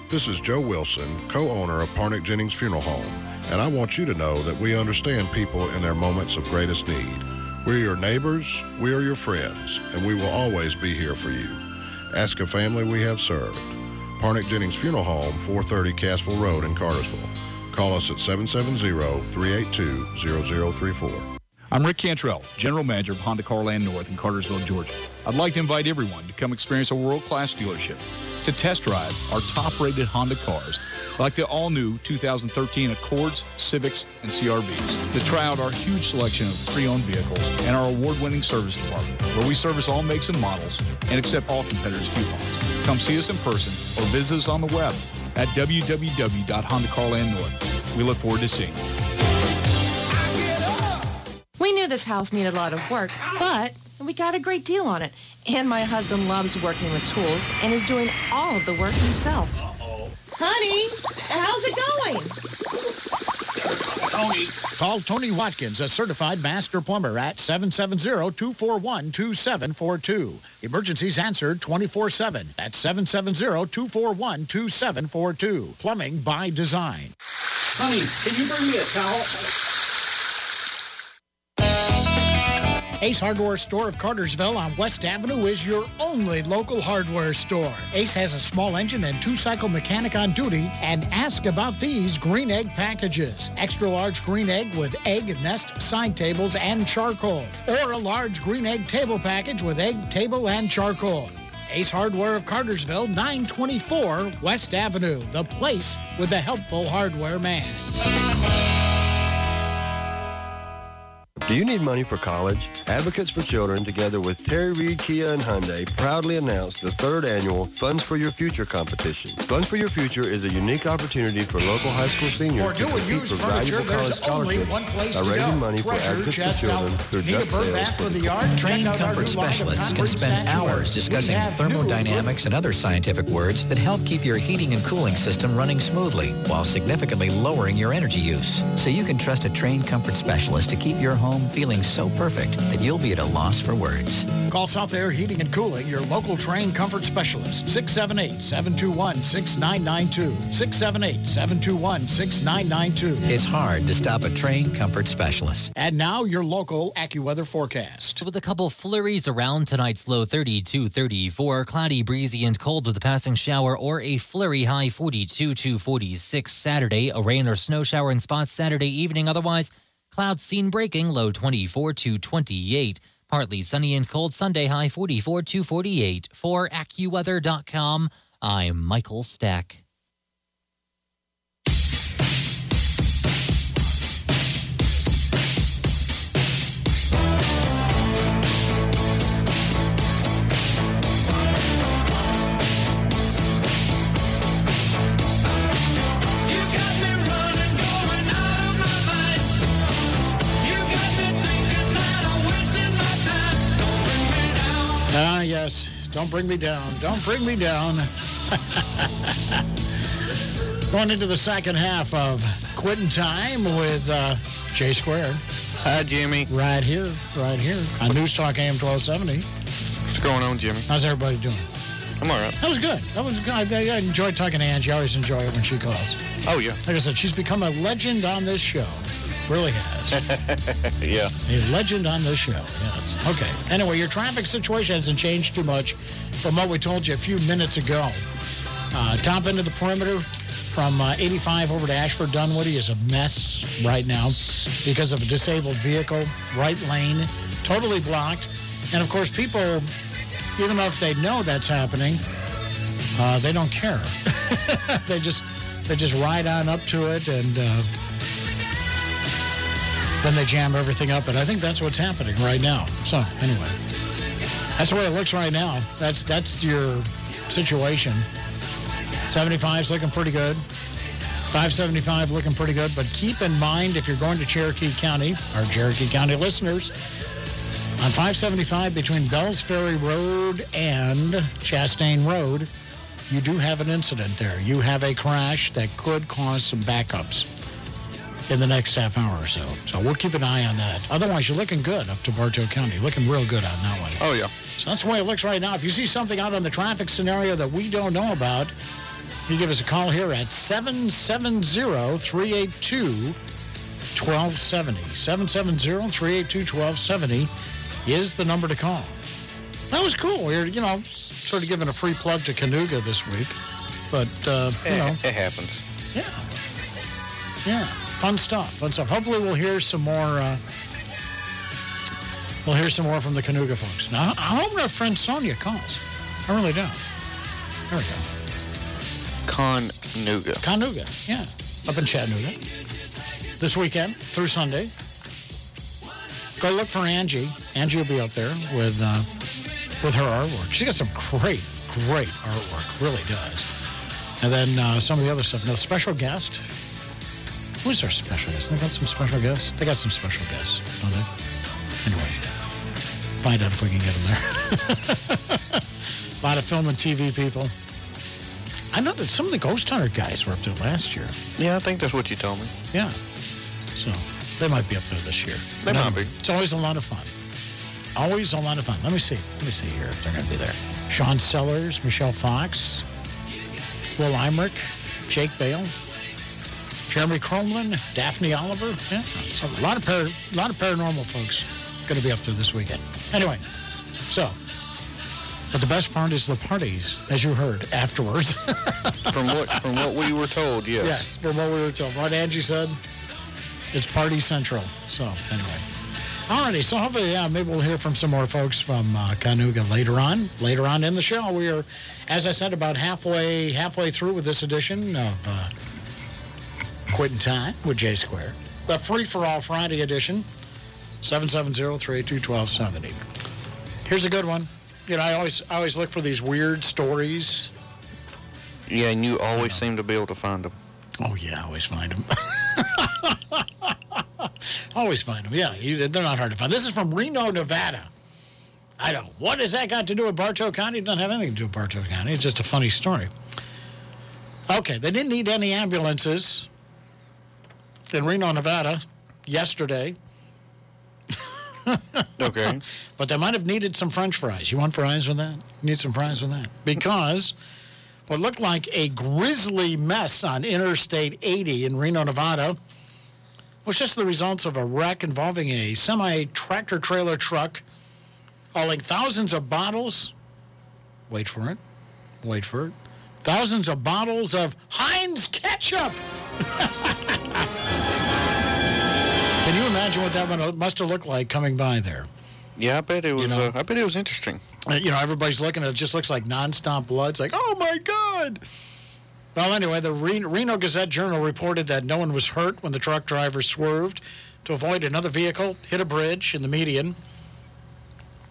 This is Joe Wilson, co-owner of Parnick Jennings Funeral Home, and I want you to know that we understand people in their moments of greatest need. We're your neighbors, we are your friends, and we will always be here for you. Ask a family we have served. Parnick Jennings Funeral Home, 430 Cassville Road in Cartersville. Call us at 770-382-0034. I'm Rick Cantrell, General Manager of Honda Carland North in Cartersville, Georgia. I'd like to invite everyone to come experience a world-class dealership to test drive our top-rated Honda cars, like the all-new 2013 Accords, Civics, and CRVs. To try out our huge selection of pre-owned vehicles and our award-winning service department, where we service all makes and models and accept all competitors' coupons. Come see us in person or visit us on the web at www.hondacarlandnorth. We look forward to seeing you. We knew this house needed a lot of work, but we got a great deal on it. And my husband loves working with tools and is doing all of the work himself. Honey, how's it going? Tony. Call Tony Watkins, a certified master plumber at 770-241-2742. Emergencies answered 24-7 at 770-241-2742. Plumbing by design. Honey, can you bring me a towel? Ace Hardware Store of Cartersville on West Avenue is your only local hardware store. Ace has a small engine and two-cycle mechanic on duty and ask about these green egg packages. Extra large green egg with egg, nest, side tables, and charcoal. Or a large green egg table package with egg, table, and charcoal. Ace Hardware of Cartersville, 924 West Avenue, the place with the helpful hardware man. Do you need money for college? Advocates for Children, together with Terry Reed Kia and Hyundai, proudly announced the third annual Funds for Your Future competition. Funds for Your Future is a unique opportunity for local high school seniors to compete for valuable college scholarships by raising go. money for Advocates for Children Outlet. through Need a direct bird sales bath for for the the yard? Trained Check out our comfort new line of specialists can spend statuary. hours discussing We have new- thermodynamics and other scientific words that help keep your heating and cooling system running smoothly while significantly lowering your energy use. So you can trust a trained comfort specialist to keep your home feeling so perfect that you'll be at a loss for words. Call South Air Heating and Cooling, your local trained comfort specialist. 678-721-6992. 678-721-6992. It's hard to stop a trained comfort specialist. And now your local AccuWeather forecast. With a couple flurries around tonight's low 32 34, cloudy, breezy, and cold with a passing shower or a flurry high 42 to 46 Saturday, a rain or snow shower in spots Saturday evening. Otherwise, clouds seen breaking low 24 to 28. Partly sunny and cold Sunday high 44 to 48. For AccuWeather.com, I'm Michael Stack. Don't bring me down. Don't bring me down. Going into the second half of Quitting Time with uh, Jay Square. Hi, Jimmy. Right here, right here on News Talk AM 1270. What's going on, Jimmy? How's everybody doing? I'm all right. That was good. That was good. I, I enjoyed talking to Angie. I always enjoy it when she calls. Oh, yeah. Like I said, she's become a legend on this show. Really has. yeah. A legend on this show, yes. Okay. Anyway, your traffic situation hasn't changed too much from what we told you a few minutes ago. Uh, top end of the perimeter from uh, 85 over to Ashford Dunwoody is a mess right now because of a disabled vehicle. Right lane, totally blocked. And of course, people, even though if they know that's happening, uh, they don't care. they just they just ride on up to it and uh, then they jam everything up. And I think that's what's happening right now. So anyway, that's the way it looks right now. That's that's your situation. 75 is looking pretty good. 575 looking pretty good. But keep in mind if you're going to Cherokee County, our Cherokee County listeners, on 575 between Bells Ferry Road and Chastain Road, you do have an incident there. You have a crash that could cause some backups in the next half hour or so. So we'll keep an eye on that. Otherwise, you're looking good up to Bartow County. Looking real good on that one. Oh, yeah. So that's the way it looks right now. If you see something out on the traffic scenario that we don't know about, you give us a call here at 770-382-1270. 770-382-1270 is the number to call. That was cool. We're, you know, sort of giving a free plug to ConNooga this week. But, uh, you know. It happens. Yeah. Yeah. Fun stuff. Fun stuff. Hopefully we'll hear some more, uh, we'll hear some more from the ConNooga folks. Now, I hope our friend Sonia calls. I really do. There we go. ConNooga. ConNooga, yeah. Up in Chattanooga. This weekend through Sunday. Go look for Angie. Angie will be up there with, uh, with her artwork. She got some great, great artwork. Really does. And then uh, some of the other stuff. Now, the special guest. Who's our special guest? They got some special guests? They got some special guests, don't they? Anyway, find out if we can get them there. A lot of film and TV people. I know that some of the Ghost Hunter guys were up there last year. Yeah, I think that's what you told me. Yeah. So they might be up there this year. They No, might be. It's always a lot of fun. Always a lot of fun. Let me see. Let me see here if they're going to be there. Sean Sellers, Michelle Fox, Will Eimerick, Jake Bale, Jeremy Cromlin, Daphne Oliver. Yeah, so a lot of par a lot of paranormal folks going to be up there this weekend. Anyway, so. But the best part is the parties, as you heard afterwards. from what from what we were told, yes. Yes, from what we were told. What Angie said, it's party central. So, anyway. Alrighty, so hopefully, yeah, maybe we'll hear from some more folks from uh, ConNooga later on. Later on in the show, we are, as I said, about halfway halfway through with this edition of uh, Quitting Time with J Square. The free for all Friday edition, 770-382-1270. Here's a good one. You know, I always, I always look for these weird stories. Yeah, and you always seem to be able to find them. Oh, yeah, I always find them. always find them, yeah. You, they're not hard to find. This is from Reno, Nevada. I don't. What has that got to do with Bartow County? It doesn't have anything to do with Bartow County. It's just a funny story. Okay, they didn't need any ambulances in Reno, Nevada yesterday. Okay. But they might have needed some french fries. You want fries with that? Need some fries with that? Because what looked like a grisly mess on Interstate 80 in Reno, Nevada was just the results of a wreck involving a semi tractor trailer truck hauling thousands of bottles. Wait for it. Wait for it. Thousands of bottles of Heinz ketchup. Can you imagine what that one must have looked like coming by there? Yeah, I bet it was. uh, I bet it was interesting. Uh, You know, everybody's looking at it, just looks like nonstop blood. It's like, oh my God. Well, anyway, the Reno Gazette Journal reported that no one was hurt when the truck driver swerved to avoid another vehicle, hit a bridge in the median.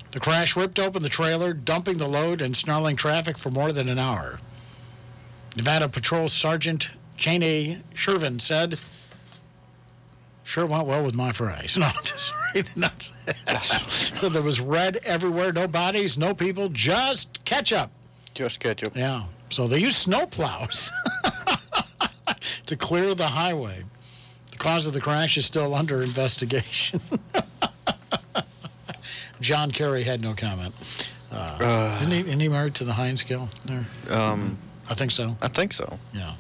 The crash ripped open the trailer, dumping the load and snarling traffic for more than an hour. Nevada Patrol Sergeant Cheney Shervin said, sure went well with my fries. No, I'm just reading nuts. so there was red everywhere, no bodies, no people, just ketchup. Just ketchup. Yeah. So they use snow plows to clear the highway. The cause of the crash is still under investigation. John Kerry had no comment. Uh, isn't, he, isn't he married to the Heinz Gill there? Um, I think so. I think so. Yeah.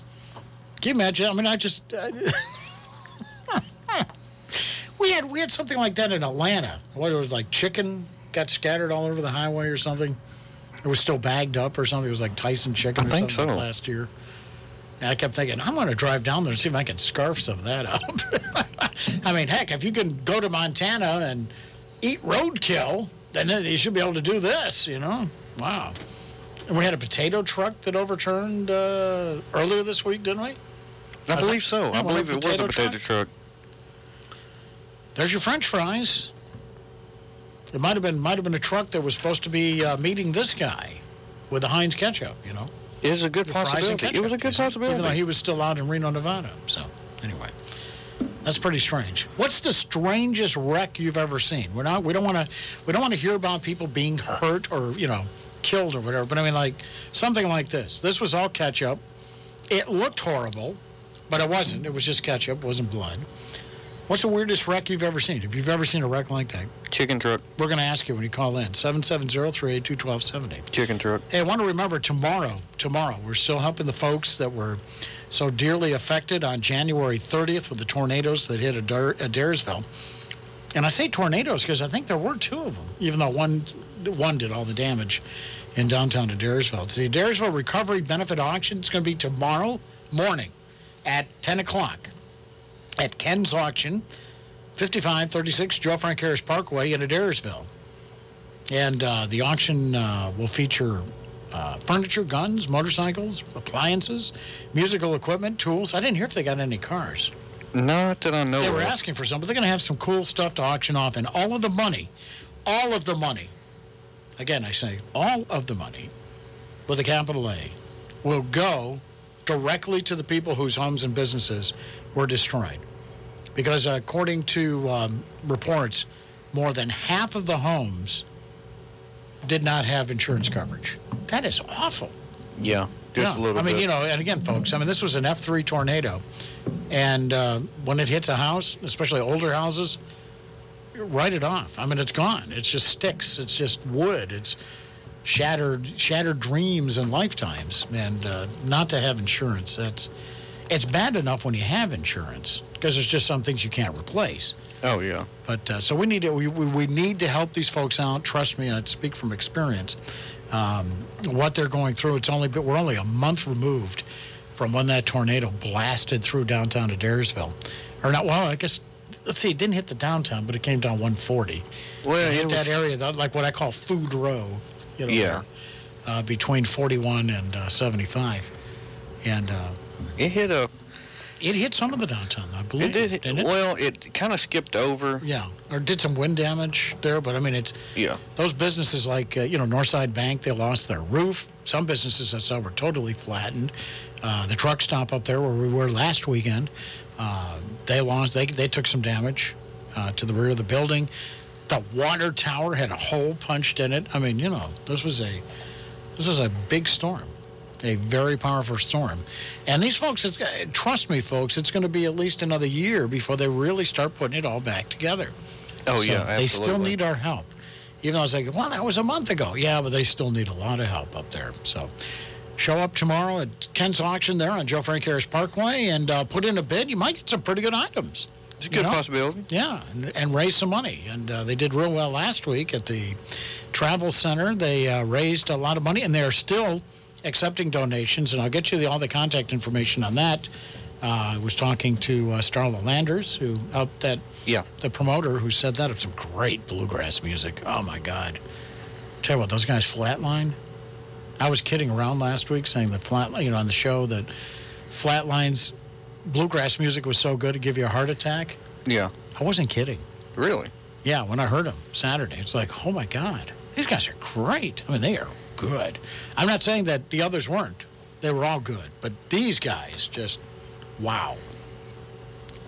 Can you imagine? I mean, I just. Uh, we, had, we had something like that in Atlanta. What, it was like chicken got scattered all over the highway or something? It was still bagged up or something. It was like Tyson chicken I or think something so. last year. And I kept thinking, I'm going to drive down there and see if I can scarf some of that up. I mean, heck, if you can go to Montana and eat roadkill, then you should be able to do this, you know? Wow. And we had a potato truck that overturned uh, earlier this week, didn't we? I believe so. I believe it was a potato potato truck. There's your French fries. It might have been might have been a truck that was supposed to be uh, meeting this guy with the Heinz ketchup. You know, It was a good The fries and possibility. It was a good ketchup, Even though possibility. he was still out in Reno, Nevada. So, anyway, that's pretty strange. What's the strangest wreck you've ever seen? We're not. We don't want to. We don't want to hear about people being hurt or you know killed or whatever. But I mean, like something like this. This was all ketchup. It looked horrible, but it wasn't. It was just ketchup. It wasn't blood. What's the weirdest wreck you've ever seen? If you've ever seen a wreck like that, Chicken truck. we're going to ask you when you call in 770 382 1270. Chicken truck. Hey, I want to remember tomorrow, tomorrow, we're still helping the folks that were so dearly affected on January 30th with the tornadoes that hit Adair, Adairsville. And I say tornadoes because I think there were two of them, even though one, one did all the damage in downtown Adairsville. It's the Adairsville Recovery Benefit Auction. It's going to be tomorrow morning at 10 o'clock at Ken's Auction, 5536 Joe Frank Harris Parkway in Adairsville. And uh, the auction uh, will feature uh, furniture, guns, motorcycles, appliances, musical equipment, tools. I didn't hear if they got any cars. Not that I know They were asking for some, but they're going to have some cool stuff to auction off, and all of the money, all of the money, again, I say all of the money with a capital A, will go directly to the people whose homes and businesses were destroyed. Because according to um, reports, more than half of the homes did not have insurance coverage. That is awful. Yeah, just a little bit. I mean, bit. you know, and again, folks, I mean, this was an F3 tornado. And uh, when it hits a house, especially older houses, write it off. I mean, it's gone. It's just sticks. It's just wood. It's shattered, shattered dreams and lifetimes. And uh, not to have insurance, that's, it's bad enough when you have insurance because there's just some things you can't replace. Oh, yeah. But uh, so we need to we, we, we need to help these folks out. Trust me, I speak from experience. Um, what they're going through, it's only but we're only a month removed from when that tornado blasted through downtown Adairsville, or not. Well, I guess let's see, it didn't hit the downtown, but it came down 140. Well, it it hit was- that area, that, like what I call Food Row. You know, Yeah. uh, between 41 and uh, 75, and uh, it hit a. It hit some of the downtown, I believe. It did. hit- it? Well, it kind of skipped over. Yeah, or did some wind damage there, but I mean, it's Yeah. those businesses like uh, you know Northside Bank, they lost their roof. Some businesses I saw were totally flattened. Uh, the truck stop up there where we were last weekend, uh, they lost. They they took some damage uh, to the rear of the building. The water tower had a hole punched in it. I mean, you know, this was a this was a big storm, a very powerful storm. And these folks, uh, trust me, folks, it's going to be at least another year before they really start putting it all back together. Oh, So yeah, They still need our help. Even though I was like, well, that was a month ago. Yeah, but they still need a lot of help up there. So show up tomorrow at Ken's auction there on Joe Frank Harris Parkway and uh, put in a bid. You might get some pretty good items. It's a good possibility. Yeah, and, and raise some money. And uh, they did real well last week at the Travel Center. They uh, raised a lot of money, and they're still accepting donations. And I'll get you the, all the contact information on that. Uh, I was talking to uh, Starla Landers, who helped that, yeah. the promoter who said that. It's some great bluegrass music. Oh, my God. Tell you what, those guys flatline. I was kidding around last week saying that flatline, you know, on the show that flatlines bluegrass music was so good to give you a heart attack. Yeah. I wasn't kidding. Really? Yeah, when I heard them Saturday, it's like, oh my God, these guys are great. I mean, they are good. I'm not saying that the others weren't, they were all good, but these guys just, wow.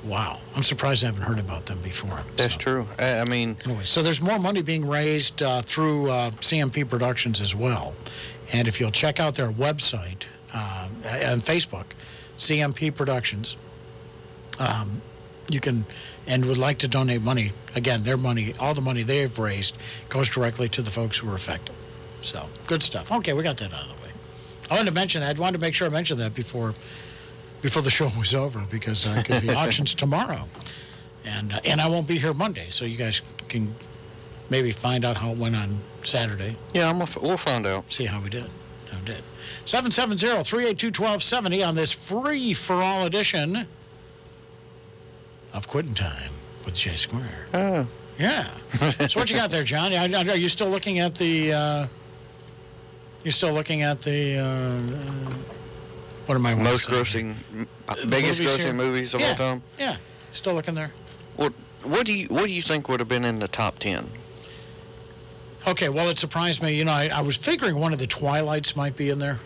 Wow. I'm surprised I haven't heard about them before. That's true. I, I mean, Anyway, so there's more money being raised uh, through uh, CMP Productions as well. And if you'll check out their website uh, and Facebook, CMP Productions, um, you can and would like to donate money. Again, their money, all the money they've raised goes directly to the folks who were affected. So, good stuff. Okay, we got that out of the way. I wanted to mention that. I wanted to make sure I mentioned that before, before the show was over because because the auction's tomorrow. And, uh, and I won't be here Monday, so you guys can maybe find out how it went on Saturday. Yeah, I'm we'll find out. See how we did. How we did. 770 382 1270 on this free for all edition of Quitting Time with Jay Square. Oh. Yeah. so, what you got there, John? Are you still looking at the. Uh, you're still looking at the. Uh, uh, what am I Most grossing, uh, biggest movies grossing here? movies of Yeah. all time. Yeah. Still looking there? What What do you What do you think would have been in the top ten? Okay, well, it surprised me. You know, I, I was figuring one of the Twilights might be in there,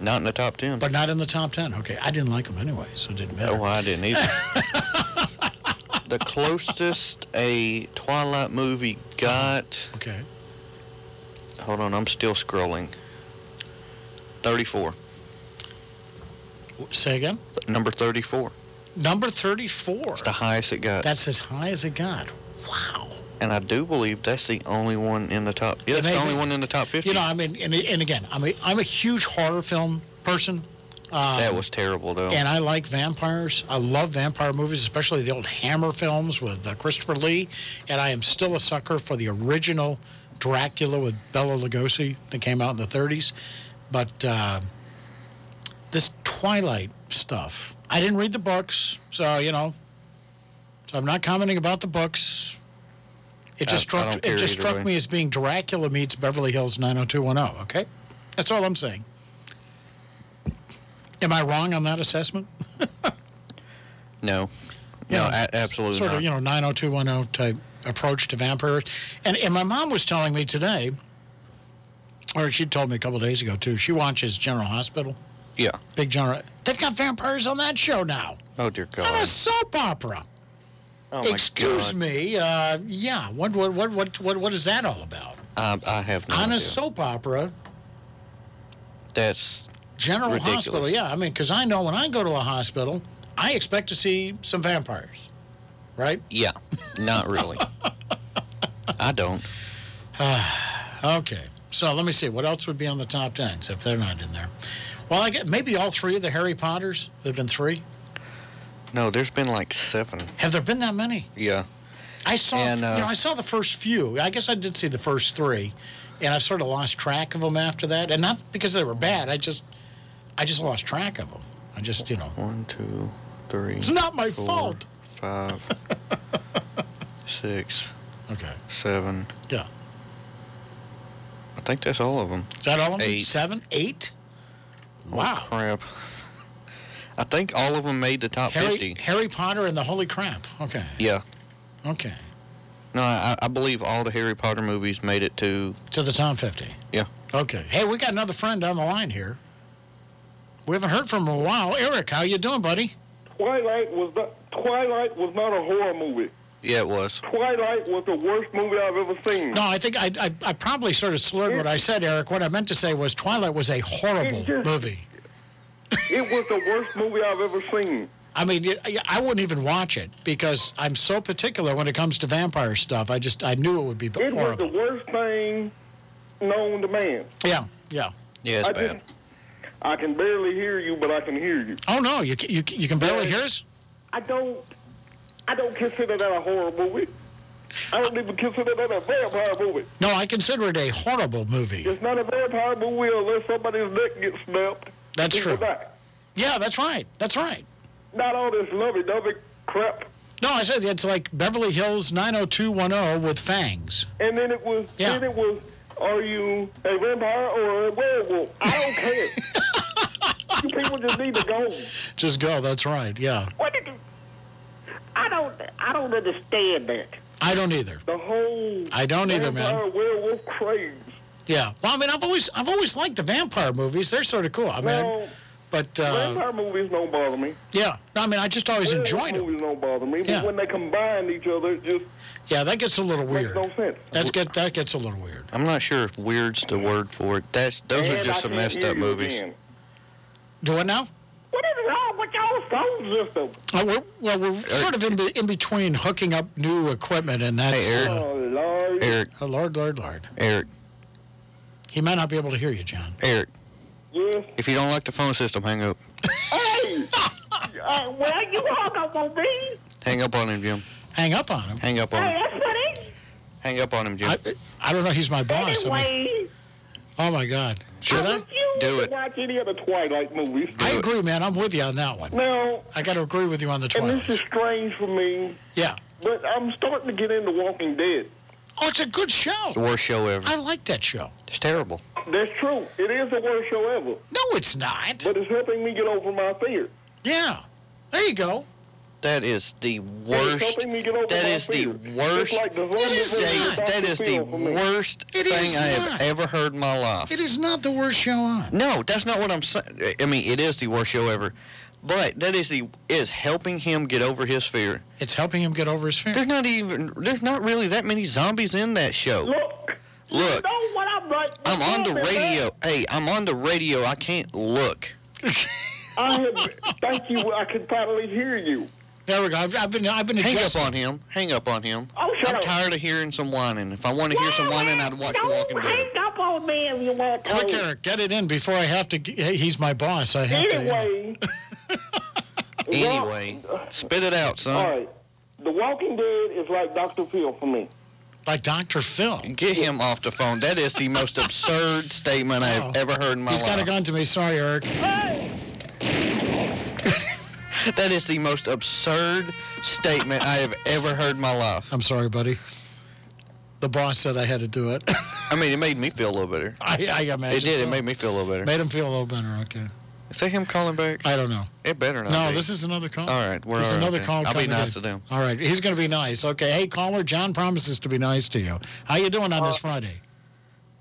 Not in the top ten. but not in the top 10. Okay, I didn't like them anyway, so it didn't matter. Oh, I didn't either. the closest a Twilight movie got. Okay. Hold on, I'm still scrolling. 34. Say again? Number 34. Number 34. It's the highest it got. That's as high as it got. Wow. and I do believe that's the only one in the top. Yeah, it's the only one in the top 50. You know, I mean, and, and again, I'm a, I'm a huge horror film person. Um, that was terrible, though. And I like vampires. I love vampire movies, especially the old Hammer films with uh, Christopher Lee. And I am still a sucker for the original Dracula with Bela Lugosi that came out in the 30s. But uh, this Twilight stuff, I didn't read the books, so, you know, so I'm not commenting about the books. It just struck, it just struck way. me as being Dracula meets Beverly Hills 90210, okay? That's all I'm saying. Am I wrong on that assessment? no. You no, know, absolutely sort not. of, you know, 90210 type approach to vampires. And, and my mom was telling me today, or she told me a couple days ago too, she watches General Hospital. Yeah. Big genre. They've got vampires on that show now. Oh, dear God. On a soap opera. Oh, Excuse me. Uh, yeah. What, what, what, what, what, what is that all about? I, I have no on idea. a soap opera, That's General ridiculous. Hospital. Yeah. I mean, because I know when I go to a hospital, I expect to see some vampires, right? Yeah, not really. I don't. okay. So let me see. What else would be on the top tens if they're not in there? Well, I get maybe all three of the Harry Potters. There've been three. No, there's been like seven. Have there been that many? Yeah. I saw. And, uh, you know, I saw the first few. I guess I did see the first three, and I've sort of lost track of them after that. And not because they were bad. I just, I just lost track of them. I just, you know. One, two, three. It's not my four, fault. Five, six, Okay. seven. Yeah. I think that's all of them. Is that all of them? Eight. Seven, eight. Wow. Oh, crap. I think all of them made the top Harry, 50. Harry Potter and the Holy Crap. Okay. Yeah. Okay. No, I, I believe all the Harry Potter movies made it to. To the top 50. Yeah. Okay. Hey, we got another friend on the line here. We haven't heard from him in a while. Eric, how you doing, buddy? Twilight was not, Twilight was not a horror movie. Yeah, it was. Twilight was the worst movie I've ever seen. No, I think I, I, I probably sort of slurred what I said, Eric. What I meant to say was Twilight was a horrible It just- movie. It was the worst movie I've ever seen. I mean, I wouldn't even watch it because I'm so particular when it comes to vampire stuff. I just, I knew it would be It was the worst thing known to man. Yeah, yeah. Yeah, it's I bad. just- I can barely hear you, but I can hear you. Oh, no, you, you, you can barely hear us? I don't. I don't consider that a horror movie. I don't even consider that a vampire movie. No, I consider it a horrible movie. It's not a vampire movie unless somebody's neck gets snapped. That's true. Yeah, that's right. That's right. Not all this lovey-dovey crap. No, I said it's like Beverly Hills 90210 with fangs. And then it was. Yeah. Then it was. Are you a vampire or a werewolf? I don't care. you people just need to go. Just go. That's right. Yeah. What did you? I don't. I don't understand that. I don't either. The whole. I don't either, man. vampire werewolf craze. Yeah. Well, I mean, I've always, I've always liked the vampire movies. They're sort of cool. I mean, Well, But, uh, Vampire movies don't bother me. yeah. No, I mean, I just always Werewolf enjoyed them. movies don't bother me, but Yeah. when they combine each other, it just Yeah, that gets a little makes weird. no sense. That's get, that gets a little weird. I'm not sure if weird's the word for it. That's Those are just I some messed up you movies. again. Do it now? What is wrong with your phone system? Uh, we're, well, we're sort of in, be, in between hooking up new equipment, and that's. Hey, Eric. Oh, Lord. Eric, Uh, Lord, Lord, Lord. Eric, He might not be able to hear you, John. Eric. Yes. If you don't like the phone system, hang up. Hey! uh, well, you hung up on me. Hang up on him, Jim. Hang up on him. Hang up on Hey, him. that's funny. Hang up on him, Jim. I, I don't know. He's my boss. I mean, Anyway, oh, my God. Should I? you Do it. watch any of the Twilight movies. I agree, man. I'm with you on that one. Now, I got to agree with you on the and 12. this is strange for me, Yeah. but I'm starting to get into Walking Dead. Oh, it's a good show. It's the worst show ever. I like that show. It's terrible. That's true. It is the worst show ever, No, it's not. but it's helping me get over my fear. Yeah. There you go. That is the worst. helping me get over That my is the worst. Just like the zombie is version not. of That Dr. is the Phil for me. worst It thing I have ever heard in my life. It is not the worst show on. No, that's not what I'm saying. I mean, it is the worst show ever. But that is the is helping him get over his fear. It's helping him get over his fear. There's not even there's not really that many zombies in that show. Look, Look, you know what I'm like. I'm on the radio. Hey, I'm on the radio. I can't look. I have, thank you. I can finally hear you. There we go. I've, I've been, I've been Hang up on him. Hang up on him. Oh, shut I'm up. tired of hearing some whining. If I want to hear some whining, I'd watch The Walking Don't Dead. hang up on me if you want to. Quick, Eric, get it in before I have to. He's my boss. I have to. Anyway. Anyway, spit it out, son. All right. The Walking Dead is like Dr. Phil for me. Like Dr. Phil. Get him off the phone. That is the most absurd statement I've Oh. ever heard in my life. He's got a gun to me. Sorry, Eric. That is the most absurd statement I have ever heard in my life. I'm sorry, buddy. The boss said I had to do it. I mean, it made me feel a little better. I, I imagine It did. so. It made me feel a little better. Made him feel a little better. Okay. Is that him calling back? I don't know. It better not. No, be. this is another call. All right, we're This is all right another then. call. I'll be nice in. to them. All right, he's going to be nice. Okay, hey caller, John promises to be nice to you. How you doing on this Friday?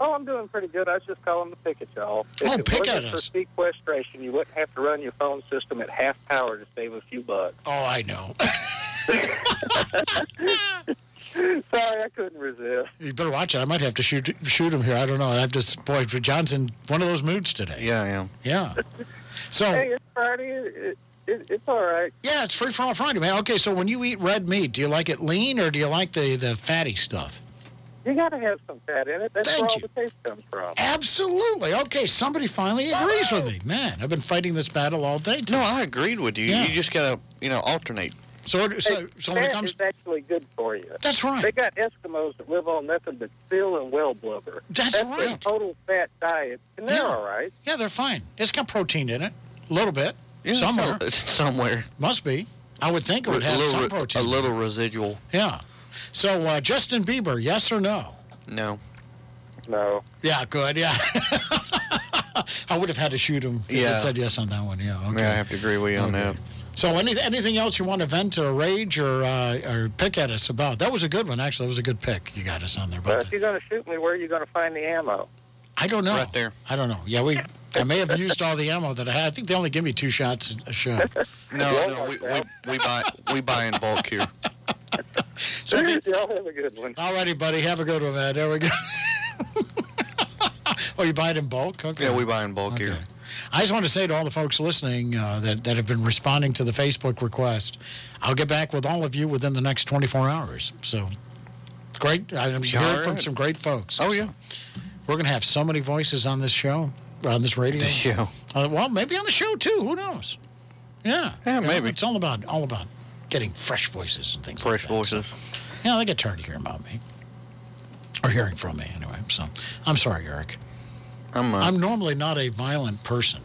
Oh, I'm doing pretty good. I was just calling to pick at y'all. If Oh, it pick wasn't at for us. sequestration, you wouldn't have to run your phone system at half power to save a few bucks. Oh, I know. Sorry, I couldn't resist. You better watch it. I might have to shoot shoot him here. I don't know. I've just boy, Johnson, one of those moods today. Yeah, I am. Yeah. So Hey, it's Friday. It, it, it's all right. yeah, it's free for all Friday, man. Okay, so when you eat red meat, do you like it lean or do you like the the fatty stuff? You got to have some fat in it. That's Thank where all you. the taste comes from. Absolutely. Okay, somebody finally agrees with me. Man, I've been fighting this battle all day. No, I agreed with you. Yeah. You just gotta, you know, alternate. So, so, Hey, so when it fat comes, is actually good for you. that's right. They got Eskimos that live on nothing but steel and well blubber. That's a right. total fat diet, and they're Yeah. all right. Yeah, they're fine. It's got protein in it, a little bit, Yeah, somewhere. somewhere. Must be. I would think it would have little, some protein. a little residual. Yeah. So uh, Justin Bieber, yes or no? No. No. Yeah, good. Yeah. I would have had to shoot him if Yeah. it said yes on that one. Yeah. Okay. Yeah, I have to agree with you on that. So any, anything else you want to vent or rage or, uh, or pick at us about? That was a good one, actually. That was a good pick you got us on there. But But if you're going to shoot me, where are you going to find the ammo? I don't know. Right there. I don't know. Yeah, we. I may have used all the ammo that I had. I think they only give me two shots a shot. No, no, we, we, we buy we buy in bulk here. So you, Y'all have a good one. all righty, buddy. Have a good one, man. There we go. oh, you buy it in bulk? Okay. Yeah, we buy in bulk here. I just want to say to all the folks listening uh, that, that have been responding to the Facebook request, I'll get back with all of you within the next 24 hours. So, great. I'm All hearing from some great folks. Oh yeah. We're going to have so many voices on this show, on this radio. The show. Uh, well, maybe on the show too. Who knows? Yeah. Yeah, You know, maybe. It's all about all about getting fresh voices and things. Fresh like that. voices. Yeah, they get tired of hearing about me, or hearing from me anyway. So, I'm sorry, Eric. I'm. Uh, I'm normally not a violent person,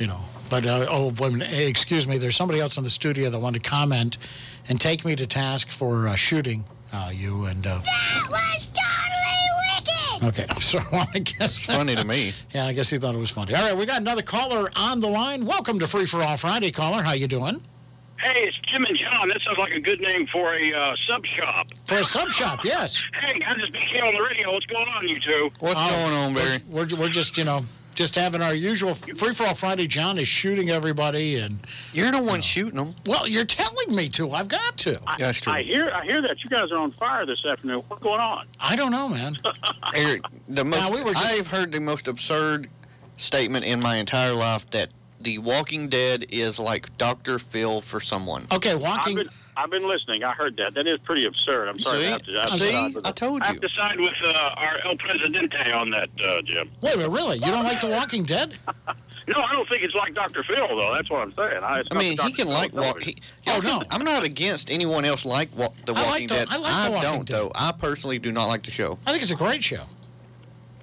you know. But uh, oh, when, hey, excuse me, there's somebody else in the studio that wanted to comment and take me to task for uh, shooting uh, you and. Uh, That was totally wicked! okay, so I guess it's funny to me. Yeah, I guess he thought it was funny. All right, we got another caller on the line. Welcome to Free for All Friday, caller. How you doing? Hey, it's Jim and John. That sounds like a good name for a uh, sub shop. For a sub shop, yes. Hey, I just became on the radio. What's going on, you two? What's Oh, going on, Barry? We're, we're, we're just, you know, just having our usual free for all Friday. John is shooting everybody, and you're the one shooting them. Well, you're telling me to. I've got to. That's true. I hear, I hear that you guys are on fire this afternoon. What's going on? I don't know, man. Eric, the most, Now, we were just- I've heard the most absurd statement in my entire life that The Walking Dead is like Dr. Phil for someone. Okay, I've been, I've been listening. I heard that. That is pretty absurd. I'm sorry. See? to have to, I have to See? side with I it. told I have you. to side with uh, our El Presidente on that, uh, Jim. Wait a minute, really? You don't like The Walking Dead? No, I don't think it's like Dr. Phil, though. That's what I'm saying. I, I mean, he can Phil like walk. He, oh no, I'm not against anyone else like wa- The I like Walking the- Dead. I like The Walking don't though. I personally do not like the show. I think it's a great show.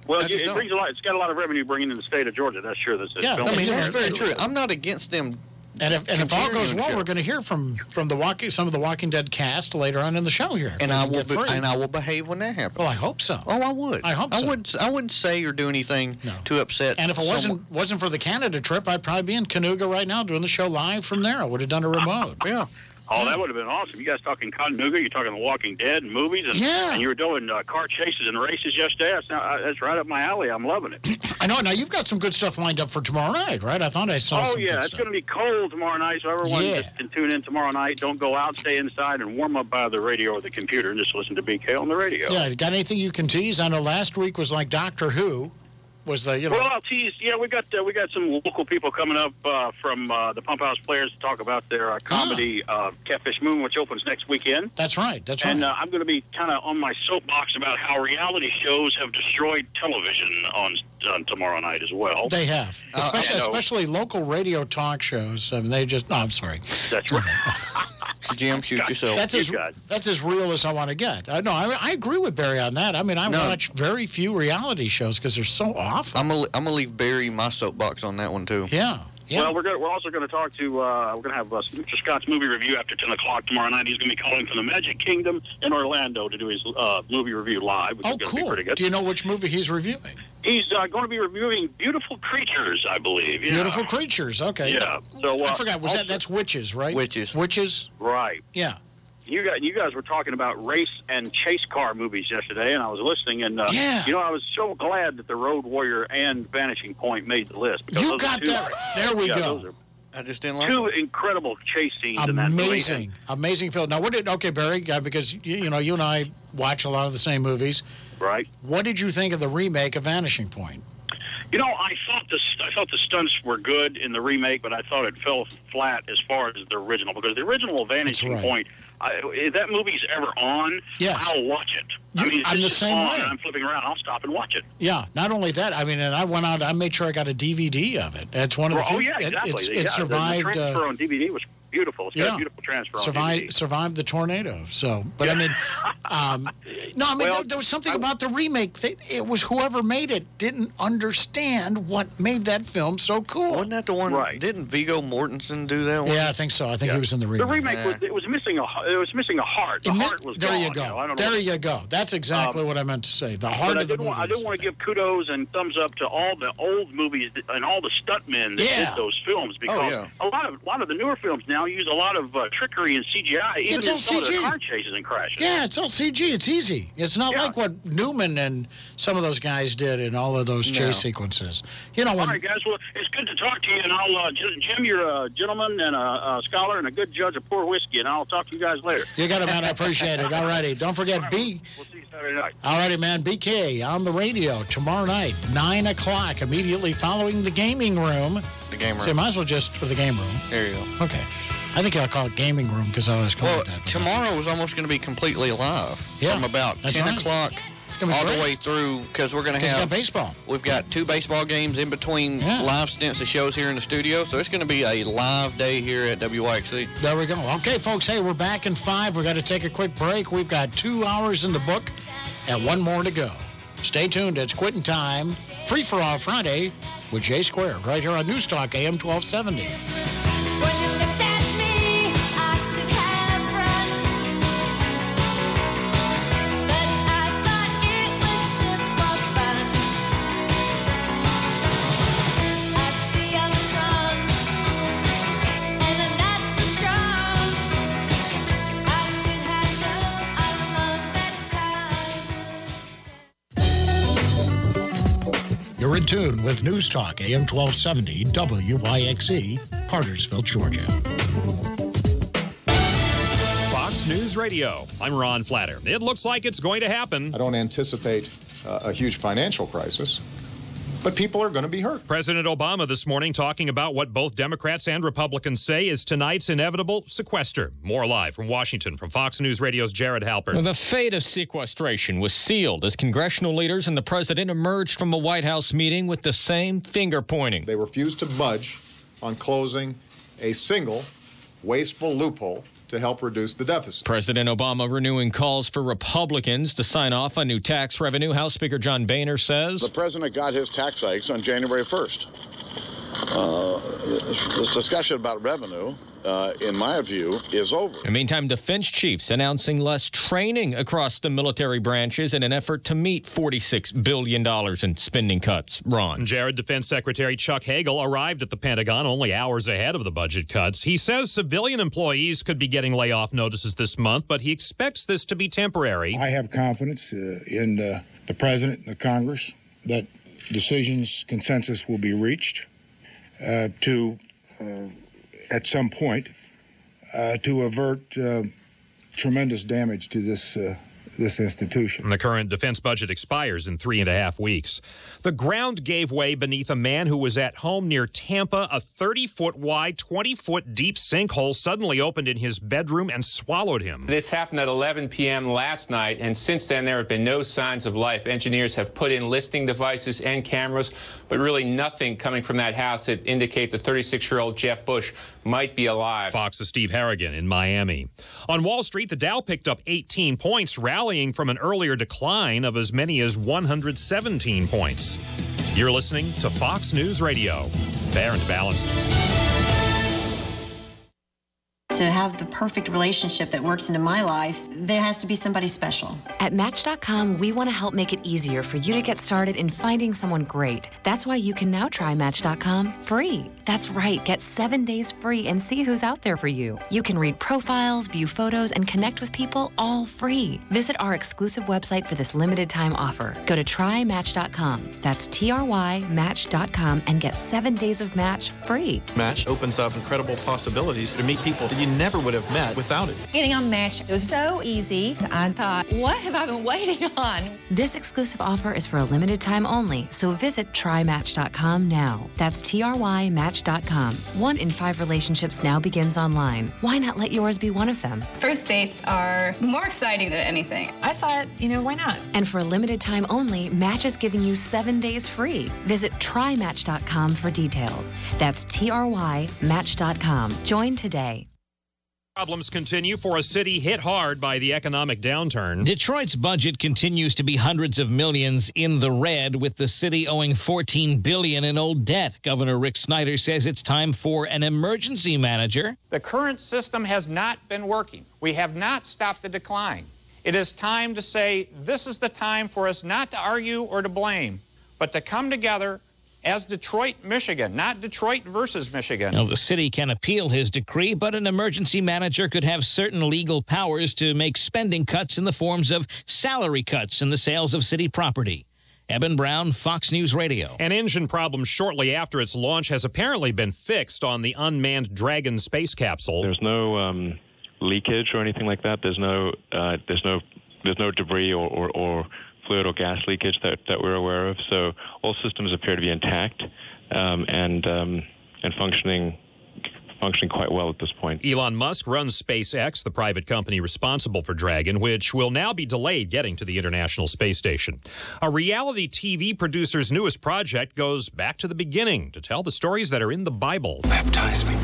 Well, I it, it brings a lot. It's got a lot of revenue bringing in the state of Georgia. That's sure. That's Yeah, I mean that's very true. I'm not against them. And if, and if all goes well, the we're going to hear from from the walking some of the Walking Dead cast later on in the show here. and I will be, and I will behave when that happens. Well, I hope so. Oh, I would. I hope so. I would. I wouldn't say or do anything to upset. And if it wasn't wasn't for the Canada trip, I'd probably be in ConNooga right now doing the show live from there. I would have done a remote. yeah. Oh, that would have been awesome. You guys talking Cottanooga, you're talking The Walking Dead and movies, and, Yeah. and you were doing uh, car chases and races yesterday. That's, now, that's right up my alley. I'm loving it. I know. Now you've got some good stuff lined up for tomorrow night, right? I thought I saw oh, yeah. It's going to be cold tomorrow night, so everyone Yeah. just can tune in tomorrow night. Don't go out, stay inside, and warm up by the radio or the computer and just listen to BK on the radio. Yeah, got anything you can tease? I know last week was like Doctor Who, was the you know. Well, I'll tease. Yeah, we got uh, we got some local people coming up uh, from uh, the Pump House Players to talk about their uh, comedy uh, Catfish Moon, which opens next weekend. That's right. That's and right. uh, I'm going to be kind of on my soapbox about how reality shows have destroyed television on, on tomorrow night as well. They have, Uh, especially, I especially local radio talk shows. I mean, they just. No, I'm sorry. That's right. Jim, shoot yourself. That's as that's as real as I want to get. I know. I, I agree with Barry on that. I mean, I No. watch very few reality shows because they're so awful. I'm gonna I'm gonna leave Barry my soapbox on that one too. Yeah. Well, we're gonna, we're also going to talk to uh, we're going to have uh, Mr. Scott's movie review after 10 o'clock tomorrow night. He's going to be calling from the Magic Kingdom in Orlando to do his uh, movie review live, which Oh, is going be cool. pretty good. Do you know which movie he's reviewing? He's uh, going to be reviewing Beautiful Creatures, I believe. Yeah. Beautiful creatures. Okay. Yeah. So uh, I forgot. Was also- that that's witches, right? Witches. Witches. Right. Yeah. You guys, you guys were talking about race and chase car movies yesterday, and I was listening, and uh, Yeah. you know, I was so glad that the Road Warrior and Vanishing Point made the list. because You those got two- that. There we yeah, go. those are I just didn't like two incredible chase scenes in that. Amazing, amazing film. Now, what did okay, Barry? uh, Because you, you know you and I watch a lot of the same movies. Right. What did you think of the remake of Vanishing Point? You know, I thought the I thought the stunts were good in the remake, but I thought it fell flat as far as the original because the original Vanishing right. Point, I, if that movie's ever on, Yes. I'll watch it. I mean, I'm the same on way. I'm flipping around, I'll stop and watch it. Yeah. Not only that, I mean, and I went out. I made sure I got a DVD of it. It's one of the oh few. yeah, it- exactly. it's, yeah, it the- survived. The, transfer uh, on DVD was beautiful. It's got yeah. a beautiful transfer on survived survived the tornado. So, but I mean, um, no, I mean Well, there, there was something about the remake. They, it was whoever made it didn't understand what made that film so cool. Wasn't that the one? Right. Didn't Viggo Mortensen do that one? Yeah, I think so. I think he was in the remake. The remake was it was missing a it was missing a heart. The It heart was there gone, you go. know, I don't know there what- you go. That's exactly Um, what I meant to say. The heart I of the movie. want, I do want to give kudos and thumbs up to all the old movies and all the stuntmen that Yeah. did those films because yeah. a lot of a lot of the newer films now use a lot of uh, trickery and CGI, even It's in all some of the CG. car chases and crashes. Yeah, it's all CG. It's easy. It's not like what Newman and some of those guys did in all of those chase No. sequences. You know, All when right, guys. Well, it's good to talk to you, and I'll uh, Jim, you're a gentleman and a, a scholar and a good judge of poor whiskey, and I'll talk to you guys later. you got it, man. I appreciate it. All righty. Don't forget, B. We'll see you Saturday night. All righty, man. BK on the radio tomorrow night, 9 o'clock, immediately following the gaming room. The game So you might as well just, for the game room. There you go. Okay. I think I'll call it gaming room because I always call Well, it that. tomorrow is almost going to be completely live. Yeah, From about that's 10 right. o'clock gonna be all the way through because we're going to have got baseball. We've got two baseball games in between Yeah. live stints of shows here in the studio, so it's going to be a live day here at WYXC. There we go. Okay, folks. Hey, we're back in five. We've got to take a quick break. We've got two hours in the book and one more to go. Stay tuned. It's quitting time. Free for all Friday with Jay Square right here on News Talk AM 1270. You're in tune with News Talk AM 1270 WYXC, Cartersville, Georgia. Fox News Radio. I'm Ron Flatter. It looks like it's going to happen. I don't anticipate uh, a huge financial crisis, but people are going to be hurt. President Obama this morning talking about what both Democrats and Republicans say is tonight's inevitable sequester. More live from Washington from Fox News Radio's Jared Halpern. The fate of sequestration was sealed as congressional leaders and the president emerged from a White House meeting with the same finger pointing. They refused to budge on closing a single wasteful loophole to help reduce the deficit. President Obama renewing calls for Republicans to sign off on new tax revenue. House Speaker John Boehner says The president got his tax hikes on January 1st. Uh, this discussion about revenue, uh, in my view, is over. In the meantime, defense chiefs announcing less training across the military branches in an effort to meet $46 billion in spending cuts. Ron. Jared Defense Secretary Chuck Hagel arrived at the Pentagon only hours ahead of the budget cuts. He says civilian employees could be getting layoff notices this month, but he expects this to be temporary. I have confidence uh, in uh, the president and the Congress that decisions, consensus will be reached uh, to, uh, at some point, uh, to avert uh, tremendous damage to this uh, this institution. And the current defense budget expires in three and a half weeks. The ground gave way beneath a man who was at home near Tampa. A 30 foot wide, 20 foot deep sinkhole suddenly opened in his bedroom and swallowed him. This happened at 11 p.m. last night, and since then there have been no signs of life. Engineers have put in listing devices and cameras, but really nothing coming from that house that indicate the 36 year old Jeff Bush might be alive. Fox's Steve Harrigan in Miami. On Wall Street, the Dow picked up 18 points, rallying from an earlier decline of as many as 117 points. You're listening to Fox News Radio. Fair and balanced. To have the perfect relationship that works into my life, there has to be somebody special. At Match.com, we want to help make it easier for you to get started in finding someone great. That's why you can now try Match.com free. That's right, get seven days free and see who's out there for you. You can read profiles, view photos, and connect with people all free. Visit our exclusive website for this limited time offer. Go to trymatch.com. That's T R Y Match.com and get seven days of match free. Match opens up incredible possibilities to meet people that you never would have met without it. Getting on Match it was so easy. I thought, what have I been waiting on? This exclusive offer is for a limited time only, so visit trymatch.com now. That's T R Y Match.com. One in five relationships now begins online. Why not let yours be one of them? First dates are more exciting than anything. I thought, you know, why not? And for a limited time only, Match is giving you seven days free. Visit trymatch.com for details. That's T R Y Match.com. Join today. Problems continue for a city hit hard by the economic downturn. Detroit's budget continues to be hundreds of millions in the red, with the city owing 14 billion in old debt. Governor Rick Snyder says it's time for an emergency manager. The current system has not been working. We have not stopped the decline. It is time to say this is the time for us not to argue or to blame, but to come together as Detroit, Michigan, not Detroit versus Michigan. Now, the city can appeal his decree, but an emergency manager could have certain legal powers to make spending cuts in the forms of salary cuts in the sales of city property. Eben Brown, Fox News Radio. An engine problem shortly after its launch has apparently been fixed on the unmanned Dragon space capsule. There's no um, leakage or anything like that. There's no uh, there's no there's no debris or, or, or fluid or gas leakage that, that we're aware of. So all systems appear to be intact um, and um, and functioning functioning quite well at this point. Elon Musk runs SpaceX, the private company responsible for Dragon, which will now be delayed getting to the International Space Station. A reality TV producer's newest project goes back to the beginning to tell the stories that are in the Bible. Baptize me.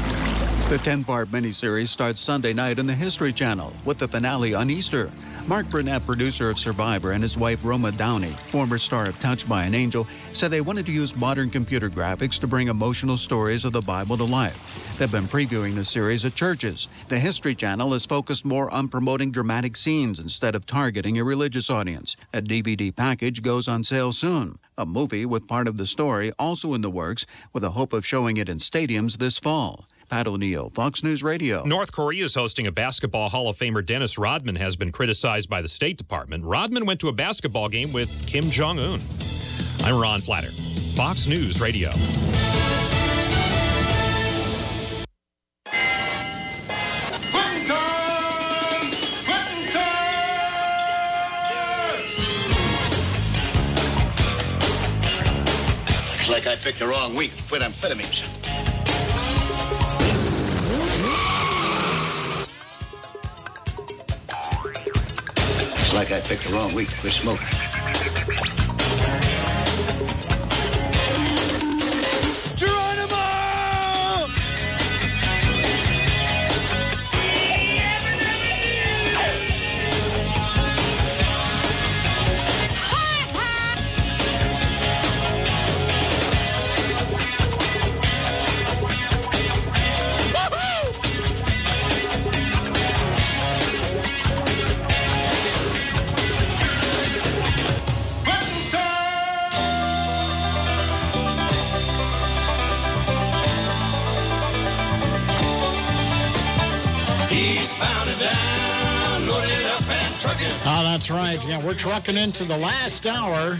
The 10 part miniseries starts Sunday night on the History Channel with the finale on Easter. Mark Burnett, producer of Survivor, and his wife Roma Downey, former star of Touched by an Angel, said they wanted to use modern computer graphics to bring emotional stories of the Bible to life. They've been previewing the series at churches. The History Channel is focused more on promoting dramatic scenes instead of targeting a religious audience. A DVD package goes on sale soon. A movie with part of the story also in the works, with the hope of showing it in stadiums this fall. Pat O'Neill, Fox News Radio. North Korea is hosting a basketball Hall of Famer Dennis Rodman has been criticized by the State Department. Rodman went to a basketball game with Kim Jong Un. I'm Ron Flatter. Fox News Radio. Looks like I picked the wrong week to quit amphetamines. Looks like I picked the wrong week to quit smoking. Yeah, we're trucking into the last hour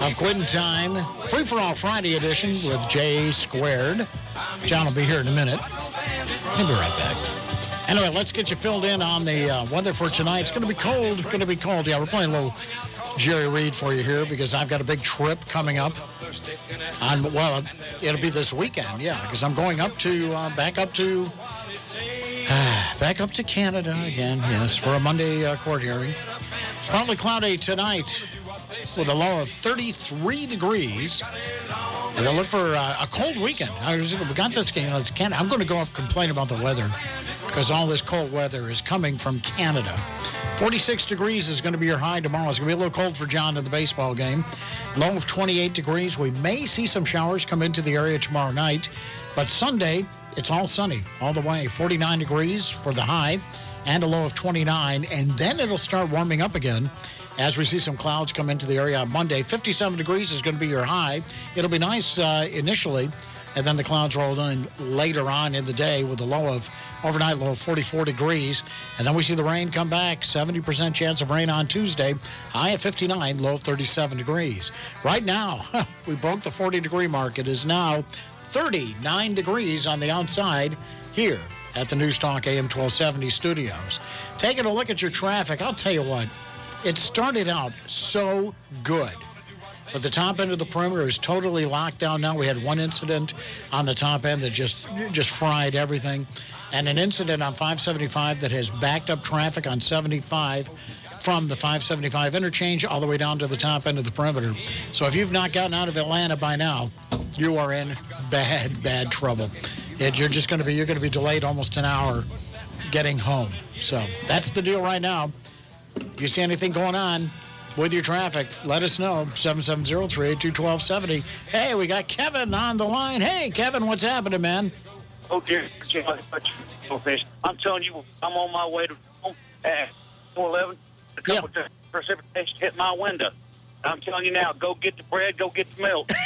of Quitting Time. Free for All Friday edition with J Squared. John will be here in a minute. He'll be right back. Anyway, let's get you filled in on the uh, weather for tonight. It's going to be cold. Going to be cold. Yeah, we're playing a little Jerry Reed for you here because I've got a big trip coming up. On well, it'll be this weekend. Yeah, because I'm going up to uh, back up to back up to Canada again. Yes, for a Monday uh, court hearing. Partly cloudy tonight with a low of 33 degrees. We're going to look for uh, a cold weekend. Was, we got this game. It's Canada. I'm going to go up complain about the weather because all this cold weather is coming from Canada. 46 degrees is going to be your high tomorrow. It's going to be a little cold for John in the baseball game. Low of 28 degrees. We may see some showers come into the area tomorrow night, but Sunday, it's all sunny all the way. 49 degrees for the high and a low of 29, and then it'll start warming up again as we see some clouds come into the area on Monday. 57 degrees is going to be your high. It'll be nice uh, initially, and then the clouds roll in later on in the day with a low of overnight low of 44 degrees. And then we see the rain come back. 70% chance of rain on Tuesday. High of 59, low of 37 degrees. Right now, we broke the 40 degree mark. It is now 39 degrees on the outside here at the News Talk AM 1270 studios. Taking a look at your traffic, I'll tell you what, it started out so good. But the top end of the perimeter is totally locked down now. We had one incident on the top end that just, just fried everything, and an incident on 575 that has backed up traffic on 75 from the 575 interchange all the way down to the top end of the perimeter. So if you've not gotten out of Atlanta by now, you are in bad, bad trouble. It, you're just going to be you're going to be delayed almost an hour getting home. So that's the deal right now. If you see anything going on with your traffic, let us know. 770-382-1270. Hey, we got Kevin on the line. Hey, Kevin, what's happening, man? Oh, dear. I'm telling you, I'm on my way to home at 411. A couple of precipitation hit my window. I'm telling you now, go get the bread, go get the milk.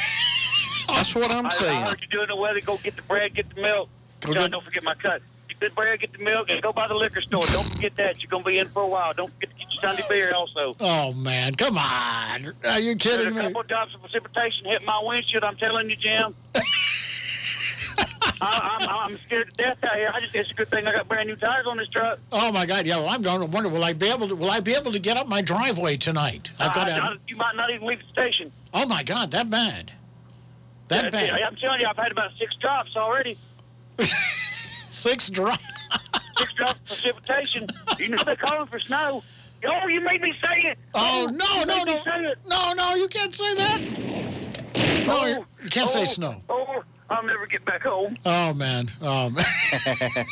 That's what I'm I, saying. I heard you doing the weather. Go get the bread, get the milk. John, don't forget my cut. Get the bread, get the milk, and go by the liquor store. Don't forget that. You're going to be in for a while. Don't forget to get your Sunday beer also. Oh, man, come on. Are you kidding There's a me? couple of drops of precipitation hit my windshield. I'm telling you, Jim. I, I'm, I'm scared to death out here. I just it's a good thing I got brand new tires on this truck. Oh my God! Yeah, well, I'm going to wonder will I be able to will I be able to get up my driveway tonight? I've got I- to. I- you might not even leave the station. Oh my God! That bad? That Yeah, bad? I'm telling you, I've had about six drops already. Six drops. Six drops of precipitation. You know they're calling for snow. Oh, you made me say it. Oh, oh no You no no no no! You can't say that. No, you you can't say oh, snow. Oh, I'll never get back home. Oh man. Oh man.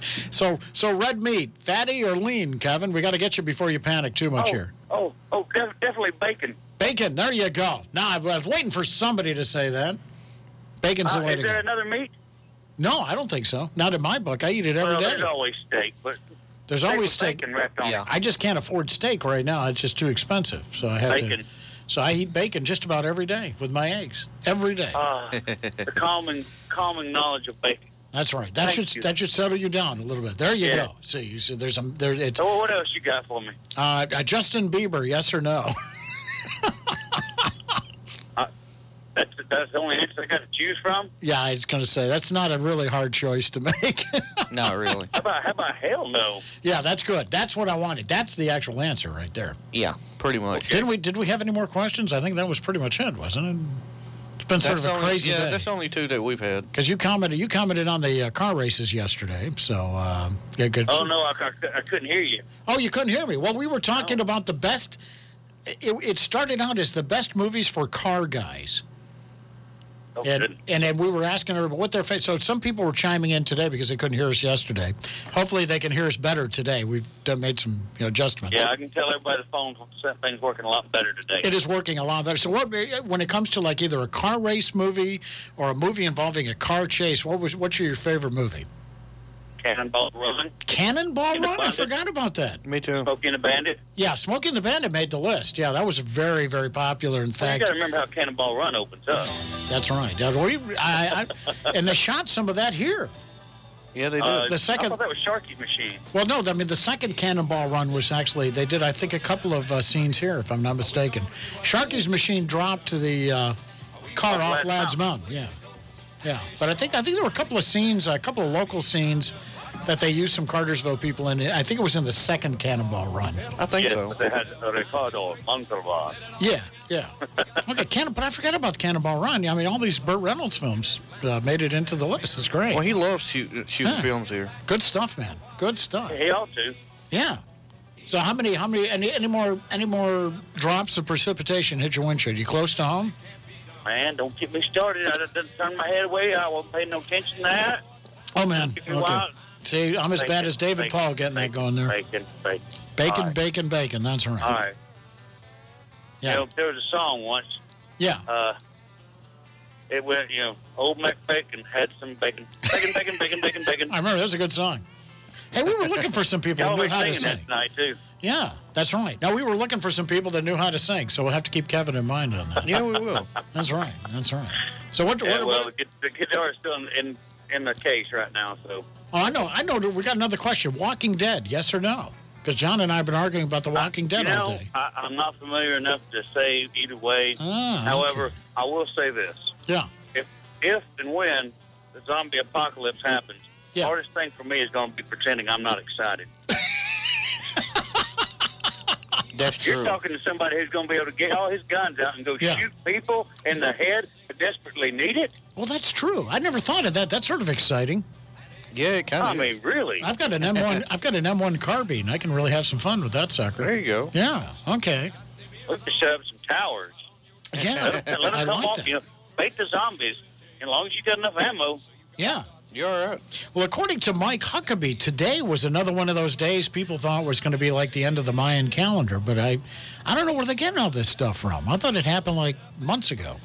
so so red meat, fatty or lean, Kevin? We got to get you before you panic too much oh, here. Oh, oh, def- definitely bacon. Bacon. There you go. Now I was waiting for somebody to say that. Bacon's Uh, the way is there another meat? No, I don't think so. Not in my book. I eat it every well, day. there's always steak, but There's steak always steak. bacon wrapped on it. I just can't afford steak right now. It's just too expensive. So I have to. Bacon. So I eat bacon just about every day with my eggs. Every day. Ah, the calming, calming knowledge of bacon. That's right. That Thank should you. that should settle you down a little bit. There you Yeah. go. See, you see, there's a there. It's So what else you got for me? uh, uh, Justin Bieber. Yes or no? That's, that's the only answer I got to choose from? Yeah, I was going to say, that's not a really hard choice to make. Not really. How about, how about hell no? yeah, that's good. That's what I wanted. That's the actual answer right there. Yeah, pretty much. Didn't we, did we have any more questions? I think that was pretty much it, wasn't it? It's been sort That's of a only- crazy yeah, day. that's only two that we've had. Because you commented, you commented on the uh, car races yesterday, so uh, yeah, good. Oh, no, I, I, I couldn't hear you. Oh, you couldn't hear me. Well, we were talking about the best. It, it started out as the best movies for car guys. Oh, and, and then we were asking everybody what their favorite. So some people were chiming in today because they couldn't hear us yesterday. Hopefully, they can hear us better today. We've done, made some you know, adjustments. Yeah, I can tell everybody the phone thing's working a lot better today. It is working a lot better. So, what when it comes to like either a car race movie or a movie involving a car chase, what was what's your favorite movie? Cannonball Run. Cannonball Run. I forgot about that. Me too. Smokey and the Bandit. Yeah, Smokey and the Bandit made the list. Yeah, that was very very popular. In Well, you fact, got to remember how Cannonball Run opens up. that's right. That- we- I, I, and they shot some of that here. Yeah, they Uh, The second. I thought that was Sharky's Machine. Well, no, I mean, the second Cannonball Run was actually, they did, I think, a couple of uh, scenes here, if I'm not mistaken. Sharky's machine dropped to the uh, car off Ladd's Mountain, yeah. Yeah. But I think, I think there were a couple of scenes, a couple of local scenes that they used some Cartersville people in. It. I think it was in the second Cannonball Run. I think yes, so. they had uh, Ricardo Montalban. Yeah, yeah. okay, Cannon, but I forgot about the Cannonball Run. I mean, all these Burt Reynolds films uh, made it into the list. It's great. Well, he loves shoot, shooting Yeah. films here. Good stuff, man. Good stuff. He ought to. Yeah. So how many, how many, any, any more, any more drops of precipitation hit your windshield? You close to home? Man, don't get me started. I didn't turn my head away. I won't pay no attention to that. Oh man. If you Okay. want. See, I'm as bad as David bacon, Paul getting that going there. Bacon, bacon. Bacon, right. bacon, bacon. That's right. All right. Yeah. You know, there was a song once. Yeah. Uh, it went, you know, old Mac Bacon had some bacon. Bacon, bacon, bacon, bacon, bacon. I remember that was a good song. Hey, we were looking for some people who knew how to sing. that too. Yeah, that's right. Now we were looking for some people that knew how to sing, so we'll have to keep Kevin in mind on that. Yeah, we will. That's right. That's right. So what? Yeah, what, well, what the, gu- the guitar is still in, in, in the case right now, so. Oh, I know. I know. We got another question. Walking Dead? Yes or no? Because John and I have been arguing about The Walking Dead you know, all day. I, I'm not familiar enough to say either way. Ah, However, I will say this. Yeah. If, if and when the zombie apocalypse happens, the hardest thing for me is going to be pretending I'm not excited. That's true. You're talking to somebody who's going to be able to get all his guns out and go Yeah. shoot people in the head who desperately need it. Well, that's true. I never thought of that. That's sort of exciting. Yeah, it kind I of. mean, really. I've got an M1. I've got an M1 carbine. I can really have some fun with that sucker. There you go. Yeah. Okay. Let's just set up some towers. Yeah. Let them, let them come like off, that. you know, bait the zombies. As long as you got enough ammo. Yeah. You're all right. Well, according to Mike Huckabee, today was another one of those days people thought was going to be like the end of the Mayan calendar. But I, I don't know where they're getting all this stuff from. I thought it happened like months ago.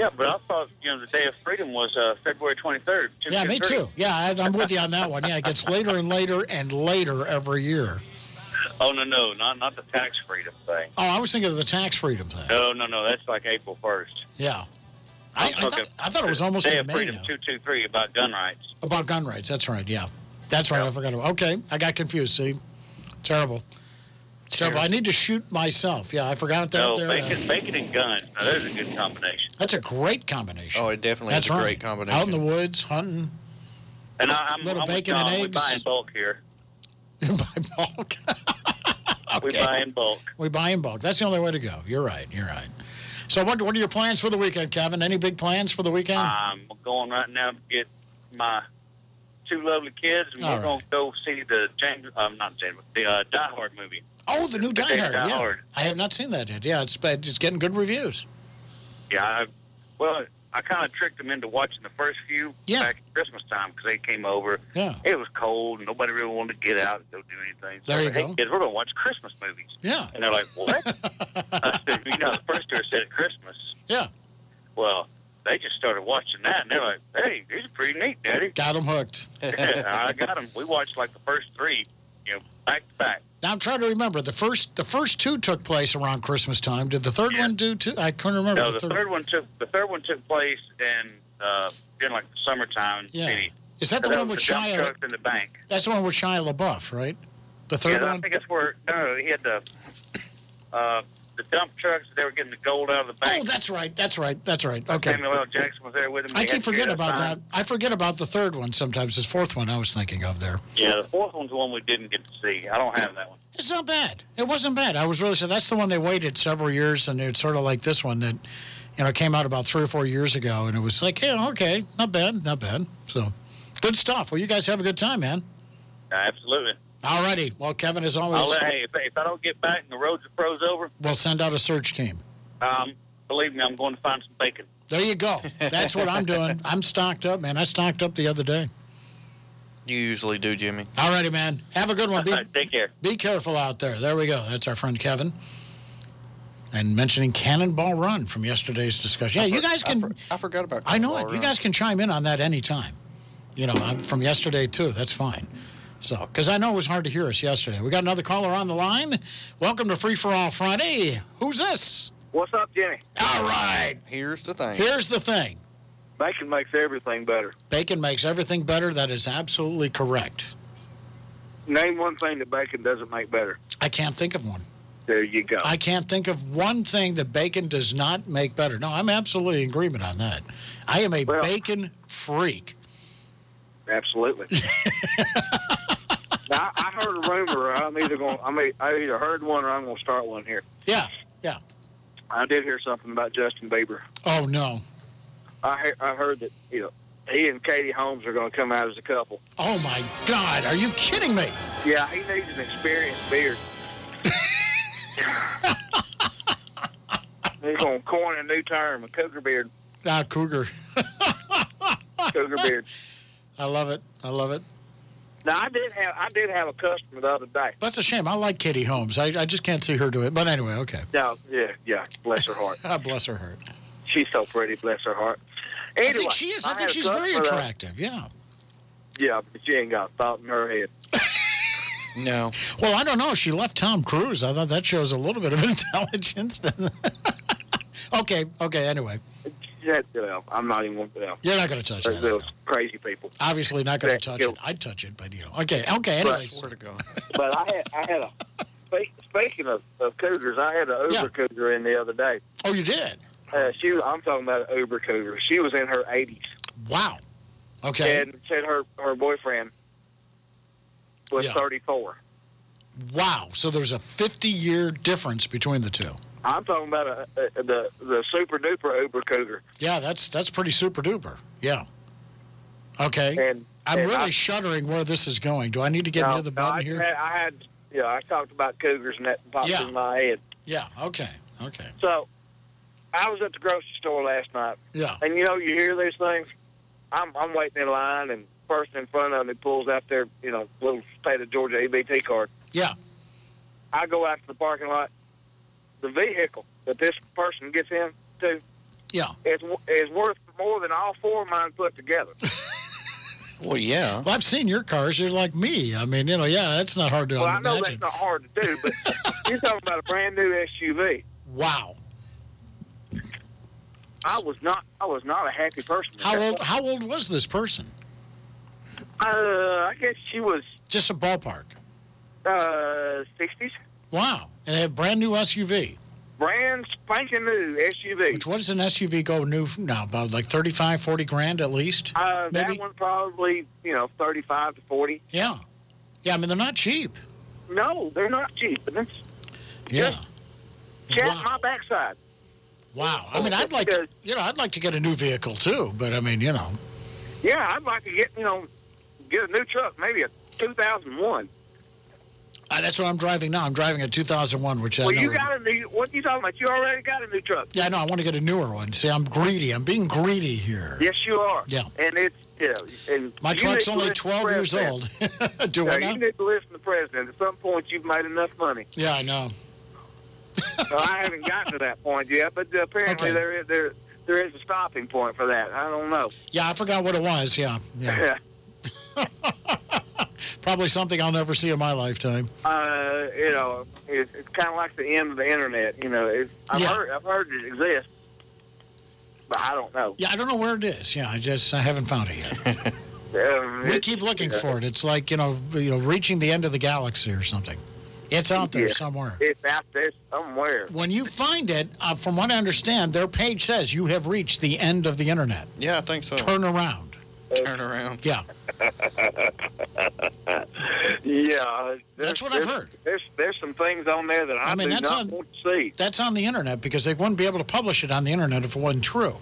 Yeah, but I thought, you know, the Day of Freedom was uh, February 23rd. Yeah, me 223. too. Yeah, I, I'm with you on that one. Yeah, it gets later and later and later every year. Oh, no, no, not, not the tax freedom thing. Oh, I was thinking of the tax freedom thing. No, no, no, that's like April 1st. Yeah. I, I, thought, I thought it was almost Day of May Freedom now. 223 about gun rights. About gun rights. That's right. Yeah. That's right. I forgot about Okay. I got confused. See? Terrible. It's terrible. I need to shoot myself. Yeah, I forgot that No, there. bacon, bacon and guns. Now, there's a good combination. That's a great combination. Oh, it definitely That's is a right. great combination. Out in the woods, hunting. And I, I'm, Little I'm bacon and eggs. We eggs. buy in bulk here. buy bulk. We buy in bulk. We buy in bulk. That's the only way to go. You're right. You're right. So, what, what are your plans for the weekend, Kevin? Any big plans for the weekend? I'm going right now to get my two lovely kids, and All we're going to go see the James, um, not James, the uh, Die Hard movie. Oh, the new Die Hard. Die Yeah. Hard. I have not seen that yet. Yeah, it's, it's getting good reviews. Yeah, I, well, I kind of tricked them into watching the first few Yeah. back at Christmas time because they came over. Yeah. It was cold, and nobody really wanted to get out and go do anything. So There I you said, hey, kids, we're going to watch Christmas movies. Yeah. And they're like, what? I said, you know, the first two are set at Christmas. Yeah. Well, they just started watching that, and they're like, hey, these are pretty neat, Daddy. Got them hooked. I got them. We watched like the first three, you know, back to back. Now I'm trying to remember. The first, the first two took place around Christmas time. Did the third one do too? I couldn't remember. No, the third one took the third one took place in uh, in like the summertime Yeah. city. Is that the one with the Shia? in the bank? That's the one with Shia LaBeouf, right? The third yeah, I one. think that's where no, he had the uh, the dump trucks. They were getting the gold out of the bank. Oh, that's right. That's right. That's right. Okay. Samuel L. Jackson was there with him. I keep forgetting about that. I forget about the third one sometimes. This fourth one I was thinking of there. Yeah, the fourth one's the one we didn't get to see. I don't have that one. It's not bad. It wasn't bad. I was really so that's the one they waited several years, and it's sort of like this one that, you know, came out about three or four years ago, and it was like, yeah, okay, not bad, not bad. So, good stuff. Well, you guys have a good time, man. Absolutely. All righty. Well, Kevin, as always, I'll let, hey, if, if I don't get back and the roads are froze over, we'll send out a search team. um, believe me, I'm going to find some bacon. There you go. That's what I'm doing. I'm stocked up, man. I stocked up the other day. You usually do, Jimmy. All righty, man. Have a good one. Be, Take care. be careful out there. There we go. That's our friend Kevin. And mentioning Cannonball Run from yesterday's discussion. Yeah, you guys can. I forgot about I know Cannonball it. You guys can chime in on that anytime. You know, I'm from yesterday too. That's fine. So, because I know it was hard to hear us yesterday. We got another caller on the line. Welcome to Free for All Friday. Who's this? What's up, Jimmy? All right. Here's the thing. Here's the thing Bacon makes everything better. bacon makes everything better. That is absolutely correct. Name one thing that bacon doesn't make better. I can't think of one. There you go. I can't think of one thing that bacon does not make better. No, I'm absolutely in agreement on that. I am a bacon freak. Absolutely. now, I heard a rumor. I'm either going. I mean, I either heard one or I'm going to start one here. Yeah, yeah. I did hear something about Justin Bieber. Oh, no. I he- I heard that you know he and Katie Holmes are going to come out as a couple. Oh, my God. Are you kidding me? Yeah, he needs an experienced beard. He's going to coin a new term, a cougar beard. Ah, cougar. Cougar beard. I love it. I love it. Now I did have I did have a customer the other day. That's a shame. I like Katie Holmes. I, I just can't see her do it. But anyway, okay. No, yeah, yeah. Bless her heart. Ah, bless her heart. She's so pretty. Bless her heart. I think she is. I, had think she's very customer that- attractive. Yeah. Yeah, but she ain't got a thought in her head. No. Well, I don't know. She left Tom Cruise. I thought that shows a little bit of intelligence. okay. Okay. Anyway, That, well, I'm not even going to. You're not going to touch those, that. those crazy people. Obviously, not going to touch yeah. it. I'd touch it, but you know. Okay. Okay. Anyways. Swear to God. But I had I had a speak- speaking of, of cougars, I had an Uber Yeah. cougar in the other day. Oh, you did. Uh, she was- I'm talking about an Uber cougar. She was in her 80s. Wow. Okay. And said her her boyfriend was Yeah. 34. Wow. So there's a 50 year difference between the two. I'm talking about a, a, the the super duper Uber cougar. Yeah, that's that's pretty super duper. Yeah. Okay. And I'm and really I- shuddering where this is going. Do I need to get No, into the no, button I here? Had, I had, yeah, I talked about cougars and that popped Yeah. in my head. Yeah. Okay. Okay. So, I was at the grocery store last night, Yeah. and you know, you hear these things. I'm I'm waiting in line, and person in front of me pulls out their, you know, little state of Georgia EBT card. Yeah. I go out to the parking lot. The vehicle that this person gets into Yeah. is is worth more than all four of mine put together. Well, yeah. Well, I've seen your cars. You're like me. I mean, you know, yeah, that's not hard to well, I know imagine. that's not hard to do, but you're talking about a brand new SUV. Wow. I was not. I was not a happy person. How old? point. How old was this person? Uh, I guess she was Just a ballpark. uh, 60s. Wow. And they have brand new SUV. Brand spanking new SUV. Which what does an SUV go new now? About like 35, 40 grand at least. Uh, that maybe? one probably, you know, 35 to 40. Yeah. Yeah. I mean, they're not cheap. No, they're not cheap. But that's Yeah. chat my backside. Wow. I mean, I'd like to, you know, I'd like to get a new vehicle too. But I mean, you know, Yeah, I'd like to get, you know, get a new truck, maybe a 2001. Uh, that's what I'm driving now. I'm driving a 2001, which I well, know. you got a new, what are you talking about? You already got a new truck. yeah, no, I want to get a newer one. See, I'm greedy. I'm being greedy here. Yes, you are. Yeah. And it's, yeah. and My truck's only 12 years old. Do Yeah, I you need to listen to the president. At some point, you've made enough money. Yeah, I know. Well, I haven't gotten to that point yet, but apparently Okay. there is there there is a stopping point for that. I don't know. Yeah, I forgot what it was. Yeah, yeah. Probably something I'll never see in my lifetime. uh, you know, it's, it's kind of like the end of the internet. You know, it's, I've Yeah. heard I've heard it exists, but I don't know. Yeah, I don't know where it is. Yeah, I just I haven't found it yet. Um, we keep looking you know, for it. It's like you know, you know, reaching the end of the galaxy or something. It's out there Yeah. somewhere. It's out there somewhere. When you find it, uh, from what I understand, their page says you have reached the end of the internet. Yeah, I think so. Turn around. Turn around. Yeah. yeah, That's what I've heard. There's there's some things on there that I, I mean, do that's not on- want to see. That's on the internet because they wouldn't be able to publish it on the internet if it wasn't true.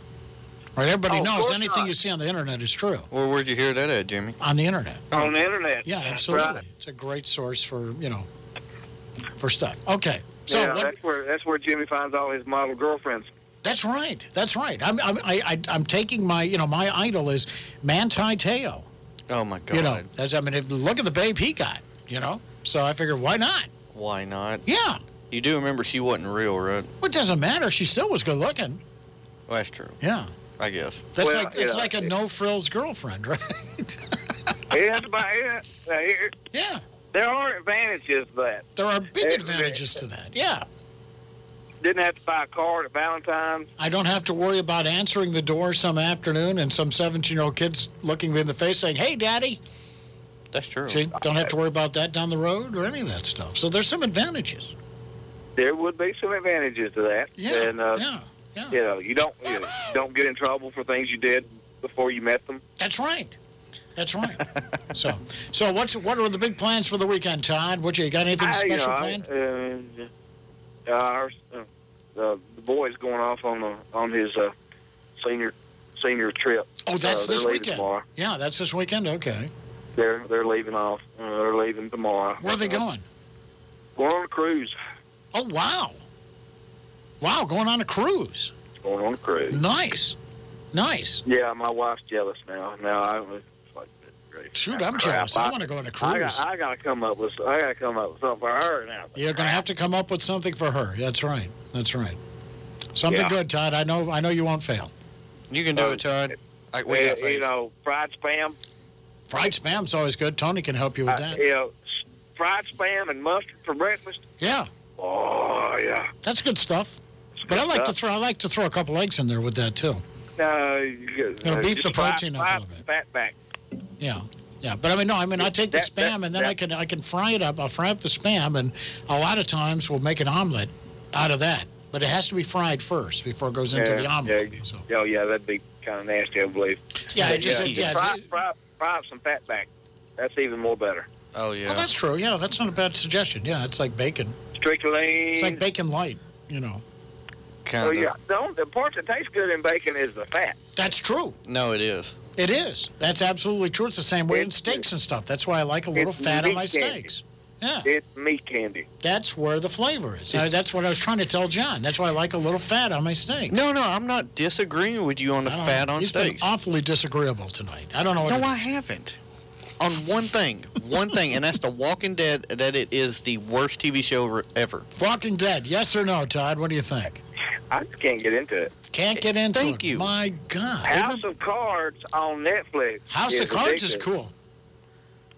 Right? Everybody Oh, knows course anything not. you see on the internet is true. Well, where'd you hear that at, Jimmy? On the internet. On the internet. Yeah, absolutely. Right. It's a great source for, you know, for stuff. Okay. So yeah, what- that's where that's where Jimmy finds all his model girlfriends. That's right. That's right. I'm, I'm, I, I, I'm taking my, you know, my idol is Manti Teo. Oh, my God. You know, that's, I mean, if, look at the babe he got, you know? So I figured, why not? Why not? Yeah. You do remember she wasn't real, right? Well, it doesn't matter. She still was good looking. Well, that's true. Yeah. I guess. That's Well, like, it's yeah, like a no frills girlfriend, right? yeah, but, yeah, yeah. Yeah. There are advantages to that. There are big advantages to that. Yeah. Didn't have to buy a card at Valentine's. I don't have to worry about answering the door some afternoon and some 17 year old kids looking me in the face saying, Hey, daddy. That's true. See, don't have to worry about that down the road or any of that stuff. So there's some advantages. There would be some advantages to that. Yeah, And, uh, yeah, yeah. You know, you don't you know, don't get in trouble for things you did before you met them. That's right. That's right. so, so what's what are the big plans for the weekend, Todd? What you got anything I- you special know, I- planned? Uh, our, uh, the the boy's going off on the on his uh, senior senior trip. oh, that's uh, this weekend. Tomorrow. Yeah, that's this weekend. Okay. They're they're leaving off. Uh, they're leaving tomorrow. Where are they going? Going on a cruise. Oh, wow. Wow, going on a cruise. Going on a cruise. Nice. Nice. Yeah, my wife's jealous now. Now I was great. Shoot, I'm Crap, jealous. I want to go on a I cruise. got, I got to come up with I got to come up with something for her now. You're going to have to come up with something for her. That's right. That's right. Something Yeah. good, Todd. I know. I know you won't fail. You can do it, Todd. I, we Uh, got you know, fried spam. Fried spam's always good. Tony can help you with Uh, that. you know, fried spam and mustard for breakfast. Yeah, Oh yeah. that's good stuff. But I like to throw. I like to throw a couple eggs in there with that too. No, you, It'll uh, beef just the fry- protein up a little bit. Fat back. Yeah, yeah. But I mean, no. I mean, I take the That- that- spam and then I can I can fry it up. I'll fry up the spam, and a lot of times we'll make an omelet out of that. But it has to be fried first before it goes into yeah, the omelet. Yeah, So oh yeah, that'd be kind of nasty, I believe. Yeah, it just- yeah, yeah, fry, fry, fry up some fat back. That's even more better. Oh, yeah. well, that's true. Yeah, that's not a bad suggestion. Yeah, it's like bacon. Strictly. It's like bacon light. You know. Oh yeah. The, only- the part that tastes good in bacon is the fat. That's true. No, it is. It is. That's absolutely true. It's the same way in steaks and stuff. That's why I like a little fat on meat my candy. steaks. Yeah. It's meat candy. That's where the flavor is. I- that's what I was trying to tell John. That's why I like a little fat on my steak. No, no, I'm not disagreeing with you on the fat know. on He's been steaks. awfully disagreeable tonight. I don't know what No, I haven't. On one thing, one thing, and that's The Walking Dead. That it is the worst TV show ever- ever. Walking Dead, yes or no, Todd? What do you think? I just can't get into it. Can't get into Thank it. Thank you. My God. House of Cards on Netflix. House of Cards is cool.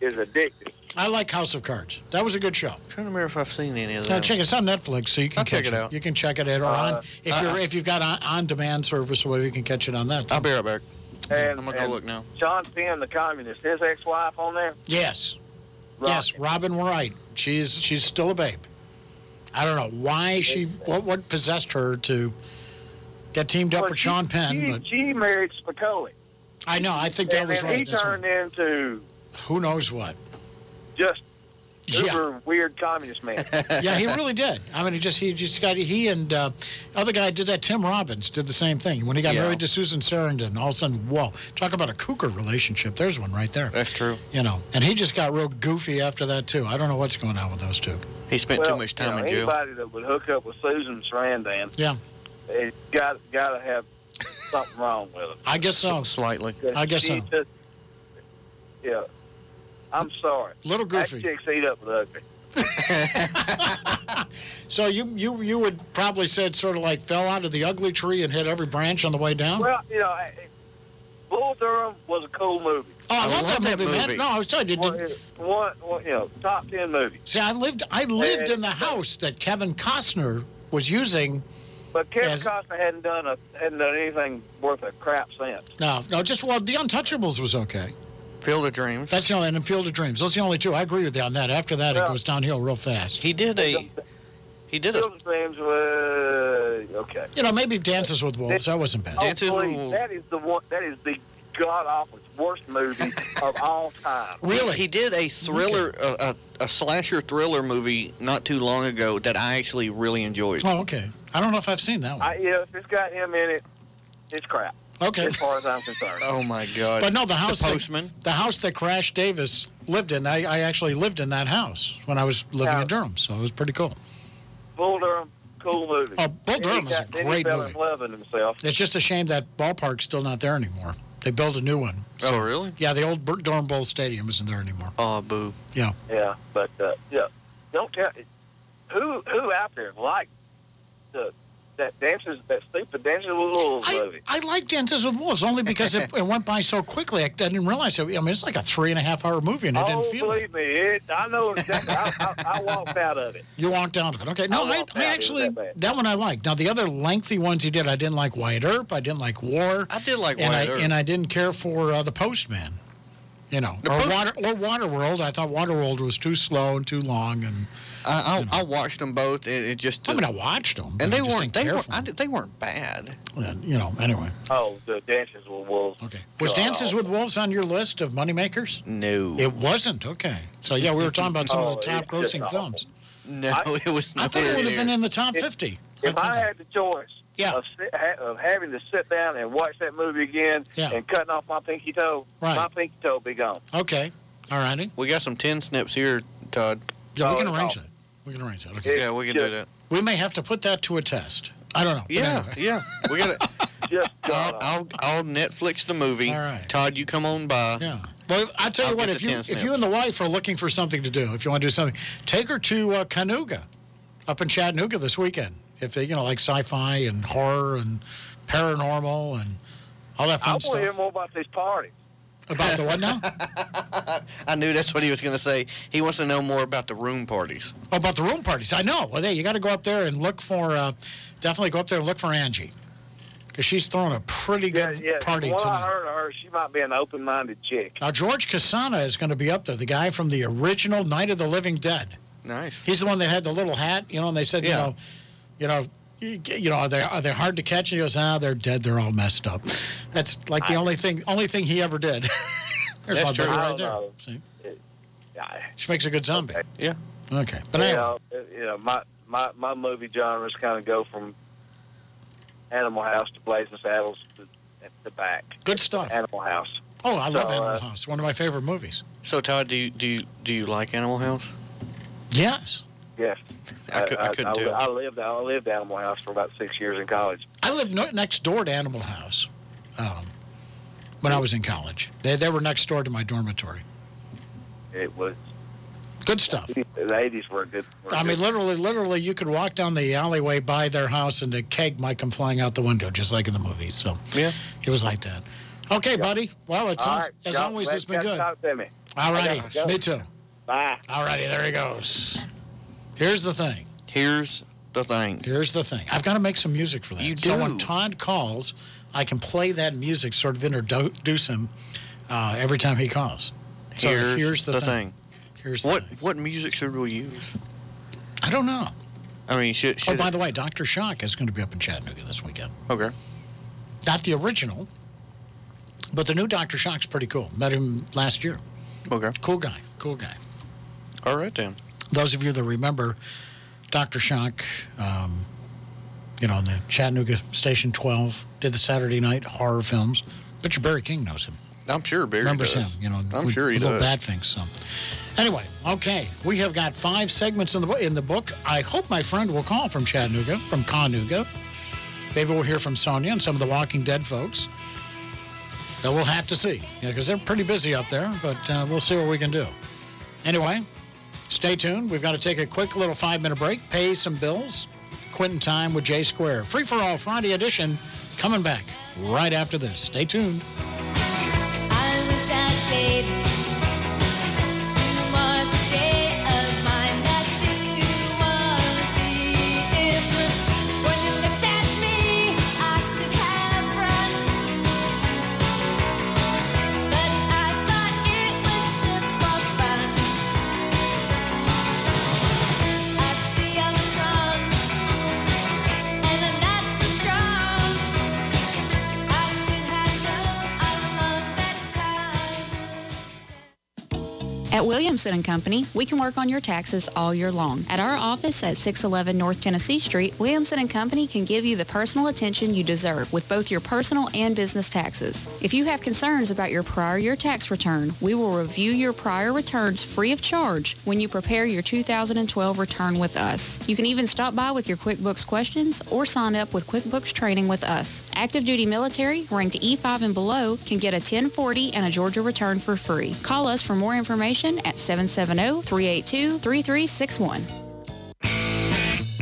Is addictive. I like House of Cards. That was a good show. I'm trying to remember if I've seen any of Now, that. check it. It's on Netflix, so you can I'll catch check it out. You can check it out or Uh, on if you're if you've got on, on-demand service or whatever, you can catch it on that. too. I'll be right back. And, I'm gonna go look now. Sean Penn, the communist, his ex-wife on there. Yes. Yes, Robin Wright. She's she's still a babe. I don't know why she what what possessed her to get teamed up Well, with she- Sean Penn, She, but she married Spicoli. I know I think that and was right. he That's right. turned into Who knows what? just Yeah. super weird communist man. yeah, he really did. I mean, he just he just got he and uh, other guy did that. Tim Robbins did the same thing when he got Yeah. married to Susan Sarandon. All of a sudden, whoa! Talk about a cougar relationship. There's one right there. That's true. You know, and he just got real goofy after that too. I don't know what's going on with those two. He spent well, too much time you know, in jail. Anybody that would hook up with Susan Sarandon, Yeah, it got got to have something wrong with it. I guess so. Slightly. I guess so. Just, yeah, I'm sorry. Little goofy. That chick's eat up with ugly. So you you you would probably say it sort of like fell out of the ugly tree and hit every branch on the way down. Well, you know, I- Bull Durham was a cool movie. oh, I, I love, love that, that movie, man. No, I was telling you. One, Did, one, one, you know, top ten movie. see, I lived I lived in the house that Kevin Costner was using. But Kevin Yes. Costner hadn't done a hadn't done anything worth a crap since. No, no, just well, The Untouchables was okay. Field of Dreams. That's the only, and Field of Dreams. Those are the only two. I agree with you on that. After that, it goes downhill real fast. He did a. He did a. Field of Dreams was okay. You know, maybe Dances with Wolves. That wasn't bad. Oh, please, that is the one. That is the god awful worst movie of all time. Really? He did a thriller, a, a, a slasher thriller movie not too long ago that I actually really enjoyed. Oh, okay. I don't know if I've seen that one. I, yeah, if it's got him in it, it's crap. Okay. As far as I'm concerned. Oh my God! But no, the house. The that- the house that Crash Davis lived in, I, I actually lived in that house when I was living Yeah. in Durham, so it was pretty cool. Bull Durham, cool movie. Oh, Bull Then he Durham is a got- then great he fell movie. in love with himself. It's just a shame that ballpark's still not there anymore. They built a new one. Oh, really? Yeah, the old Durham Bull Stadium isn't there anymore. Oh, boo. Yeah. Yeah, but uh, yeah, don't tell who who out there like the that dances that stupid dances with wolves movie. I like Dances with Wolves only because it, it went by so quickly. I, I didn't realize it. I mean, it's like a three and a half hour movie, and I oh, didn't feel it. believe me, it, I know exactly. I, I, I walked out of it. You walked out of it. Okay. No, I I, I out. It was actually, that that one I liked. Now, the other lengthy ones he did, I didn't like Wyatt Earp. I didn't like War. I did like and Wyatt I, Earp. And I didn't care for uh, The Postman. You know, The or, Water, or Waterworld. I thought Waterworld was too slow and too long. And I, I, I watched them both. and it just. I mean, I watched them. and they weren't they weren't. I, they weren't bad. them. You know, anyway. Oh, the dances with wolves. Okay. Was Dances with Wolves on your list of moneymakers? No. It wasn't. Okay. So, yeah, we were talking about some Oh, of the oh, top grossing films. No, I- it was I not. thought it would have been in the top If- 50. If I had the choice Yeah. of, of having to sit down and watch that movie again Yeah. and cutting off my pinky toe, Right. my pinky toe would be gone. Okay. All righty. We got some tin snips here, Todd. Yeah, we can arrange awful. that. We can arrange that. Okay. Yeah, we can do that. We may have to put that to a test. I don't know. Yeah, anyway. yeah. We got to. Just I'll, I'll, I'll Netflix the movie. All right. Todd, you come on by. Yeah. Well, I tell you I'll what, if you if snips. you and the wife are looking for something to do, if you want to do something, take her to uh, ConNooga, up in Chattanooga this weekend. If they, you know, like sci-fi and horror and paranormal and all that I fun want to hear stuff. more about these parties. About the what now? I knew that's what he was going to say. He wants to know more about the room parties. Oh, about the room parties. I know. Well, there you got to go up there and look for. Uh, definitely go up there and look for Angie, because she's throwing a pretty good Yeah, party from what I tonight. heard of her, she might be an open-minded chick. Now George Kosana is going to be up there. The guy from the original Night of the Living Dead. Nice. He's the one that had the little hat, you know, and they said, Yeah. you know, you know, you, you know, are they are they hard to catch? And he goes, ah, they're dead. They're all messed up. That's like the only thing only thing he ever did. There's That's my true. buddy right there. know. See, Yeah, she makes a good zombie. Yeah. Okay, but you know, you know, my my my movie genres kind of go from Animal House to Blazing Saddles to, to back. good stuff. Animal House. Oh, I love So, Animal uh, House. One of my favorite movies. So, Todd, do you, do you, do you like Animal House? Yes, Yes. I, cou- I couldn't I, tell. I lived I lived Animal House for about six years in college. I lived next door to Animal House um, when I was in college. They they were next door to my dormitory. It was Good stuff. the eighties were good. Were I mean, good. literally, literally, you could walk down the alleyway by their house and a keg might come flying out the window, just like in the movies. So Yeah. it was like that. Okay, buddy. Well, it All sounds, right, as y'all- always, let- it's been y'all good. Talk to me. All righty. Me too. Bye. All righty. There he goes. Here's the thing. Here's the thing. Here's the thing. I've got to make some music for that. You do. So when Todd calls, I can play that music, sort of introduce him uh, every time he calls. So Here's, here's the, the thing. thing. Here's the What thing. what music should we use? I don't know. I mean, should, Oh, should by the way, Dr. Shock is going to be up in Chattanooga this weekend. okay. Not the original, but the new Dr. Shock's pretty cool. Met him last year. Okay. Cool guy. Cool guy. All right then. Those of you that remember Dr. Shock, um, you know, on the Chattanooga Station 12, did the Saturday night horror films. Bet you Barry King knows him. I'm sure Barry remembers does. him. You know, I'm with- sure he with little does. bad things. So, anyway, okay, we have got five segments in the book. In the book, I hope my friend will call from Chattanooga, from ConNooga. Maybe we'll hear from Sonia and some of the Walking Dead folks. But we'll have to see, because they're pretty busy up there. But uh, we'll see what we can do. Anyway, stay tuned. We've got to take a quick little five-minute break, pay some bills. Quitting time with J Square, free for all Friday edition, coming back right after this. Stay tuned. I At Williamson Company, we can work on your taxes all year long. At our office at 611 North Tennessee Street, Williamson Company can give you the personal attention you deserve with both your personal and business taxes. If you have concerns about your prior year tax return, we will review your prior returns free of charge when you prepare your 2012 return with us. You can even stop by with your QuickBooks questions or sign up with QuickBooks training with us. Active duty military, ranked E5 and below, can get a 1040 and a Georgia return for free. Call us for more information at 770-382-3361.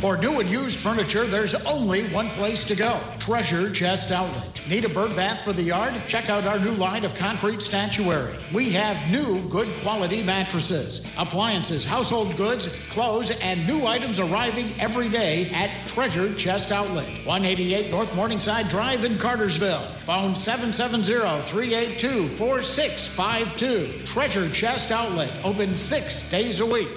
For new and used furniture, there's only one place to go Treasure Chest Outlet. Need a bird bath for the yard? Check out our new line of concrete statuary. We have new, good quality mattresses, appliances, household goods, clothes, and new items arriving every day at Treasure Chest Outlet. 188 North Morningside Drive in Cartersville. Phone 770 382 4652. Treasure Chest Outlet, open six days a week.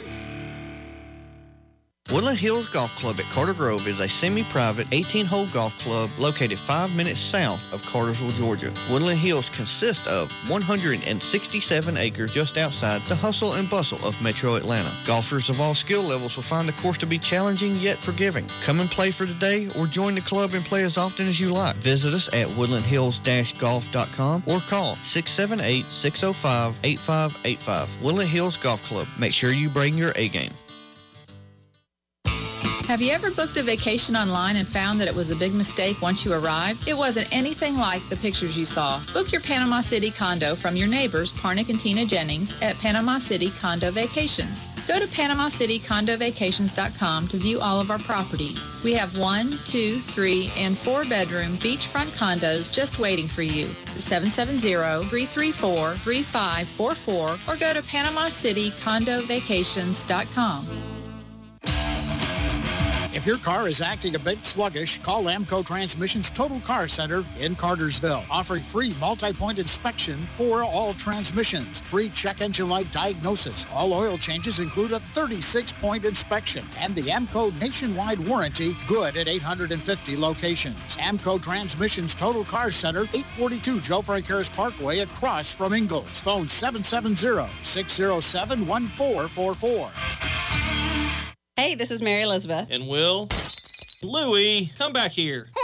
Woodland Hills Golf Club at Carter Grove is a semi-private 18-hole golf club located five minutes south of Cartersville, Georgia. Woodland Hills consists of 167 acres just outside the hustle and bustle of metro Atlanta. Golfers of all skill levels will find the course to be challenging yet forgiving. Come and play for the day or join the club and play as often as you like. Visit us at woodlandhills-golf.com or call 678-605-8585. Woodland Hills Golf Club. Make sure you bring your A game. Have you ever booked a vacation online and found that it was a big mistake once you arrived? It wasn't anything like the pictures you saw. Book your Panama City condo from your neighbors, Parnick and Tina Jennings, at Panama City Condo Vacations. Go to PanamaCityCondoVacations.com to view all of our properties. We have one, two, three, and four bedroom beachfront condos just waiting for you. 770-334-3544 or go to PanamaCityCondoVacations.com. If your car is acting a bit sluggish, call AAMCO Transmission's Total Car Center in Cartersville, offering free multi-point inspection for all transmissions, free check engine light diagnosis. All oil changes include a 36-point inspection, and the AAMCO nationwide warranty good at 850 locations. AAMCO Transmission's Total Car Center, 842 Joe Frank Harris Parkway, across from Ingles. Phone 770-607-1444. Hey, this is Mary Elizabeth. And Will? Louie, come back here.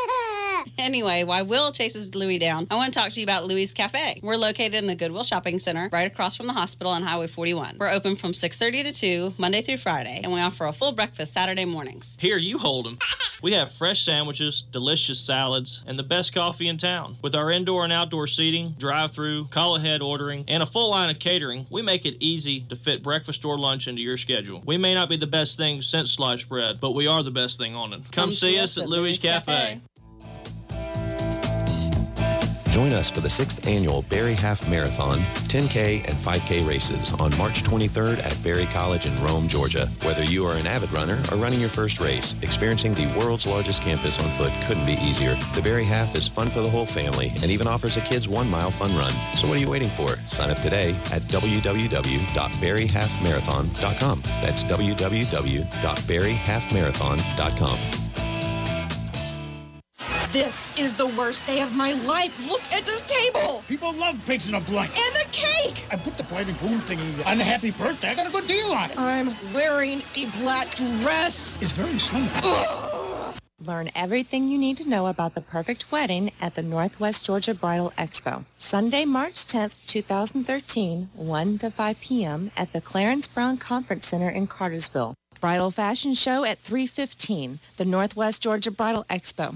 Anyway, while Will chases Louie down, I want to talk to you about Louie's Cafe. We're located in the Goodwill Shopping Center, right across from the hospital on Highway 41. We're open from 6:30 to 2, Monday through Friday, and we offer a full breakfast Saturday mornings. Here, you hold him. We have fresh sandwiches, delicious salads, and the best coffee in town. With our indoor and outdoor seating, drive through, call ahead ordering, and a full line of catering, we make it easy to fit breakfast or lunch into your schedule. We may not be the best thing since sliced bread, but we are the best thing on it. Come, see us at Louis Cafe. Join us for the sixth annual Berry Half Marathon, 10K and 5K races on March 23rd at Berry College in Rome, Georgia. Whether you are an avid runner or running your first race, experiencing the world's largest campus on foot couldn't be easier. The Berry Half is fun for the whole family and even offers a kids one mile fun run. So what are you waiting for? Sign up today at www.berryhalfmarathon.com. That's www.berryhalfmarathon.com. This is the worst day of my life. Look at this table. People love pigs in a blanket. And the cake. I put the bride and groom thingy on the happy birthday. I got a good deal on it. I'm wearing a black dress. It's very slim. Learn everything you need to know about the perfect wedding at the Northwest Georgia Bridal Expo. Sunday, March 10th, 2013, 1 to 5 p.m. at the Clarence Brown Conference Center in Cartersville. Bridal fashion show at 315, the Northwest Georgia Bridal Expo.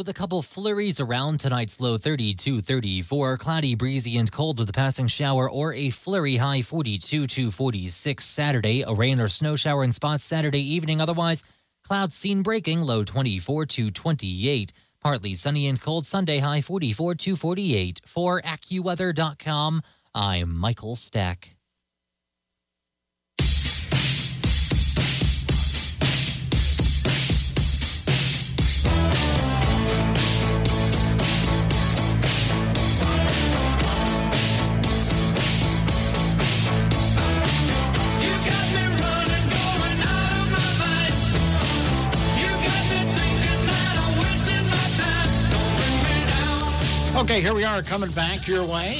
With a couple flurries around tonight's low 32 34, cloudy, breezy, and cold with a passing shower or a flurry high 42 to 46 Saturday. A rain or snow shower in spots Saturday evening. Otherwise, clouds seen breaking low 24 to 28. Partly sunny and cold Sunday high 44 to 48. For AccuWeather.com, I'm Michael Stack. Okay, here we are coming back your way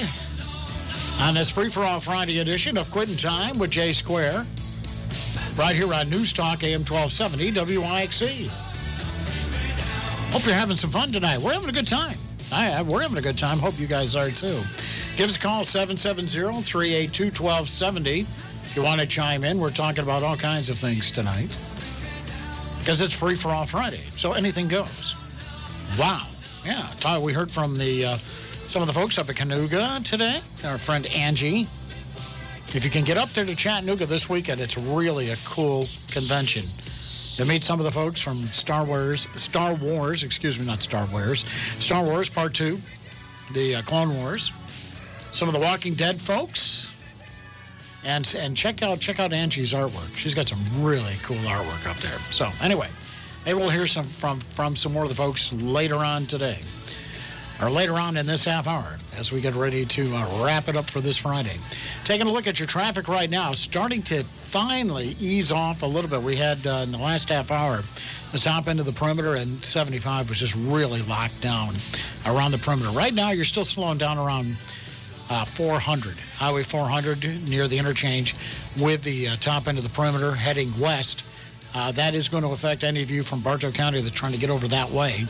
on this free for all Friday edition of Quitting Time with Jay Square. Right here on News Talk AM 1270 WYXC. Hope you're having some fun tonight. We're having a good time. I, we're having a good time. Hope you guys are too. Give us a call 770 382 1270 if you want to chime in. We're talking about all kinds of things tonight because it's free for all Friday. So anything goes. Wow. Yeah. Todd, we heard from the uh, some of the folks up at ConNooga today. Our friend Angie. If you can get up there to Chattanooga this weekend, it's really a cool convention. To meet some of the folks from Star Wars, Star Wars, excuse me, not Star Wars, Star Wars Part 2, the uh, Clone Wars, some of the Walking Dead folks, and, and check, out, check out Angie's artwork. She's got some really cool artwork up there. So, anyway, maybe we'll hear some from, from some more of the folks later on today, or later on in this half hour as we get ready to uh, wrap it up for this Friday. Taking a look at your traffic right now, starting to finally ease off a little bit. We had uh, in the last half hour, the top end of the perimeter and 75 was just really locked down around the perimeter. Right now, you're still slowing down around uh, 400, Highway 400 near the interchange with the top end of the perimeter heading west. Uh, that is going to affect any of you from Bartow County that's trying to get over that way.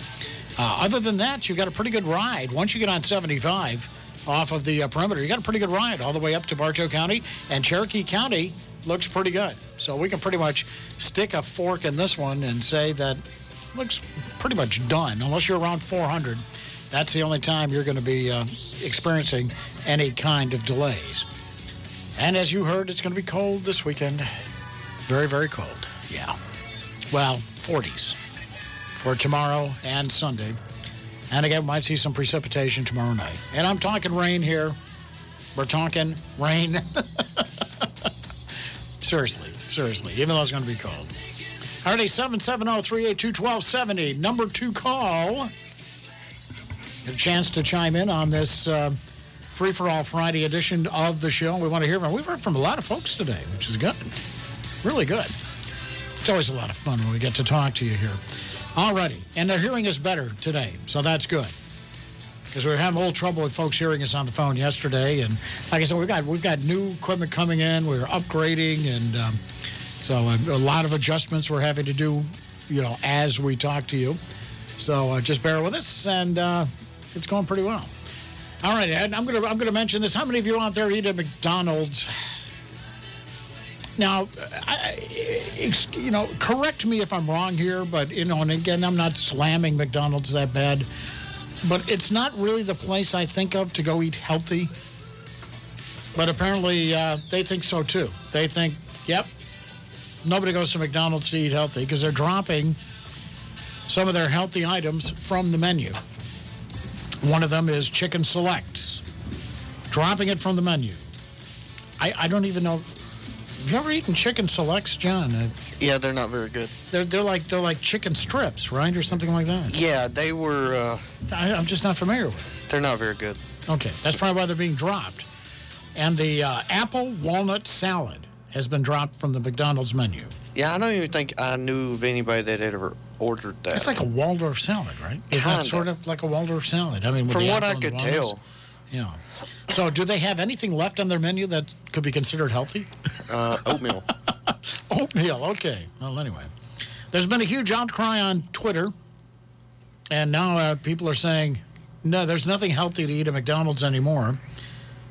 Uh, other than that, you've got a pretty good ride. Once you get on 75 off of the uh, perimeter, you got a pretty good ride all the way up to Bartow County. And Cherokee County looks pretty good. So we can pretty much stick a fork in this one and say that looks pretty much done. Unless you're around 400, that's the only time you're going to be uh, experiencing any kind of delays. And as you heard, it's going to be cold this weekend. Very, very cold. Yeah. Well, 40s for tomorrow and Sunday. And again, we might see some precipitation tomorrow night. And I'm talking rain here. We're talking rain. seriously, seriously, even though it's going to be cold. All right, 770 382 1270. Number two call. A chance to chime in on this uh, free for all Friday edition of the show. We want to hear from, we've heard from a lot of folks today, which is good. Really good. It's always a lot of fun when we get to talk to you here. All righty. And their hearing is better today, so that's good. Because we were having a little trouble with folks hearing us on the phone yesterday. And like I said, we've got, we've got new equipment coming in. We're upgrading. And um, so a, a, lot of adjustments we're having to do, you know, as we talk to you. So uh, just bear with us. And uh, it's going pretty well. All right, Ed, I'm going to I'm going to mention this. How many of you out there eat at McDonald's? Now, I, you know, correct me if I'm wrong here, but, you know, and again, I'm not slamming McDonald's that bad, but it's not really the place I think of to go eat healthy. But apparently, uh, they think so too. They think, yep, nobody goes to McDonald's to eat healthy because they're dropping some of their healthy items from the menu. One of them is chicken selects, dropping it from the menu. I, I don't even know. Have you ever eaten chicken selects, John? Uh, Yeah, they're not very good. they're, they're, like, they're like chicken strips, right? Or something like that. Yeah, they were. Uh, I, I'm just not familiar with they're not very good. Okay, that's probably why they're being dropped. And the uh, apple walnut salad has been dropped from the McDonald's menu. Yeah, I don't even think I knew of anybody that had ever ordered that. It's like a Waldorf salad, right? Is that sort of like a Waldorf salad? I mean, From what I could tell. Yeah. So, do they have anything left on their menu that could be considered healthy? Uh, oatmeal. Oatmeal, okay. Well, anyway. There's been a huge outcry on Twitter, and now uh, people are saying, no, there's nothing healthy to eat at McDonald's anymore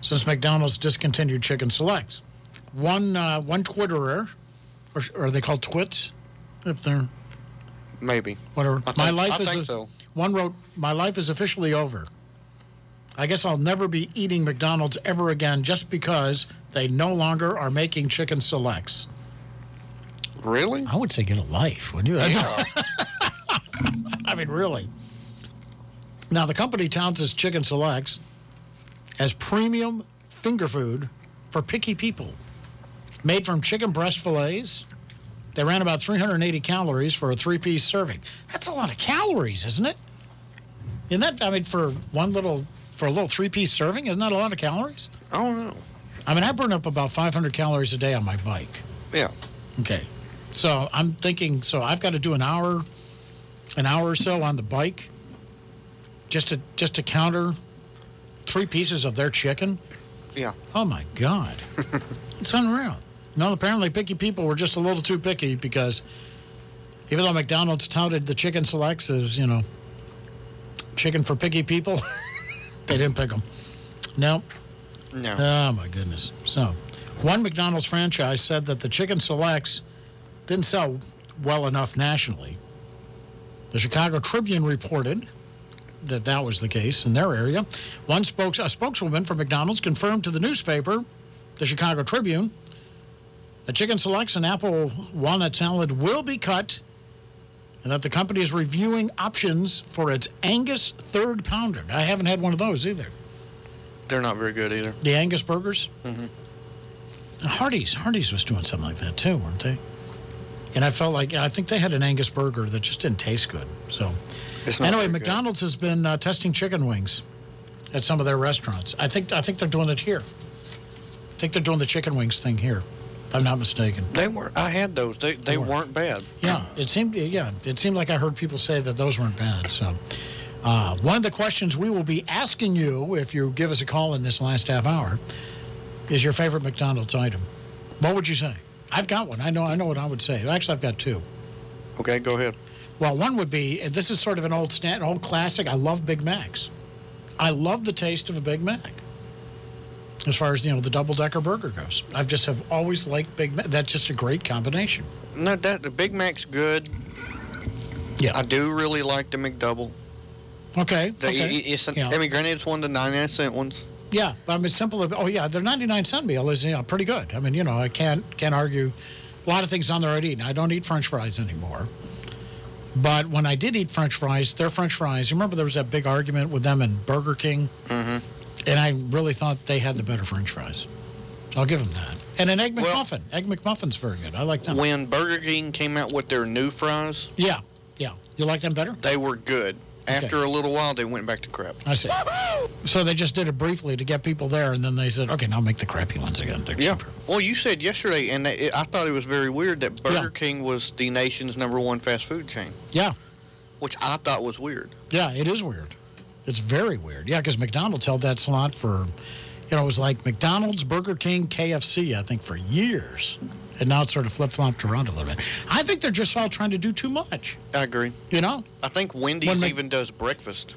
since McDonald's discontinued chicken selects. One, uh, one Twitterer, or, or are they called twits? If they're Maybe. whatever. I think, My life I is a- so. one wrote, "My life is officially over. I guess I'll never be eating McDonald's ever again just because they no longer are making chicken selects." Really? I would say get a life, wouldn't you? Yeah. I mean, really. Now, the company touts its chicken selects as premium finger food for picky people. Made from chicken breast fillets, they ran about 380 calories for a three piece serving. That's a lot of calories, isn't it? Isn't that, I mean, for one little, for a little three piece serving, isn't that a lot of calories? I don't know. I mean, I burn up about 500 calories a day on my bike. Yeah. Okay. So I'm thinking, so I've got to do an hour, an hour or so on the bike just to, just to counter three pieces of their chicken. Yeah. Oh my God. it's unreal. No, apparently picky people were just a little too picky because even though McDonald's touted the chicken selects as, you know, chicken for picky people, they didn't pick them. No. No. Oh my goodness. So, one McDonald's franchise said that the chicken selects didn't sell well enough nationally. The Chicago Tribune reported that that was the case in their area. One spokes, a spokeswoman for McDonald's confirmed to the newspaper, the Chicago Tribune, that chicken selects and apple walnut salad will be cut and that the company is reviewing options for its Angus third pounder. I haven't had one of those either. They're not very good either. The Angus burgers? hmm Hardee's. Hardee's was doing something like that too, weren't they? And I felt like, I think they had an Angus burger that just didn't taste good. So, anyway, good. McDonald's has been uh, testing chicken wings at some of their restaurants. I think, I think they're doing it here. I think they're doing the chicken wings thing here, if I'm not mistaken. They were. I had those. They they weren't bad. Yeah, it seemed, yeah, it seemed like I heard people say that those weren't bad. So, uh, one of the questions we will be asking you if you give us a call in this last half hour is your favorite McDonald's item. What would you say? I've got one. I know, I know what I would say. Actually, I've got two. Okay, go ahead. Well, one would be this is sort of an old, stand, an old classic. I love Big Macs. I love the taste of a Big Mac. As far as you know, the double decker burger goes, I just have always liked Big Mac. That's just a great combination. No, that the Big Mac's good. Yeah. I do really like the McDouble. Okay. The, okay. it's an, Yeah. I mean, granted, it's one of the 99 cent ones. Yeah, I mean, simple. Oh, yeah, their 99 cent meal is you know, pretty good. I mean, you know, I can't, can't argue. A lot of things on there I'd eat. I don't eat French fries anymore. But when I did eat French fries, their French fries, you remember there was that big argument with them and Burger King? Mm-hmm. And I really thought they had the better French fries. I'll give them that. And an Egg McMuffin. Egg McMuffin's very good. I like them. When Burger King came out with their new fries, Yeah, yeah. You like them better? they were good. After a little while, they went back to crap. I see. So they just did it briefly to get people there, and then they said, okay, now make the crappy ones again. Yeah. Well, you said yesterday, and it, I thought it was very weird that Burger King was the nation's number one fast food chain. Yeah. Which I thought was weird. Yeah, it is weird. It's very weird. Yeah, because McDonald's held that slot for, you know, it was like McDonald's, Burger King, KFC, I think, for years. And now it's sort of flip flopped around a little bit. I think they're just all trying to do too much. I agree. You know? I think Wendy's even does breakfast.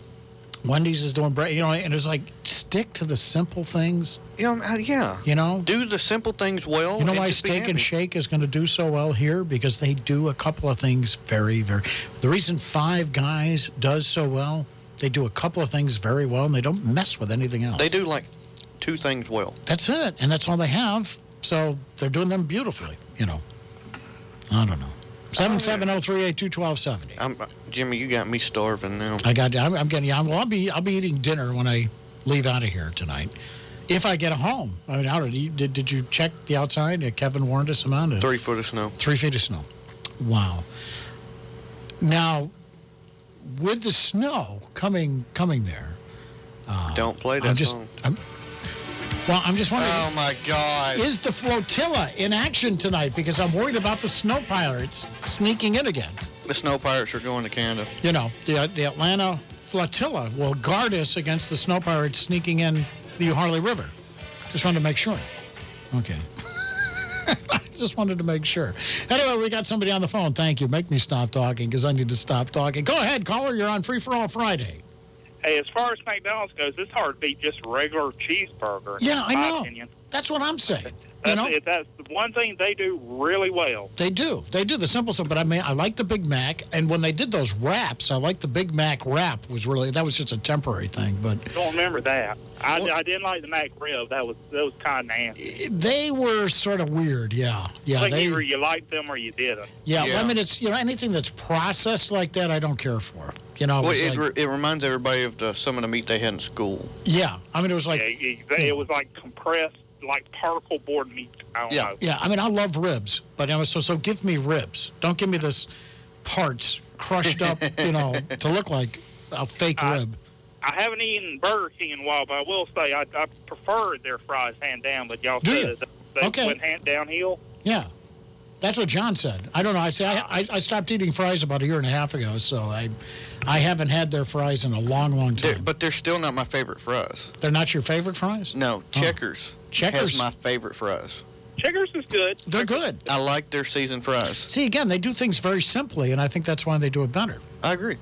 Wendy's is doing, bre- you know, and it's like, stick to the simple things. Yeah, uh, yeah. You know? Do the simple things well. You know why Steak and. Shake is going to do so well here? Because they do a couple of things very, very. The reason Five Guys does so well, they do a couple of things very well and they don't mess with anything else. They do like two things well. That's it. And that's all they have. So they're doing them beautifully, you know. I don't know. 770-382-1270. I'm, uh, Jimmy, you got me starving now. I got, I'm, I'm getting, I'm, well, I'll be, I'll be eating dinner when I leave out of here tonight. If I get a home. I mean, how did you, did, did you check the outside? Kevin warned us about it. Three foot of snow. Three feet of snow. Wow. Now, with the snow coming coming there, uh, Don't play that I'm just, song. I'm, well, I'm just wondering. Oh my God! Is the flotilla in action tonight? Because I'm worried about the snow pirates sneaking in again. The snow pirates are going to Canada. You know, the the Atlanta flotilla will guard us against the snow pirates sneaking in the Harley River. Just wanted to make sure. Okay. I just wanted to make sure. Anyway, we got somebody on the phone. Thank you. Make me stop talking because I need to stop talking. Go ahead, caller. You're on Free for All Friday. Hey, as far as McDonald's goes, it's hard to beat just regular cheeseburger. Yeah, I know. Opinion. That's what I'm saying. That's, know? it, that's the one thing they do really well. They do. They do the simple stuff. But I mean, I like the Big Mac. And when they did those wraps, I like the Big Mac wrap. Was really that was just a temporary thing. But I Don't remember that. I, I didn't like the Mac rib. That was that was kind of nasty. Eh, they were sort of weird. Yeah, yeah. like They, either you liked them or you didn't. yeah, well, I mean, it's you know anything that's processed like that, I don't care for. You know, it Well, it, like- re- it reminds everybody of the, some of the meat they had in school. yeah. I mean, it was like Yeah, it, it was like compressed, like particle board meat. I don't know. Yeah, I mean, I love ribs, but you know, so so give me ribs. Don't give me this parts crushed up, you know, to look like a fake rib. I haven't eaten Burger King in a while, but I will say I, I prefer their fries hand down. But y'all Do said you? that they Okay. went hand downhill. Yeah, That's what John said. I don't know. I say I, ah. I, I stopped eating fries about a year and a half ago, so I, I haven't had their fries in a long, long They're- time. but they're still not my favorite fries. They're not your favorite fries? No, oh. Checkers. Checkers? has my favorite fries. Checkers is good. They're good. I like their seasoned fries. See, again, they do things very simply, and I think that's why they do it better. I agree.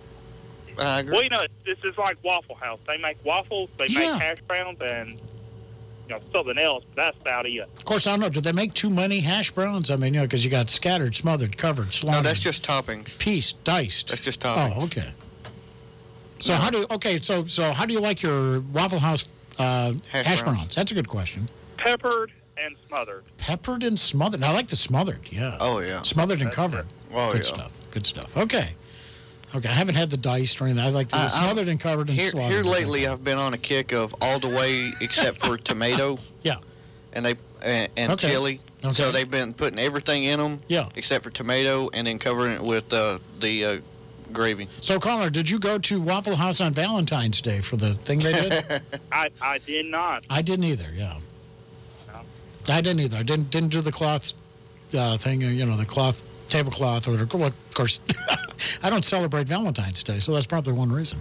I agree. Well, you know, this is like Waffle House. They make waffles, they Yeah. make hash browns, and you know something else. But that's about it. Of course, I don't know. Do they make too many hash browns? I mean, you know, because you got scattered, smothered, covered, slaughtered. No, that's just toppings. pieced, diced. That's just toppings. Oh, okay. So how do okay? So so how do you like your Waffle House uh, hash, Hash browns. browns. That's a good question. Peppered and smothered. Peppered and smothered. I like the smothered. Yeah. Oh yeah. Smothered and covered. Oh, good yeah. stuff. Good stuff. Okay. Okay. I haven't had the diced or anything. I like the I- I'm- smothered and covered and Here, slaughtered. here lately, I've been on a kick of all the way except for tomato. Yeah. And they and, and Okay. chili. Okay. So they've been putting everything in them. Yeah. Except for tomato, and then covering it with uh, the uh, gravy. So, caller, did you go to Waffle House on Valentine's Day for the thing they did? I I did not. I didn't either. Yeah. I didn't either. I didn't didn't do the cloth uh, thing. uh, You know, the cloth tablecloth or. Well, of course, I don't celebrate Valentine's Day, so that's probably one reason.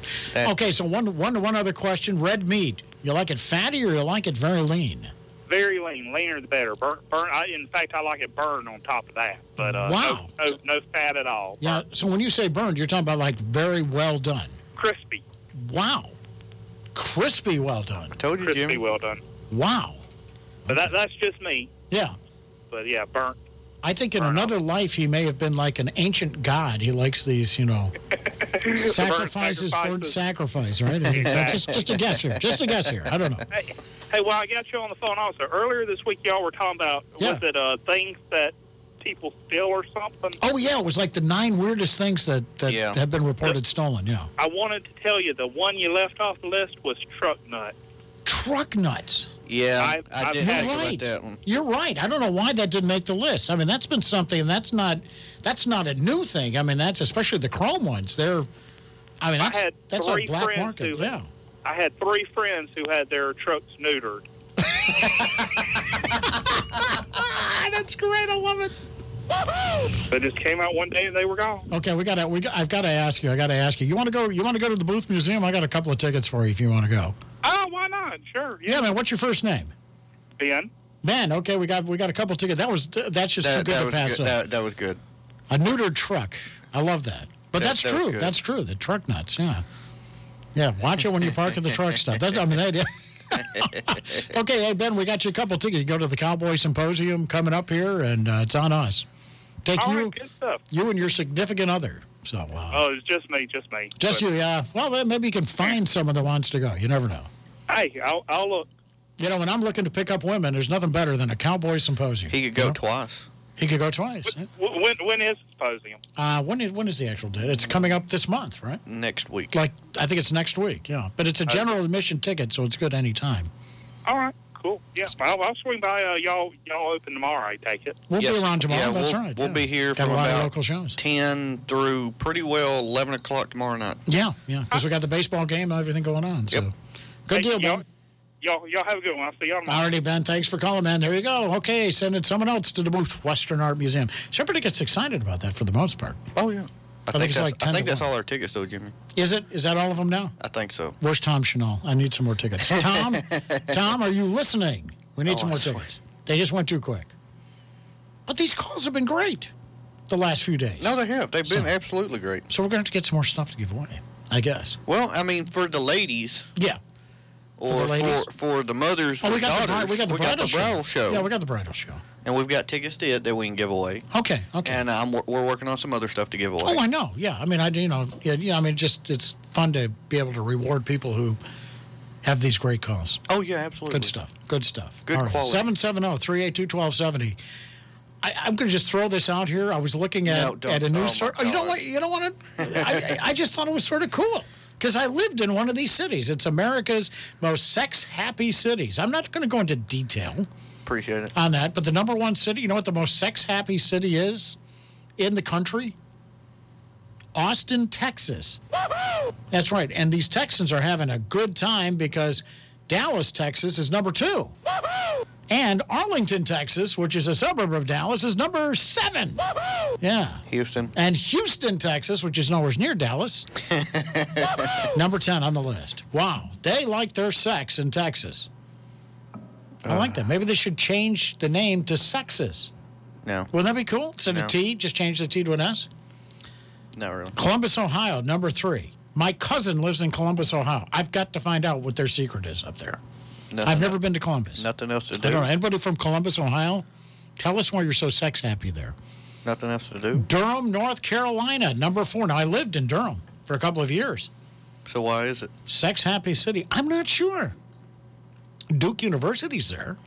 Okay, so one one one other question: red meat. You like it fatty or you like it very lean? Very lean, leaner the better. Burn, burn. I, in fact, I like it burned on top of that. But uh, Wow. no, no, no fat at all. Yeah. So when you say burned, you're talking about like very well done. Crispy, Wow. Crispy, well done. I told you, crispy, Jimmy. well done. Wow. But that that's just me. Yeah. But yeah, burnt. I think in another life he may have been like an ancient god. He likes these, you know, sacrifices, burnt sacrifice, right? just, just a guess here. Just a guess here. I don't know. Hey, hey, well, I got you on the phone also. Earlier this week, y'all were talking about Yeah. was it uh, things that people steal or something? Oh yeah, it was like the nine weirdest things that that Yeah. have been reported stolen. Yeah, I wanted to tell you the one you left off the list was truck nut. Truck nuts. Yeah, I've- I, did had- You're right. that one. You're right. I don't know why that didn't make the list. I mean, that's been something. That's not. That's not a new thing. I mean, that's especially the chrome ones. They're. I mean, I that's had that's a three black friends market. who- Yeah. I had three friends who had their trucks neutered. that's great. I love it. They just came out one day and they were gone. Okay, we got to. We got, I've got to ask you. I got to ask you. You want to go? You want to go to the Booth Museum? I got a couple of tickets for you if you want to go. Oh, why not? Sure. Yeah, man. What's your first name? Ben. Ben. Okay, we got we got a couple of tickets. That was that's just too good that to was pass good. up. That, that was good. A neutered truck. I love that. But That- that's that true. That's true. The truck nuts. Yeah. Yeah. Watch it when you park at the truck stop. That, I mean, that. Yeah. okay, hey Ben, we got you a couple tickets. You go to the Cowboy Symposium coming up here, and uh, it's on us. Take All you, right, good stuff. you and your significant other. So, uh, Oh, it's just me, just me. just But, you, yeah. Well, maybe you can find someone that wants to go. You never know. Hey, I'll, I'll look. You know, when I'm looking to pick up women, there's nothing better than a Cowboy Symposium. He could go twice. He could go twice. yeah. When when is the symposium? Uh, when is when is the actual date? It's coming up this month, right? Next week. Like I think it's next week. Yeah, but it's a general admission ticket, so it's good anytime. All right, cool. Yeah, I'll, I'll swing by. Uh, y'all y'all open tomorrow. I take it. We'll Yes. be around tomorrow. Yeah, that's we'll, right. We'll yeah. be here Got from a lot of about local shows. 10 through pretty well 11 o'clock tomorrow night. Yeah, yeah, because we got the baseball game and everything going on. So, good Hey, deal, y'all, y'all y'all have a good one. I'll see y'all tomorrow. Alrighty, Ben. Thanks for calling, man. There you go. Okay, sending someone else to the booth, Western Art Museum. Everybody gets excited about that for the most part. Oh, yeah. I, I think think, that's, like 10 I think that's all our tickets, though, Jimmy. Is it? Is that all of them now? I think so. Where's Tom Chanel? I need some more tickets. Tom, Tom, are you listening? We need Oh, some more tickets. They just went too quick. But these calls have been great the last few days. No, they have. They've been So- absolutely great. So we're going to have to get some more stuff to give away, I guess. Well, I mean, for the ladies. Yeah. Or the for, for, the mothers Oh, we got, the, daughters. bri- we got the bridal, bridal show. Yeah, we got the bridal show. and we've got tickets to it that we can give away. Okay, okay. And um, I'm, we're working on some other stuff to give away. Oh, I know. Yeah, I mean, I you know, yeah, yeah, I mean, just it's fun to be able to reward people who have these great calls. Oh, yeah, absolutely. Good stuff. Good stuff. Good All right. quality. 770 382 1270. I'm going to just throw this out here. I was looking at, No, at a Oh, news my story. Oh, you don't want you don't want to. I, I- I just thought it was sort of cool because I lived in one of these cities. It's America's most sex happy cities. I'm not going to go into detail Appreciate it. on that, but the number one city. You know what the most sex happy city is in the country? Austin, Texas. That's right. And these Texans are having a good time because Dallas, Texas is number two. And Arlington, Texas, which is a suburb of Dallas, is number seven. Yeah. Houston. And Houston, Texas, which is nowhere near Dallas, number 10 on the list. Wow. They like their sex in Texas. I like that. Maybe they should change the name to Sexes. No. Wouldn't that be cool? Instead No. of T, just change the T to an S? Not really. Columbus, Ohio, number three. My cousin lives in Columbus, Ohio. I've got to find out what their secret is up there. Nothing, I've never been to Columbus. Nothing else to do. I do. don't know. Anybody from Columbus, Ohio? Tell us why you're so sex happy there. Nothing else to do. Durham, North Carolina, number four. Now, I lived in Durham for a couple of years. So why is it? Sex happy city. I'm not sure. Duke University's there.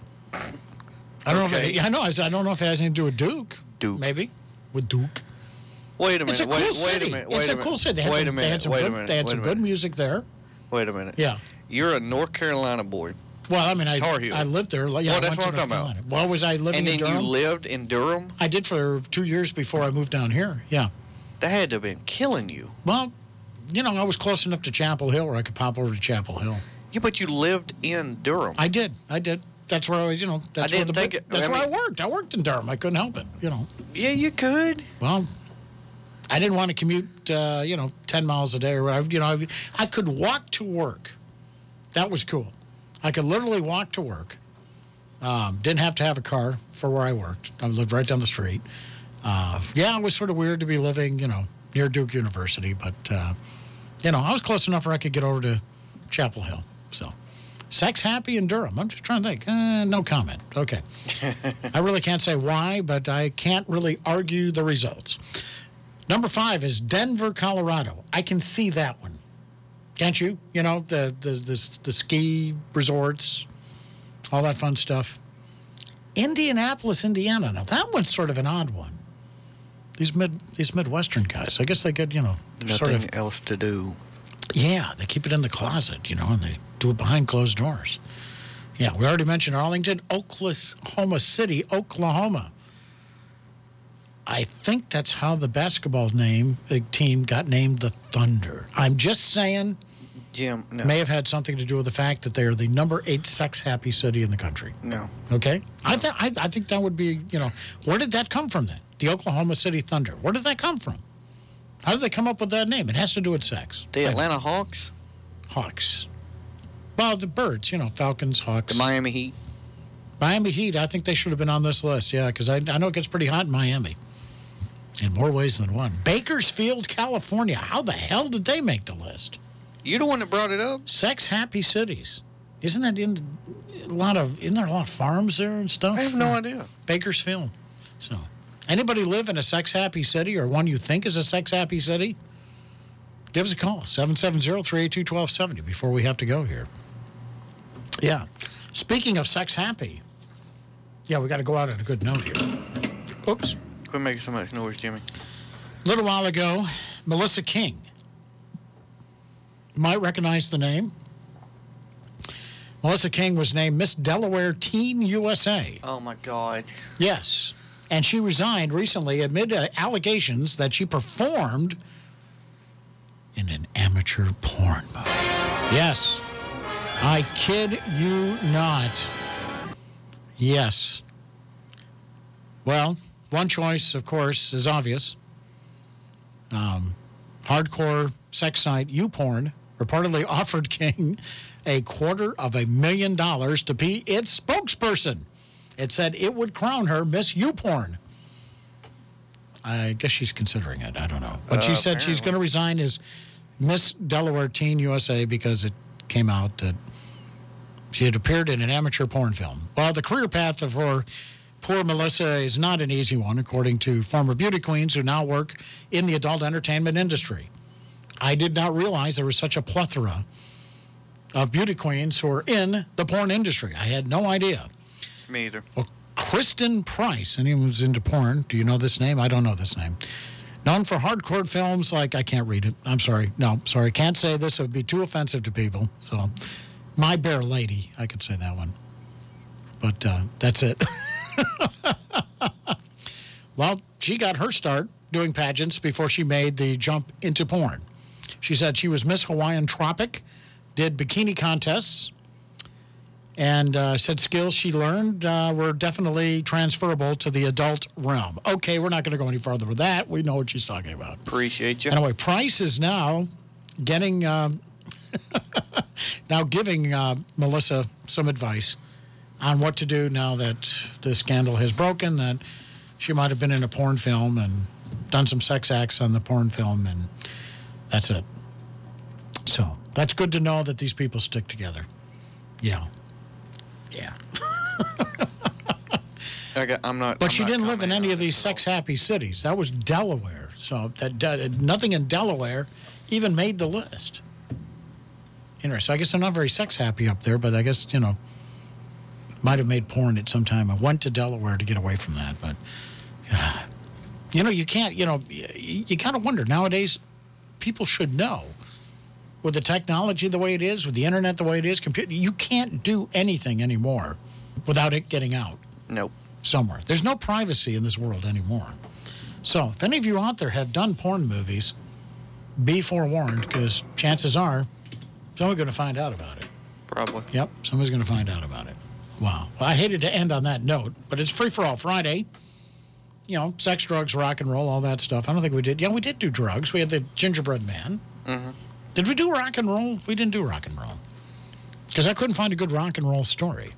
I don't know. If it, I know. I I don't know if it has anything to do with Duke. Duke. Maybe with Duke. Wait a minute. It's a cool wait, city. wait a minute. it's wait a a minute. cool city. They had wait some, a minute. They had some wait good, a minute. They had some a good minute. music there. Wait a minute. Yeah. You're a North Carolina boy. Well, I mean, I, Tar Heel. I lived there. Yeah, Well, that's what I'm talking about. Well, was I living and in then Durham? you lived in Durham? I did for two years before I moved down here. Yeah. That had to have been killing you. Well, you know, I was close enough to Chapel Hill where I could pop over to Chapel Hill. Yeah, but you lived in Durham. I did. I did. That's where I was, you know, that's I where didn't the think it- that's I where I worked. I worked in Durham. I couldn't help it, you know. Yeah, you could. Well, I didn't want to commute, uh, you know, 10 miles a day or whatever. You know, I, I could walk to work. That was cool. I could literally walk to work. Um, didn't have to have a car for where I worked. I lived right down the street. Uh, yeah, it was sort of weird to be living, you know, near Duke University, but, uh, you know, I was close enough where I could get over to Chapel Hill. So, sex happy in Durham. I'm just trying to think. Uh, no comment. Okay. I really can't say why, but I can't really argue the results. Number five is Denver, Colorado. I can see that one. Can't you? You know, the, the, the, the ski resorts, all that fun stuff. Indianapolis, Indiana. Now, that one's sort of an odd one. These, mid, these Midwestern guys, I guess they get you know, Nothing sort of. else to do. Yeah, they keep it in the closet, you know, and they do it behind closed doors. Yeah, we already mentioned Arlington, Oklahoma City, Oklahoma. I think that's how the basketball name the team got named the Thunder. I'm just saying, Jim, no. may have had something to do with the fact that they are the number eight sex happy city in the country. No. Okay, I, th- I I think that would be you know where did that come from then? The Oklahoma City Thunder. Where did that come from? How did they come up with that name? It has to do with sex. The Atlanta Hawks? Hawks. Well, the birds, you know, Falcons, Hawks. The Miami Heat? Miami Heat, I think they should have been on this list, yeah, because I, I know it gets pretty hot in Miami in more ways than one. Bakersfield, California. How the hell did they make the list? You the one that brought it up? Sex happy cities. Isn't that in a lot of, isn't there a lot of farms there and stuff? I have no idea. Bakersfield. So, anybody live in a sex happy city or one you think is a sex happy city? Give us a call, 770 382 1270 before we have to go here. Yeah. Speaking of sex happy, yeah, we got to go out on a good note here. Oops. Quit making so much noise, Jimmy. A little while ago, Melissa King. You might recognize the name. Melissa King was named Miss Delaware Teen USA. Oh, my God. Yes. And she resigned recently amid uh, allegations that she performed in an amateur porn movie. Yes. I kid you not. Yes. Well, one choice, of course, is obvious. Um, hardcore sex site YouPorn reportedly offered King a quarter of a million dollars to be its spokesperson. It said it would crown her Miss YouPorn. I guess she's considering it. I don't know. But she Uh, said she's going to resign as Miss Delaware Teen USA because it came out that she had appeared in an amateur porn film. Well, the career path for poor Melissa is not an easy one, according to former beauty queens who now work in the adult entertainment industry. I did not realize there was such a plethora of beauty queens who are in the porn industry. I had no idea. Me either. Well, Kristen Price, anyone who's into porn, do you know this name? I don't know this name. Known for hardcore films like, I can't read it. I'm sorry. No, sorry. Can't say this. It would be too offensive to people. So, My Bear Lady, I could say that one. But uh, that's it. well, she got her start doing pageants before she made the jump into porn. She said she was Miss Hawaiian Tropic, did bikini contests, and uh, said skills she learned uh, were definitely transferable to the adult realm. Okay, we're not going to go any further with that. We know what she's talking about. Appreciate you. Anyway, Price is now getting, um, now giving uh, Melissa some advice on what to do now that the scandal has broken, that she might have been in a porn film and done some sex acts on the porn film, and that's it. So that's good to know that these people stick together. Yeah. Yeah. I got, I'm not. But I'm she not didn't live in any of these sex happy cities. That was Delaware. So that, that, nothing in Delaware even made the list. Interesting. I guess they're not very sex happy up there, but I guess, you know, might have made porn at some time. I went to Delaware to get away from that. But, God. you know, you can't, you know, you, you kind of wonder nowadays, people should know with the technology the way it is, with the internet the way it is, computer, you can't do anything anymore without it getting out. Nope. Somewhere. There's no privacy in this world anymore. So, if any of you out there have done porn movies, be forewarned because chances are someone's going to find out about it. Probably. Yep, somebody's going to find out about it. Wow. Well, I hated to end on that note, but it's free for all Friday. You know, sex, drugs, rock and roll, all that stuff. I don't think we did. Yeah, we did do drugs. We had the gingerbread man. Mm-hmm. Did we do rock and roll? We didn't do rock and roll. Because I couldn't find a good rock and roll story.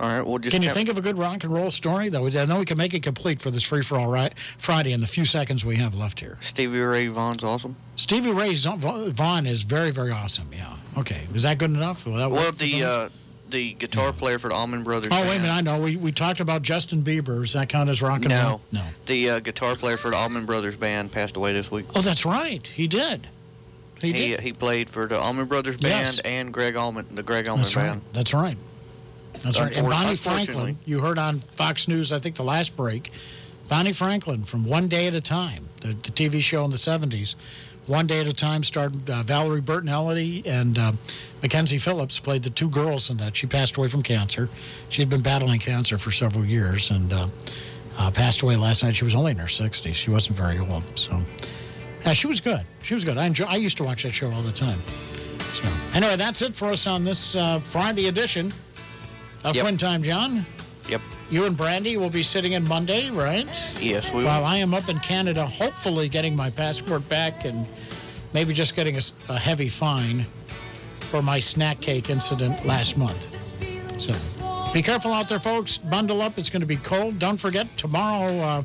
All right, well, just Can you think of a good rock and roll story? Though I know we can make it complete for this free for all right Friday in the few seconds we have left here. Stevie Ray Vaughan's awesome. Stevie Ray Vaughan is very, very awesome. Yeah. Okay. Is that good enough? Will that Well, the uh, the guitar player for the Allman Brothers. Oh, wait a minute. I know. We, we talked about Justin Bieber. Does that count as rock and No. roll? No. The uh, guitar player for the Allman Brothers Band passed away this week. Oh, that's right. He did. He he, did. he played for the Allman Brothers Band Yes. and Gregg Allman, the Gregg Allman That's right. Band. That's right. That's right. And Bonnie. Franklin, you heard on Fox News, I think the last break, Bonnie Franklin from One Day at a Time, the, the TV show in the 70s. One Day at a Time starred uh, Valerie Bertinelli and uh, Mackenzie Phillips played the two girls in that. She passed away from cancer. She'd been battling cancer for several years and uh, uh, passed away last night. She was only in her 60s. She wasn't very old. So, yeah, she was good. She was good. I, enjoy, I used to watch that show all the time. So, anyway, that's it for us on this uh, Friday edition of Yep. Quinn Time, John. Yep. You and Brandy will be sitting in Monday, right? Yes, we will. While I am up in Canada, hopefully getting my passport back and maybe just getting a heavy fine for my snack cake incident last month. So be careful out there, folks. Bundle up. It's going to be cold. Don't forget, tomorrow, uh,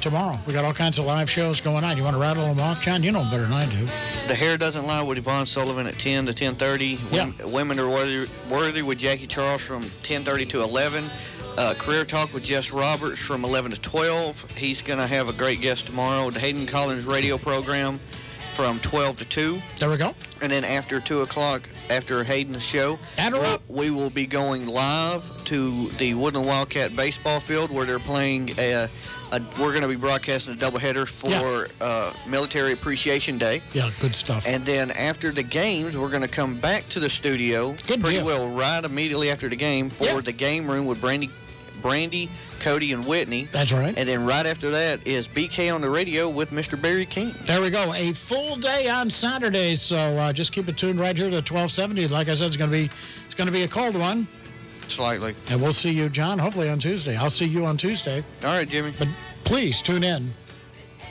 tomorrow, we got all kinds of live shows going on. You want to rattle them off, John? You know them better than I do. The Hair Doesn't Lie with Yvonne Sullivan at 10 to 10.30. Yeah. Women Are Worthy, worthy with Jackie Charles from 10.30 to 11. Uh, Career Talk with Jess Roberts from 11 to 12. He's going to have a great guest tomorrow. The Hayden Collins radio program from 12 to 2. There we go. And then after 2 o'clock, after Hayden's show, we'll- we will be going live to the Woodland Wildcat baseball field where they're playing a, a we're going to be broadcasting a doubleheader for uh, Military Appreciation Day. Yeah, good stuff. And then after the games, we're going to come back to the studio pretty deal. well right immediately after the game for the game room with Brandy, Brandy, Cody, and Whitney. That's right. And then right after that is BK on the radio with Mr. Barry King. There we go. A full day on Saturday. So uh, just keep it tuned right here to 1270. Like I said, it's going to be it's going to be a cold one. Slightly. And we'll see you, John, hopefully on Tuesday. I'll see you on Tuesday. All right, Jimmy. But please tune in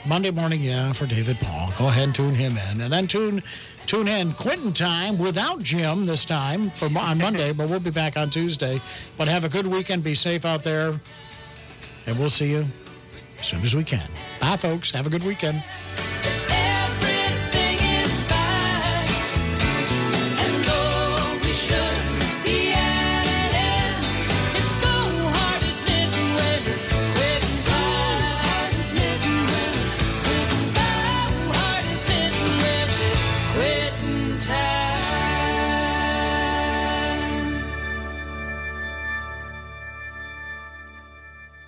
Monday morning, yeah, for David Paul. Go ahead and tune him in. And then tune tune in Quentin time without Jim this time for, on Monday, but we'll be back on Tuesday. But have a good weekend. Be safe out there. And we'll see you as soon as we can. Bye, folks. Have a good weekend.